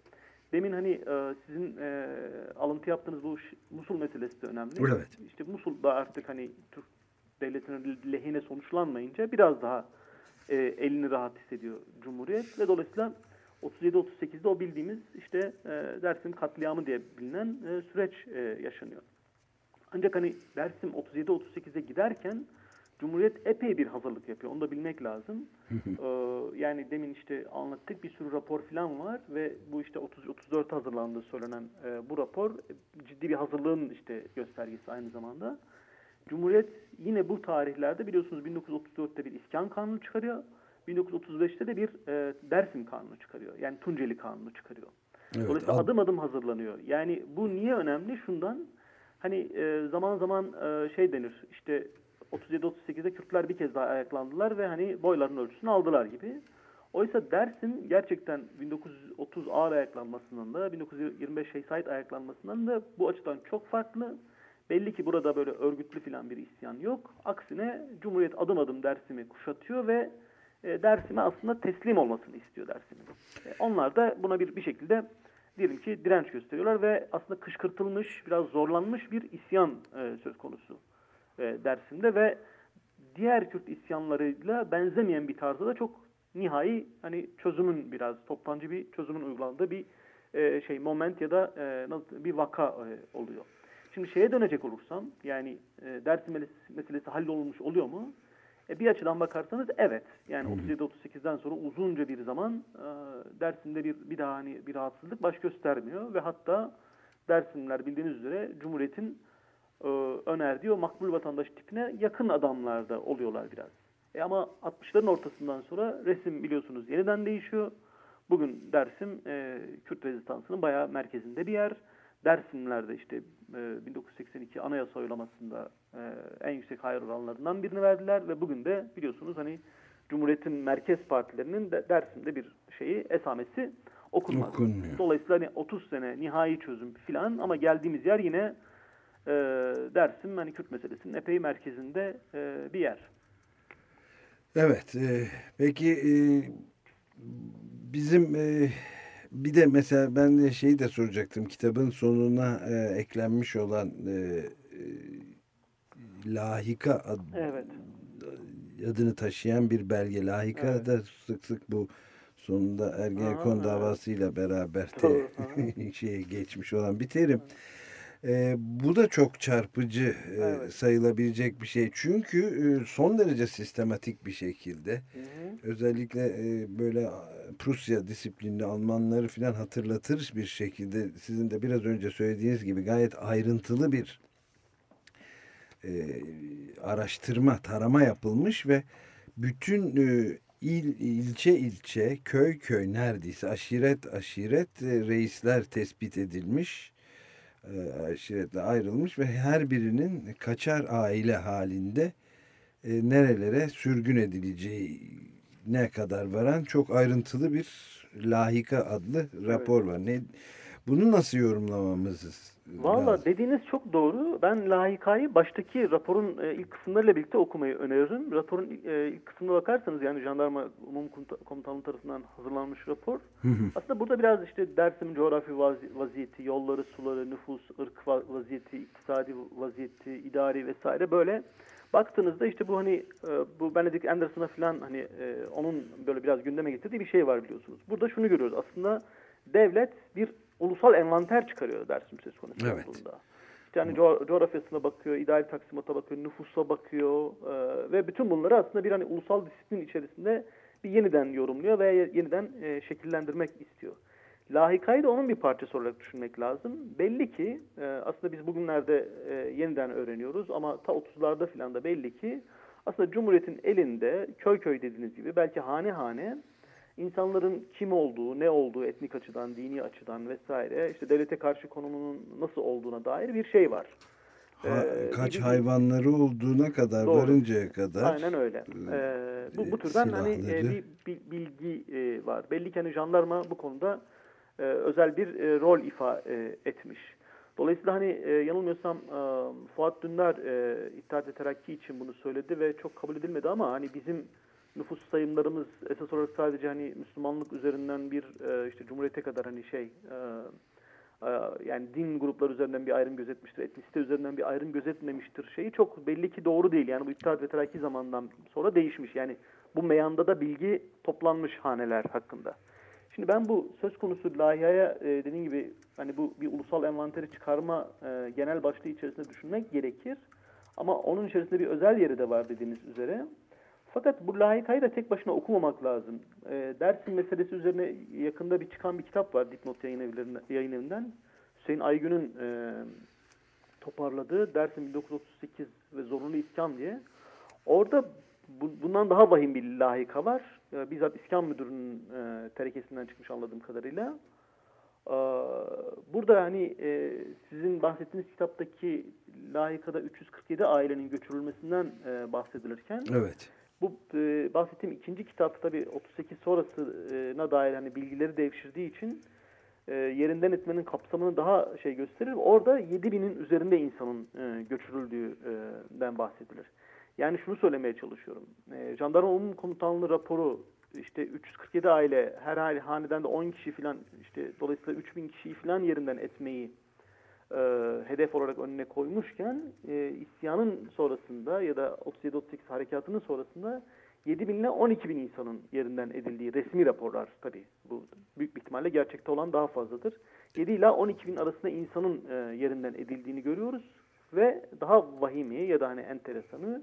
Demin hani e, sizin e, alıntı yaptığınız bu Musul meselesi de önemli. Evet. İşte Musul'da artık hani Türk devletinin lehine sonuçlanmayınca biraz daha e, elini rahat hissediyor Cumhuriyet ve dolayısıyla 37-38'de o bildiğimiz işte e, Dersim katliamı diye bilinen e, süreç e, yaşanıyor. Ancak hani Dersim 37-38'e giderken Cumhuriyet epey bir hazırlık yapıyor. Onu da bilmek lazım. ee, yani demin işte anlattık bir sürü rapor falan var ve bu işte 30-34 hazırlandığı söylenen e, bu rapor ciddi bir hazırlığın işte göstergesi aynı zamanda. Cumhuriyet yine bu tarihlerde biliyorsunuz 1934'te bir iskan kanunu çıkarıyor. 1935'te de bir e, Dersim kanunu çıkarıyor. Yani Tunceli kanunu çıkarıyor. Evet, Dolayısıyla adım adım hazırlanıyor. Yani bu niye önemli? Şundan hani e, zaman zaman e, şey denir işte 37-38'de Kürtler bir kez daha ayaklandılar ve hani boyların ölçüsünü aldılar gibi. Oysa Dersim gerçekten 1930 ağır ayaklanmasından da 1925 Şeyh Said ayaklanmasından da bu açıdan çok farklı. Belli ki burada böyle örgütlü filan bir isyan yok. Aksine Cumhuriyet adım adım Dersim'i kuşatıyor ve e, Dersim'e aslında teslim olmasını istiyor Dersim'in. E, onlar da buna bir bir şekilde diyelim ki direnç gösteriyorlar ve aslında kışkırtılmış, biraz zorlanmış bir isyan e, söz konusu e, Dersim'de ve diğer Kürt isyanlarıyla benzemeyen bir tarzda da çok nihai hani çözümün biraz toptancı bir çözümün uygulandığı bir şey moment ya da bir vaka oluyor. Şimdi şeye dönecek olursam yani e, Dersim meselesi hallolmuş oluyor mu? E, bir açıdan bakarsanız evet. Yani 37-38'den sonra uzunca bir zaman e, Dersim'de bir, bir daha hani bir rahatsızlık baş göstermiyor ve hatta Dersimler bildiğiniz üzere Cumhuriyet'in e, önerdiği o makbul vatandaş tipine yakın adamlarda oluyorlar biraz. E ama 60'ların ortasından sonra resim biliyorsunuz yeniden değişiyor. Bugün Dersim e, Kürt rezistansının bayağı merkezinde bir yer. Dersimlerde işte e, 1982 anayasa oylamasında e, en yüksek hayır oranlarından birini verdiler ve bugün de biliyorsunuz hani Cumhuriyet'in merkez partilerinin de Dersim'de bir şeyi esamesi okunmaz. Okunmuyor. Dolayısıyla hani 30 sene nihai çözüm filan ama geldiğimiz yer yine e, Dersim hani Kürt meselesinin epey merkezinde e, bir yer. Evet. E, peki e, bizim e, bir de mesela ben de şeyi de soracaktım. Kitabın sonuna e, eklenmiş olan e, e, lahika ad, evet. adını taşıyan bir belge. Lahika evet. da sık sık bu sonunda Ergenekon davasıyla beraber te, şeye geçmiş olan bir terim. Evet. E, bu da çok çarpıcı e, evet. sayılabilecek bir şey. Çünkü e, son derece sistematik bir şekilde hı hı. özellikle e, böyle Prusya disiplinli Almanları falan hatırlatır bir şekilde sizin de biraz önce söylediğiniz gibi gayet ayrıntılı bir e, araştırma, tarama yapılmış ve bütün e, il, ilçe ilçe, köy köy neredeyse aşiret aşiret e, reisler tespit edilmiş aşiretle ayrılmış ve her birinin kaçar aile halinde e, nerelere sürgün edileceği ne kadar varan çok ayrıntılı bir lahika adlı rapor evet. var. Ne, bunu nasıl yorumlamamız Valla dediğiniz çok doğru. Ben lahikayı baştaki raporun e, ilk kısımlarıyla birlikte okumayı öneririm. Raporun e, ilk kısmına bakarsanız yani jandarma umum komutanlığı tarafından hazırlanmış rapor. Aslında burada biraz işte Dersim'in coğrafi vaziyeti, yolları, suları, nüfus, ırk vaziyeti, iktisadi vaziyeti, idari vesaire böyle baktığınızda işte bu hani e, bu Benedict Anderson'a falan hani onun böyle biraz gündeme getirdiği bir şey var biliyorsunuz. Burada şunu görüyoruz aslında devlet bir ulusal envanter çıkarıyor Dersim söz konusu evet. olduğunda. Yani co coğrafyasına bakıyor, idari taksimata bakıyor, nüfusa bakıyor e, ve bütün bunları aslında bir hani ulusal disiplin içerisinde bir yeniden yorumluyor ve yeniden e, şekillendirmek istiyor. Lahikayı da onun bir parçası olarak düşünmek lazım. Belli ki e, aslında biz bugünlerde e, yeniden öğreniyoruz ama ta 30'larda filan da belli ki aslında Cumhuriyet'in elinde köy köy dediğiniz gibi belki hane hane insanların kim olduğu, ne olduğu etnik açıdan, dini açıdan vesaire işte devlete karşı konumunun nasıl olduğuna dair bir şey var. Ha, ee, kaç bir, hayvanları olduğuna kadar doğru. varıncaya kadar. Aynen öyle. E, ee, bu, bu türden silahları. hani e, bir, bir bilgi e, var. Belli ki hani jandarma bu konuda e, özel bir e, rol ifa e, etmiş. Dolayısıyla hani e, yanılmıyorsam e, Fuat Dündar e, İttihat ve Terakki için bunu söyledi ve çok kabul edilmedi ama hani bizim nüfus sayımlarımız esas olarak sadece hani Müslümanlık üzerinden bir e, işte Cumhuriyete kadar hani şey e, e, yani din grupları üzerinden bir ayrım gözetmiştir, etnisite üzerinden bir ayrım gözetmemiştir şeyi çok belli ki doğru değil. Yani bu İttihat ve Terakki zamanından sonra değişmiş. Yani bu meyanda da bilgi toplanmış haneler hakkında. Şimdi ben bu söz konusu layihaya e, dediğim gibi hani bu bir ulusal envanteri çıkarma e, genel başlığı içerisinde düşünmek gerekir. Ama onun içerisinde bir özel yeri de var dediğiniz üzere. Fakat bu layıkayı da tek başına okumamak lazım. E, Dersim meselesi üzerine yakında bir çıkan bir kitap var Dipnot yayın, yayın evinden. Hüseyin Aygün'ün e, toparladığı Dersim 1938 ve Zorunlu İskan diye. Orada bu, bundan daha vahim bir lahika var. E, bizzat İskan Müdürü'nün e, terekesinden çıkmış anladığım kadarıyla. E, burada hani e, sizin bahsettiğiniz kitaptaki lahikada 347 ailenin göçürülmesinden e, bahsedilirken evet. Bu e, bahsettiğim ikinci kitap tabi 38 sonrasına dair hani bilgileri devşirdiği için e, yerinden etmenin kapsamını daha şey gösterir. Orada 7000'in üzerinde insanın e, göçürüldüğünden bahsedilir. Yani şunu söylemeye çalışıyorum. E, Jandarma Umum Komutanlığı raporu işte 347 aile her aile haneden de 10 kişi falan işte dolayısıyla 3000 kişiyi falan yerinden etmeyi e, hedef olarak önüne koymuşken e, isyanın sonrasında ya da 37-38 harekatının sonrasında 7 bin ile 12 bin insanın yerinden edildiği resmi raporlar tabii bu büyük bir ihtimalle gerçekte olan daha fazladır. 7 ile 12 bin arasında insanın e, yerinden edildiğini görüyoruz ve daha vahimi ya da hani enteresanı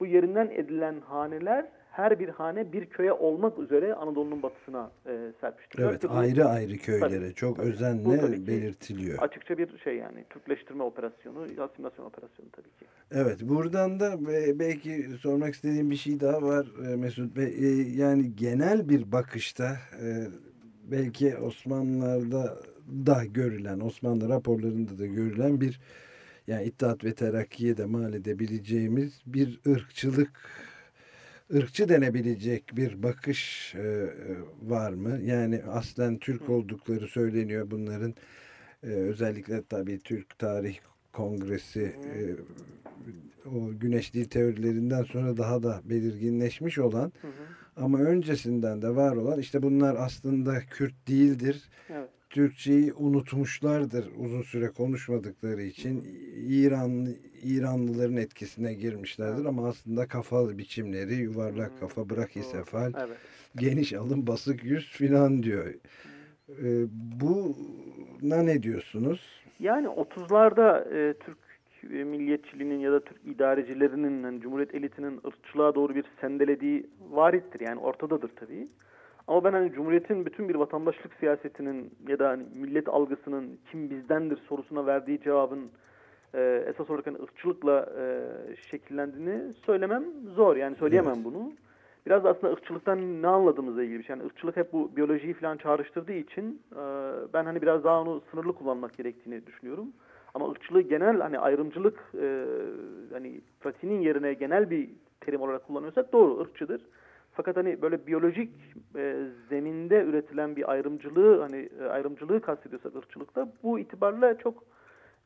bu yerinden edilen haneler her bir hane bir köye olmak üzere Anadolu'nun batısına e, serpiştiriliyor. Evet ayrı ayrı köylere tabii, çok tabii. özenle belirtiliyor. Açıkça bir şey yani Türkleştirme operasyonu, asimilasyon operasyonu tabii ki. Evet buradan da belki sormak istediğim bir şey daha var e, Mesut Bey. E, yani genel bir bakışta e, belki Osmanlılar'da da görülen, Osmanlı raporlarında da görülen bir yani İttihat ve Terakki'ye de mal edebileceğimiz bir ırkçılık ırkçı denebilecek bir bakış e, var mı? Yani aslen Türk oldukları söyleniyor bunların. E, özellikle tabii Türk Tarih Kongresi e, o güneş dil teorilerinden sonra daha da belirginleşmiş olan hı hı. ama öncesinden de var olan işte bunlar aslında Kürt değildir. Evet. Türkçeyi unutmuşlardır uzun süre konuşmadıkları için. İran İranlıların etkisine girmişlerdir evet. ama aslında kafalı biçimleri yuvarlak kafa, brakisefal, evet. geniş alın, basık yüz filan diyor. Ee, buna ne diyorsunuz? Yani 30'larda e, Türk milliyetçiliğinin ya da Türk idarecilerinin, yani Cumhuriyet elitinin ırkçılığa doğru bir sendelediği varittir. Yani ortadadır tabii. Ama ben hani Cumhuriyet'in bütün bir vatandaşlık siyasetinin ya da hani millet algısının kim bizdendir sorusuna verdiği cevabın e, esas olarak hani ırkçılıkla e, şekillendiğini söylemem zor. Yani söyleyemem evet. bunu. Biraz da aslında ırkçılıktan ne anladığımızla ilgili bir şey. Yani ırkçılık hep bu biyolojiyi falan çağrıştırdığı için e, ben hani biraz daha onu sınırlı kullanmak gerektiğini düşünüyorum. Ama ırkçılığı genel hani ayrımcılık e, hani pratiğinin yerine genel bir terim olarak kullanıyorsak doğru ırkçıdır. Fakat hani böyle biyolojik e, zeminde üretilen bir ayrımcılığı hani e, ayrımcılığı kastediyorsak ırkçılıkta bu itibarla çok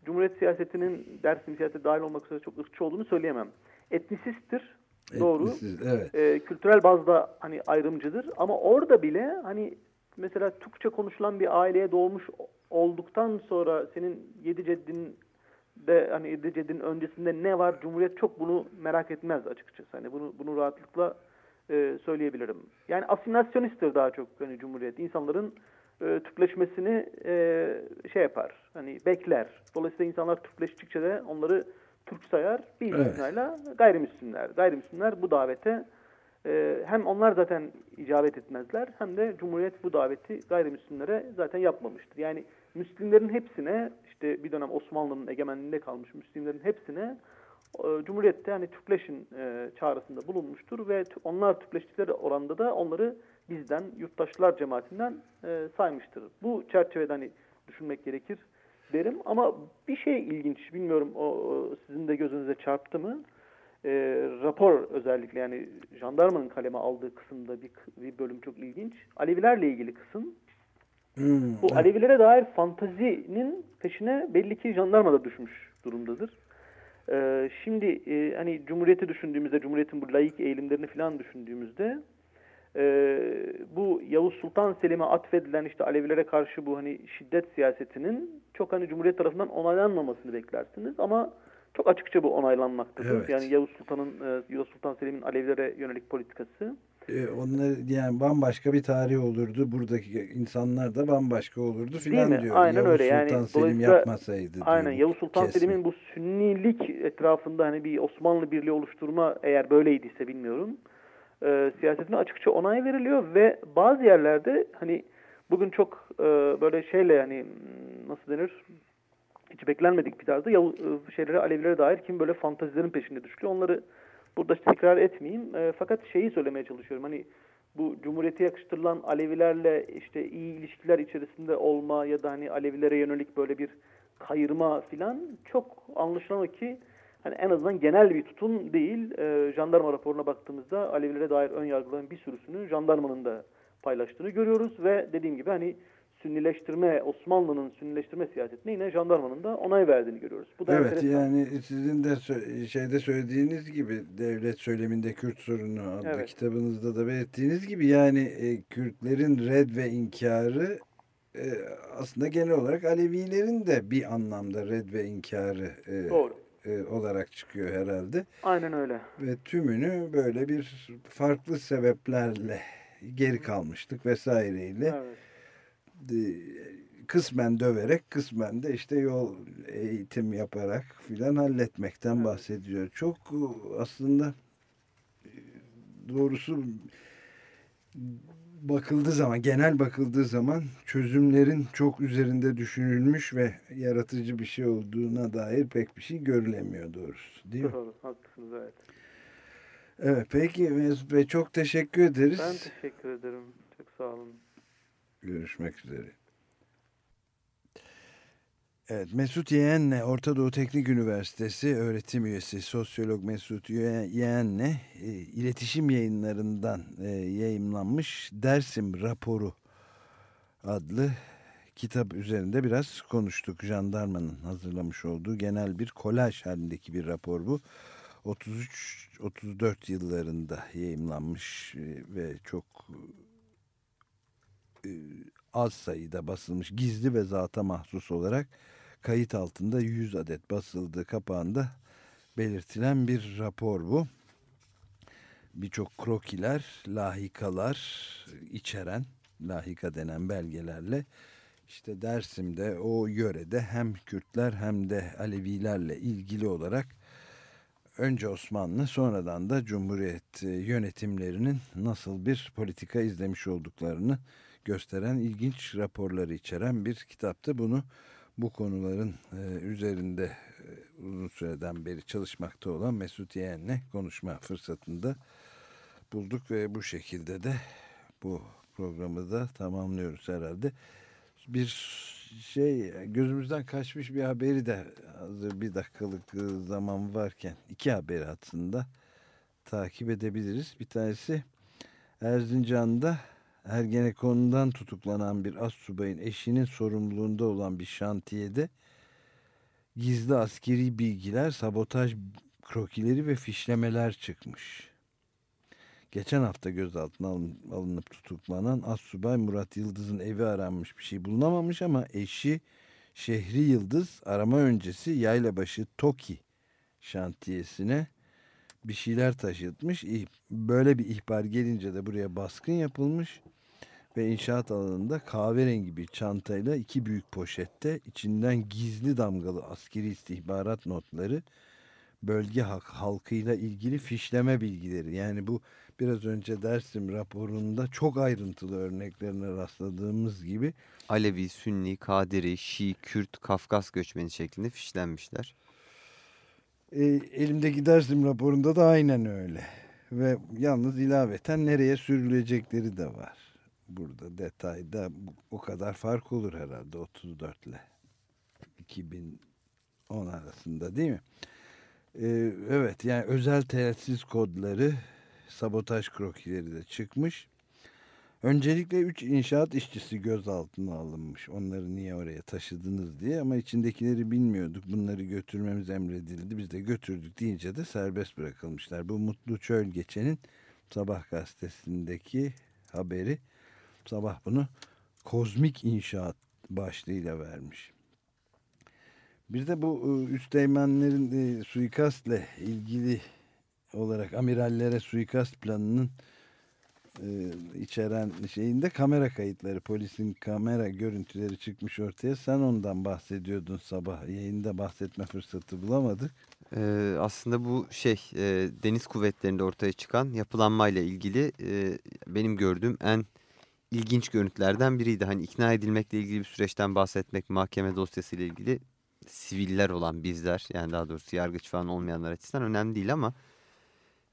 Cumhuriyet siyasetinin Dersim siyasete dahil olmak üzere çok ırkçı olduğunu söyleyemem. Etnisisttir. Doğru. evet. E, kültürel bazda hani ayrımcıdır ama orada bile hani mesela Türkçe konuşulan bir aileye doğmuş olduktan sonra senin yedi ceddin de hani yedi ceddin öncesinde ne var Cumhuriyet çok bunu merak etmez açıkçası. Hani bunu bunu rahatlıkla e, söyleyebilirim. Yani asimilasyonisttir daha çok hani Cumhuriyet. İnsanların e, Türkleşmesini e, şey yapar, hani bekler. Dolayısıyla insanlar Türkleştikçe de onları Türk sayar. Bir evet. gayrimüslimler. Gayrimüslimler bu davete e, hem onlar zaten icabet etmezler hem de Cumhuriyet bu daveti gayrimüslimlere zaten yapmamıştır. Yani Müslimlerin hepsine işte bir dönem Osmanlı'nın egemenliğinde kalmış Müslimlerin hepsine Cumhuriyet'te hani Türkleşin e, çağrısında bulunmuştur ve onlar Türkleştikleri oranda da onları bizden, yurttaşlar cemaatinden e, saymıştır. Bu çerçevede hani düşünmek gerekir derim ama bir şey ilginç, bilmiyorum o, o sizin de gözünüze çarptı mı? E, rapor özellikle yani jandarmanın kaleme aldığı kısımda bir, bir bölüm çok ilginç. Alevilerle ilgili kısım. Hmm, Bu evet. Alevilere dair fantazinin peşine belli ki jandarma da düşmüş durumdadır. E, şimdi e, hani Cumhuriyeti düşündüğümüzde, Cumhuriyet'in bu layık eğilimlerini falan düşündüğümüzde e, bu Yavuz Sultan Selim'e atfedilen işte Alevilere karşı bu hani şiddet siyasetinin çok hani Cumhuriyet tarafından onaylanmamasını beklersiniz ama çok açıkça bu onaylanmaktadır. Evet. Yani Yavuz Sultan'ın e, Yavuz Sultan Selim'in Alevilere yönelik politikası. E, onlar yani bambaşka bir tarih olurdu. Buradaki insanlar da bambaşka olurdu filan diyor. Aynen Yavuz öyle. Sultan Yani Selim dolayısıyla- yapmasaydı. diyor Aynen bu Yavuz Sultan. Selim'in bu sünnilik etrafında hani bir Osmanlı Birliği oluşturma eğer böyleydiyse bilmiyorum. E, siyasetine açıkça onay veriliyor ve bazı yerlerde hani bugün çok e, böyle şeyle hani nasıl denir hiç beklenmedik bir tarzda Yav e, şeylere Alevilere dair kim böyle fantazilerin peşinde düşüyor. Onları burada tekrar etmeyeyim. E, fakat şeyi söylemeye çalışıyorum. Hani bu Cumhuriyete yakıştırılan Alevilerle işte iyi ilişkiler içerisinde olma ya da hani Alevilere yönelik böyle bir kayırma filan çok anlaşılan o ki hani en azından genel bir tutum değil. E, jandarma raporuna baktığımızda Alevilere dair ön yargıların bir sürüsünü jandarmanın da paylaştığını görüyoruz ve dediğim gibi hani sünnileştirme, Osmanlı'nın sünnileştirme siyasetine yine jandarmanın da onay verdiğini görüyoruz. Bu da Evet enteresan. yani sizin de şeyde söylediğiniz gibi devlet söyleminde Kürt sorunu adlı Evet. kitabınızda da belirttiğiniz gibi yani e, Kürtlerin red ve inkarı e, aslında genel olarak Alevilerin de bir anlamda red ve inkarı e, Doğru. e, olarak çıkıyor herhalde. Aynen öyle. Ve tümünü böyle bir farklı sebeplerle geri kalmıştık vesaireyle Evet. Kısmen döverek kısmen de işte yol eğitim yaparak filan halletmekten bahsediyor. Çok e, aslında e, doğrusu bakıldığı zaman genel bakıldığı zaman çözümlerin çok üzerinde düşünülmüş ve yaratıcı bir şey olduğuna dair pek bir şey görülemiyor doğrusu değil mi? Doğru. Haklısınız evet. Evet peki Mesut Bey çok teşekkür ederiz. Ben teşekkür ederim. Çok sağ olun. Görüşmek üzere. Evet, Mesut Yeğen'le Orta Doğu Teknik Üniversitesi öğretim üyesi sosyolog Mesut Yeğen'le e, iletişim yayınlarından e, yayımlanmış Dersim Raporu adlı kitap üzerinde biraz konuştuk. Jandarmanın hazırlamış olduğu genel bir kolaj halindeki bir rapor bu. 33-34 yıllarında yayımlanmış e, ve çok az sayıda basılmış gizli ve zata mahsus olarak kayıt altında 100 adet basıldığı kapağında belirtilen bir rapor bu. Birçok krokiler, lahikalar içeren lahika denen belgelerle işte Dersim'de o yörede hem Kürtler hem de Alevilerle ilgili olarak önce Osmanlı sonradan da Cumhuriyet e, yönetimlerinin nasıl bir politika izlemiş olduklarını gösteren ilginç raporları içeren bir kitaptı. Bunu bu konuların e, üzerinde e, uzun süreden beri çalışmakta olan Mesut Yeğen'le konuşma fırsatında bulduk ve bu şekilde de bu programı da tamamlıyoruz herhalde. Bir şey gözümüzden kaçmış bir haberi de hazır bir dakikalık e, zaman varken iki haberi aslında takip edebiliriz. Bir tanesi Erzincan'da Ergenekon'dan tutuklanan bir astsubayın eşinin sorumluluğunda olan bir şantiyede gizli askeri bilgiler, sabotaj krokileri ve fişlemeler çıkmış. Geçen hafta gözaltına alın, alınıp tutuklanan astsubay Murat Yıldız'ın evi aranmış bir şey bulunamamış ama eşi Şehri Yıldız arama öncesi Yaylabaşı Toki şantiyesine bir şeyler taşıtmış. Böyle bir ihbar gelince de buraya baskın yapılmış ve inşaat alanında kahverengi bir çantayla iki büyük poşette içinden gizli damgalı askeri istihbarat notları, bölge halkıyla ilgili fişleme bilgileri. Yani bu biraz önce Dersim raporunda çok ayrıntılı örneklerine rastladığımız gibi Alevi, Sünni, Kadiri, Şii, Kürt, Kafkas göçmeni şeklinde fişlenmişler. E, elimdeki Dersim raporunda da aynen öyle. Ve yalnız ilaveten nereye sürülecekleri de var. Burada detayda o kadar fark olur herhalde 34 ile 2010 arasında değil mi? Ee, evet yani özel telsiz kodları sabotaj krokileri de çıkmış. Öncelikle 3 inşaat işçisi gözaltına alınmış. Onları niye oraya taşıdınız diye ama içindekileri bilmiyorduk. Bunları götürmemiz emredildi. Biz de götürdük deyince de serbest bırakılmışlar. Bu Mutlu Çöl Geçen'in Sabah gazetesindeki haberi. Sabah bunu kozmik inşaat başlığıyla vermiş. Bir de bu e, üsteğmenlerin e, suikastle ilgili olarak amirallere suikast planının e, içeren şeyinde kamera kayıtları, polisin kamera görüntüleri çıkmış ortaya. Sen ondan bahsediyordun sabah. Yayında bahsetme fırsatı bulamadık. Ee, aslında bu şey e, deniz kuvvetlerinde ortaya çıkan yapılanmayla ilgili e, benim gördüğüm en ilginç görüntülerden biriydi. Hani ikna edilmekle ilgili bir süreçten bahsetmek mahkeme dosyasıyla ilgili siviller olan bizler yani daha doğrusu yargıç falan olmayanlar açısından önemli değil ama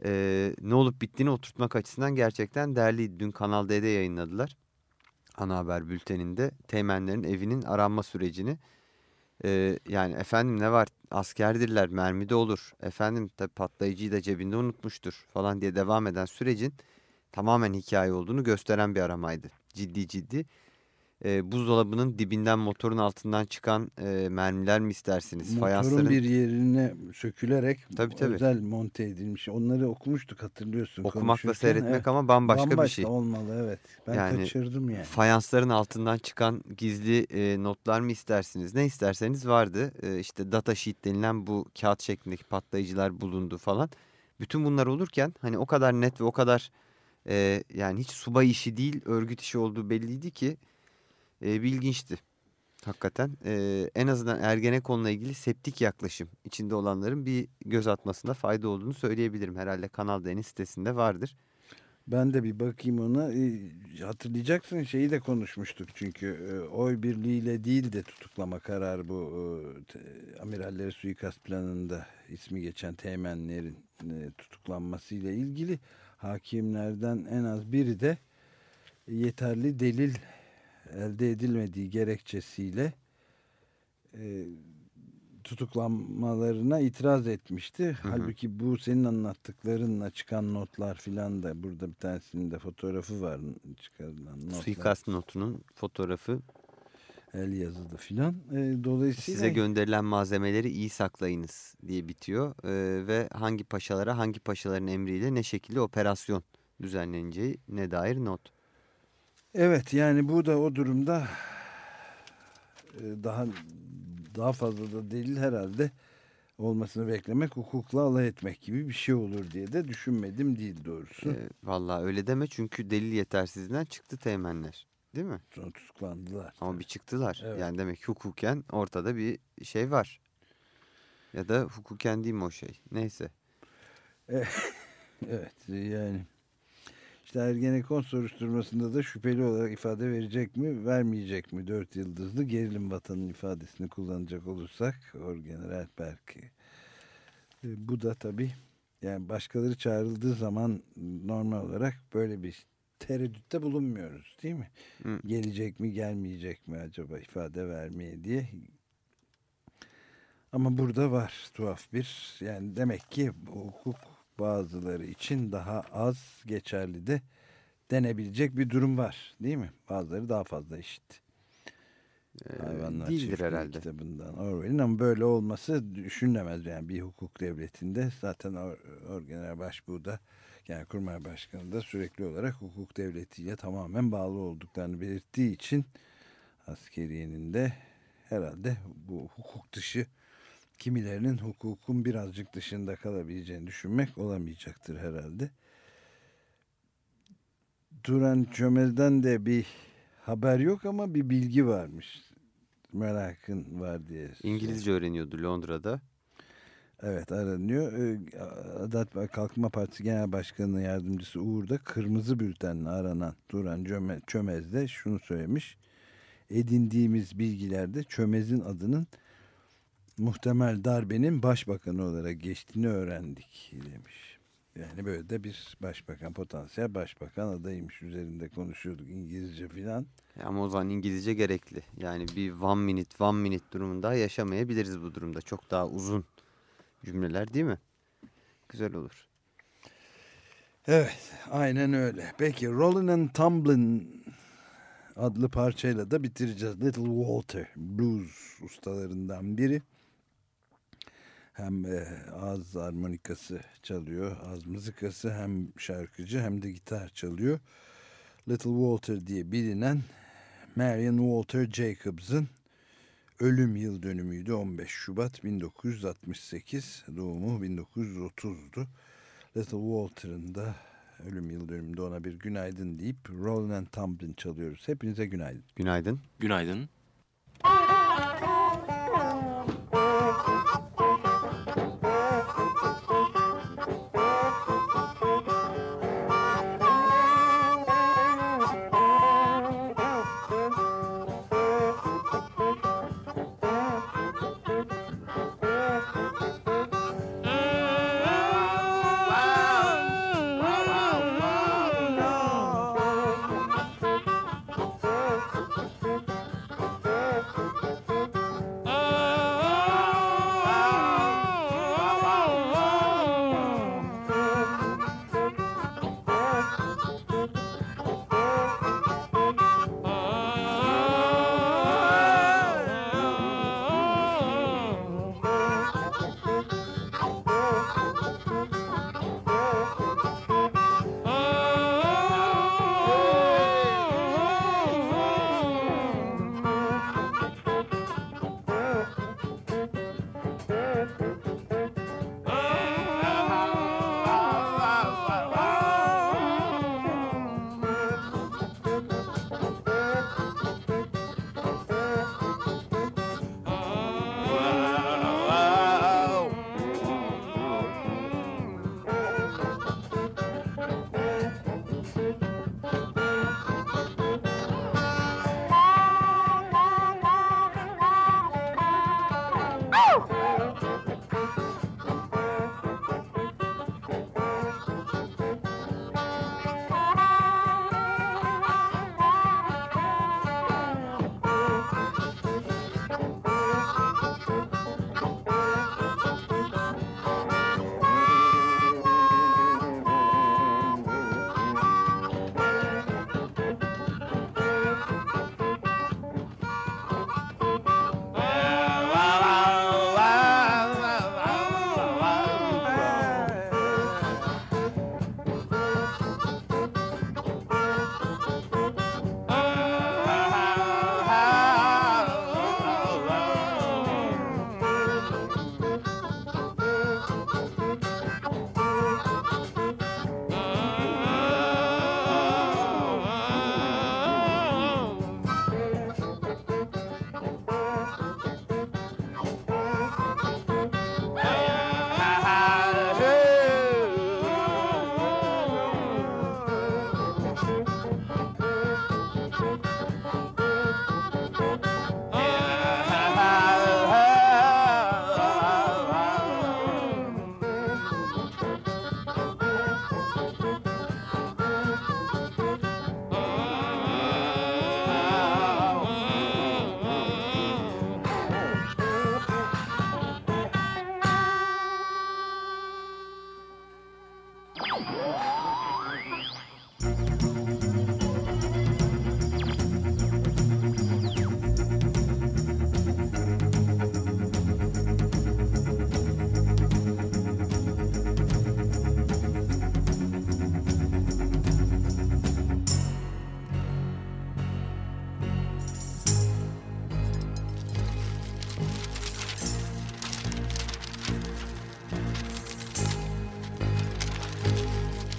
e, ne olup bittiğini oturtmak açısından gerçekten değerliydi. Dün Kanal D'de yayınladılar ana haber bülteninde teğmenlerin evinin aranma sürecini. E, yani efendim ne var askerdirler mermi de olur efendim tabi patlayıcıyı da cebinde unutmuştur falan diye devam eden sürecin tamamen hikaye olduğunu gösteren bir aramaydı. Ciddi ciddi e, buzdolabının dibinden motorun altından çıkan e, mermiler mi istersiniz? Motorun Fayansların bir yerine sökülerek Tabii, tabii. özel monte edilmiş. Onları okumuştuk hatırlıyorsun. okumakla seyretmek Evet. ama bambaşka, bir Bambaşka şey. olmalı evet. Ben Yani kaçırdım yani. Fayansların altından çıkan gizli e, notlar mı istersiniz? Ne isterseniz vardı. E, işte data sheet denilen bu kağıt şeklindeki patlayıcılar bulundu falan. Bütün bunlar olurken hani o kadar net ve o kadar e, yani hiç subay işi değil örgüt işi olduğu belliydi ki e, bir ilginçti. Hakikaten e, en azından Ergenekon'la ilgili septik yaklaşım içinde olanların bir göz atmasında fayda olduğunu söyleyebilirim. Herhalde Kanal D'nin sitesinde vardır. Ben de bir bakayım ona. Hatırlayacaksın şeyi de konuşmuştuk çünkü oy birliğiyle değil de tutuklama kararı bu amiralleri suikast planında ismi geçen teğmenlerin tutuklanmasıyla ilgili hakimlerden en az biri de yeterli delil elde edilmediği gerekçesiyle e, tutuklanmalarına itiraz etmişti. hı. Halbuki bu senin anlattıklarınla çıkan notlar filan da burada bir tanesinin de fotoğrafı var çıkarılan notlar. Suikast notunun fotoğrafı El yazılı filan. E, dolayısıyla Size gönderilen malzemeleri iyi saklayınız diye bitiyor. Ee, ve hangi paşalara hangi paşaların emriyle ne şekilde operasyon düzenleneceği ne dair not. Evet yani bu da o durumda e, daha daha fazla da delil herhalde olmasını beklemek hukukla alay etmek gibi bir şey olur diye de düşünmedim değil doğrusu. Ee, vallahi öyle deme çünkü delil yetersizliğinden çıktı teğmenler. Değil mi? Sonra tutuklandılar. Ama bir çıktılar. Evet. Yani demek ki hukuken ortada bir şey var. Ya da hukuken değil mi o şey? Neyse. Evet yani işte Ergenekon soruşturmasında da şüpheli olarak ifade verecek mi vermeyecek mi? Dört yıldızlı gerilim vatanın ifadesini kullanacak olursak Orgeneral Berk. E, Bu da tabii yani başkaları çağrıldığı zaman normal olarak böyle bir tereddütte bulunmuyoruz değil mi? Hı. Gelecek mi gelmeyecek mi acaba ifade vermeye diye. Ama burada var tuhaf bir yani demek ki bu hukuk bazıları için daha az geçerli de denebilecek bir durum var değil mi? Bazıları daha fazla eşit. Ee, Hayvanlar değildir herhalde. kitabından Orwell'in ama böyle olması düşünülemez yani bir hukuk devletinde zaten Or- Orgeneral Başbuğ da yani Kurmay Başkanı da sürekli olarak hukuk devletiyle tamamen bağlı olduklarını belirttiği için askeriyenin de herhalde bu hukuk dışı kimilerinin hukukun birazcık dışında kalabileceğini düşünmek olamayacaktır herhalde. Turan Çömez'den de bir haber yok ama bir bilgi varmış. Merakın var diye. İngilizce öğreniyordu Londra'da. Evet aranıyor. Ee, Adalet ve Kalkınma Partisi Genel Başkanı Yardımcısı Uğur da kırmızı bültenle aranan Çöme- Çömez de şunu söylemiş. Edindiğimiz bilgilerde Çömez'in adının muhtemel darbenin başbakanı olarak geçtiğini öğrendik demiş. Yani böyle de bir başbakan, potansiyel başbakan adaymış üzerinde konuşuyorduk İngilizce filan. Ama o zaman İngilizce gerekli. Yani bir one minute, one minute durumunda yaşamayabiliriz bu durumda. Çok daha uzun cümleler değil mi? Güzel olur. Evet, aynen öyle. Peki Rollin and Tumblin adlı parçayla da bitireceğiz. Little Walter, blues ustalarından biri. Hem e, ağız harmonikası çalıyor, ağız mızıkası hem şarkıcı hem de gitar çalıyor. Little Walter diye bilinen Marion Walter Jacobs'ın ölüm yıl dönümüydü 15 Şubat 1968 doğumu 1930'du. Little Walter'ın da ölüm yıl dönümünde ona bir günaydın deyip Rollin and Tumblin çalıyoruz. Hepinize günaydın. Günaydın. Günaydın.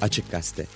Açık Gazete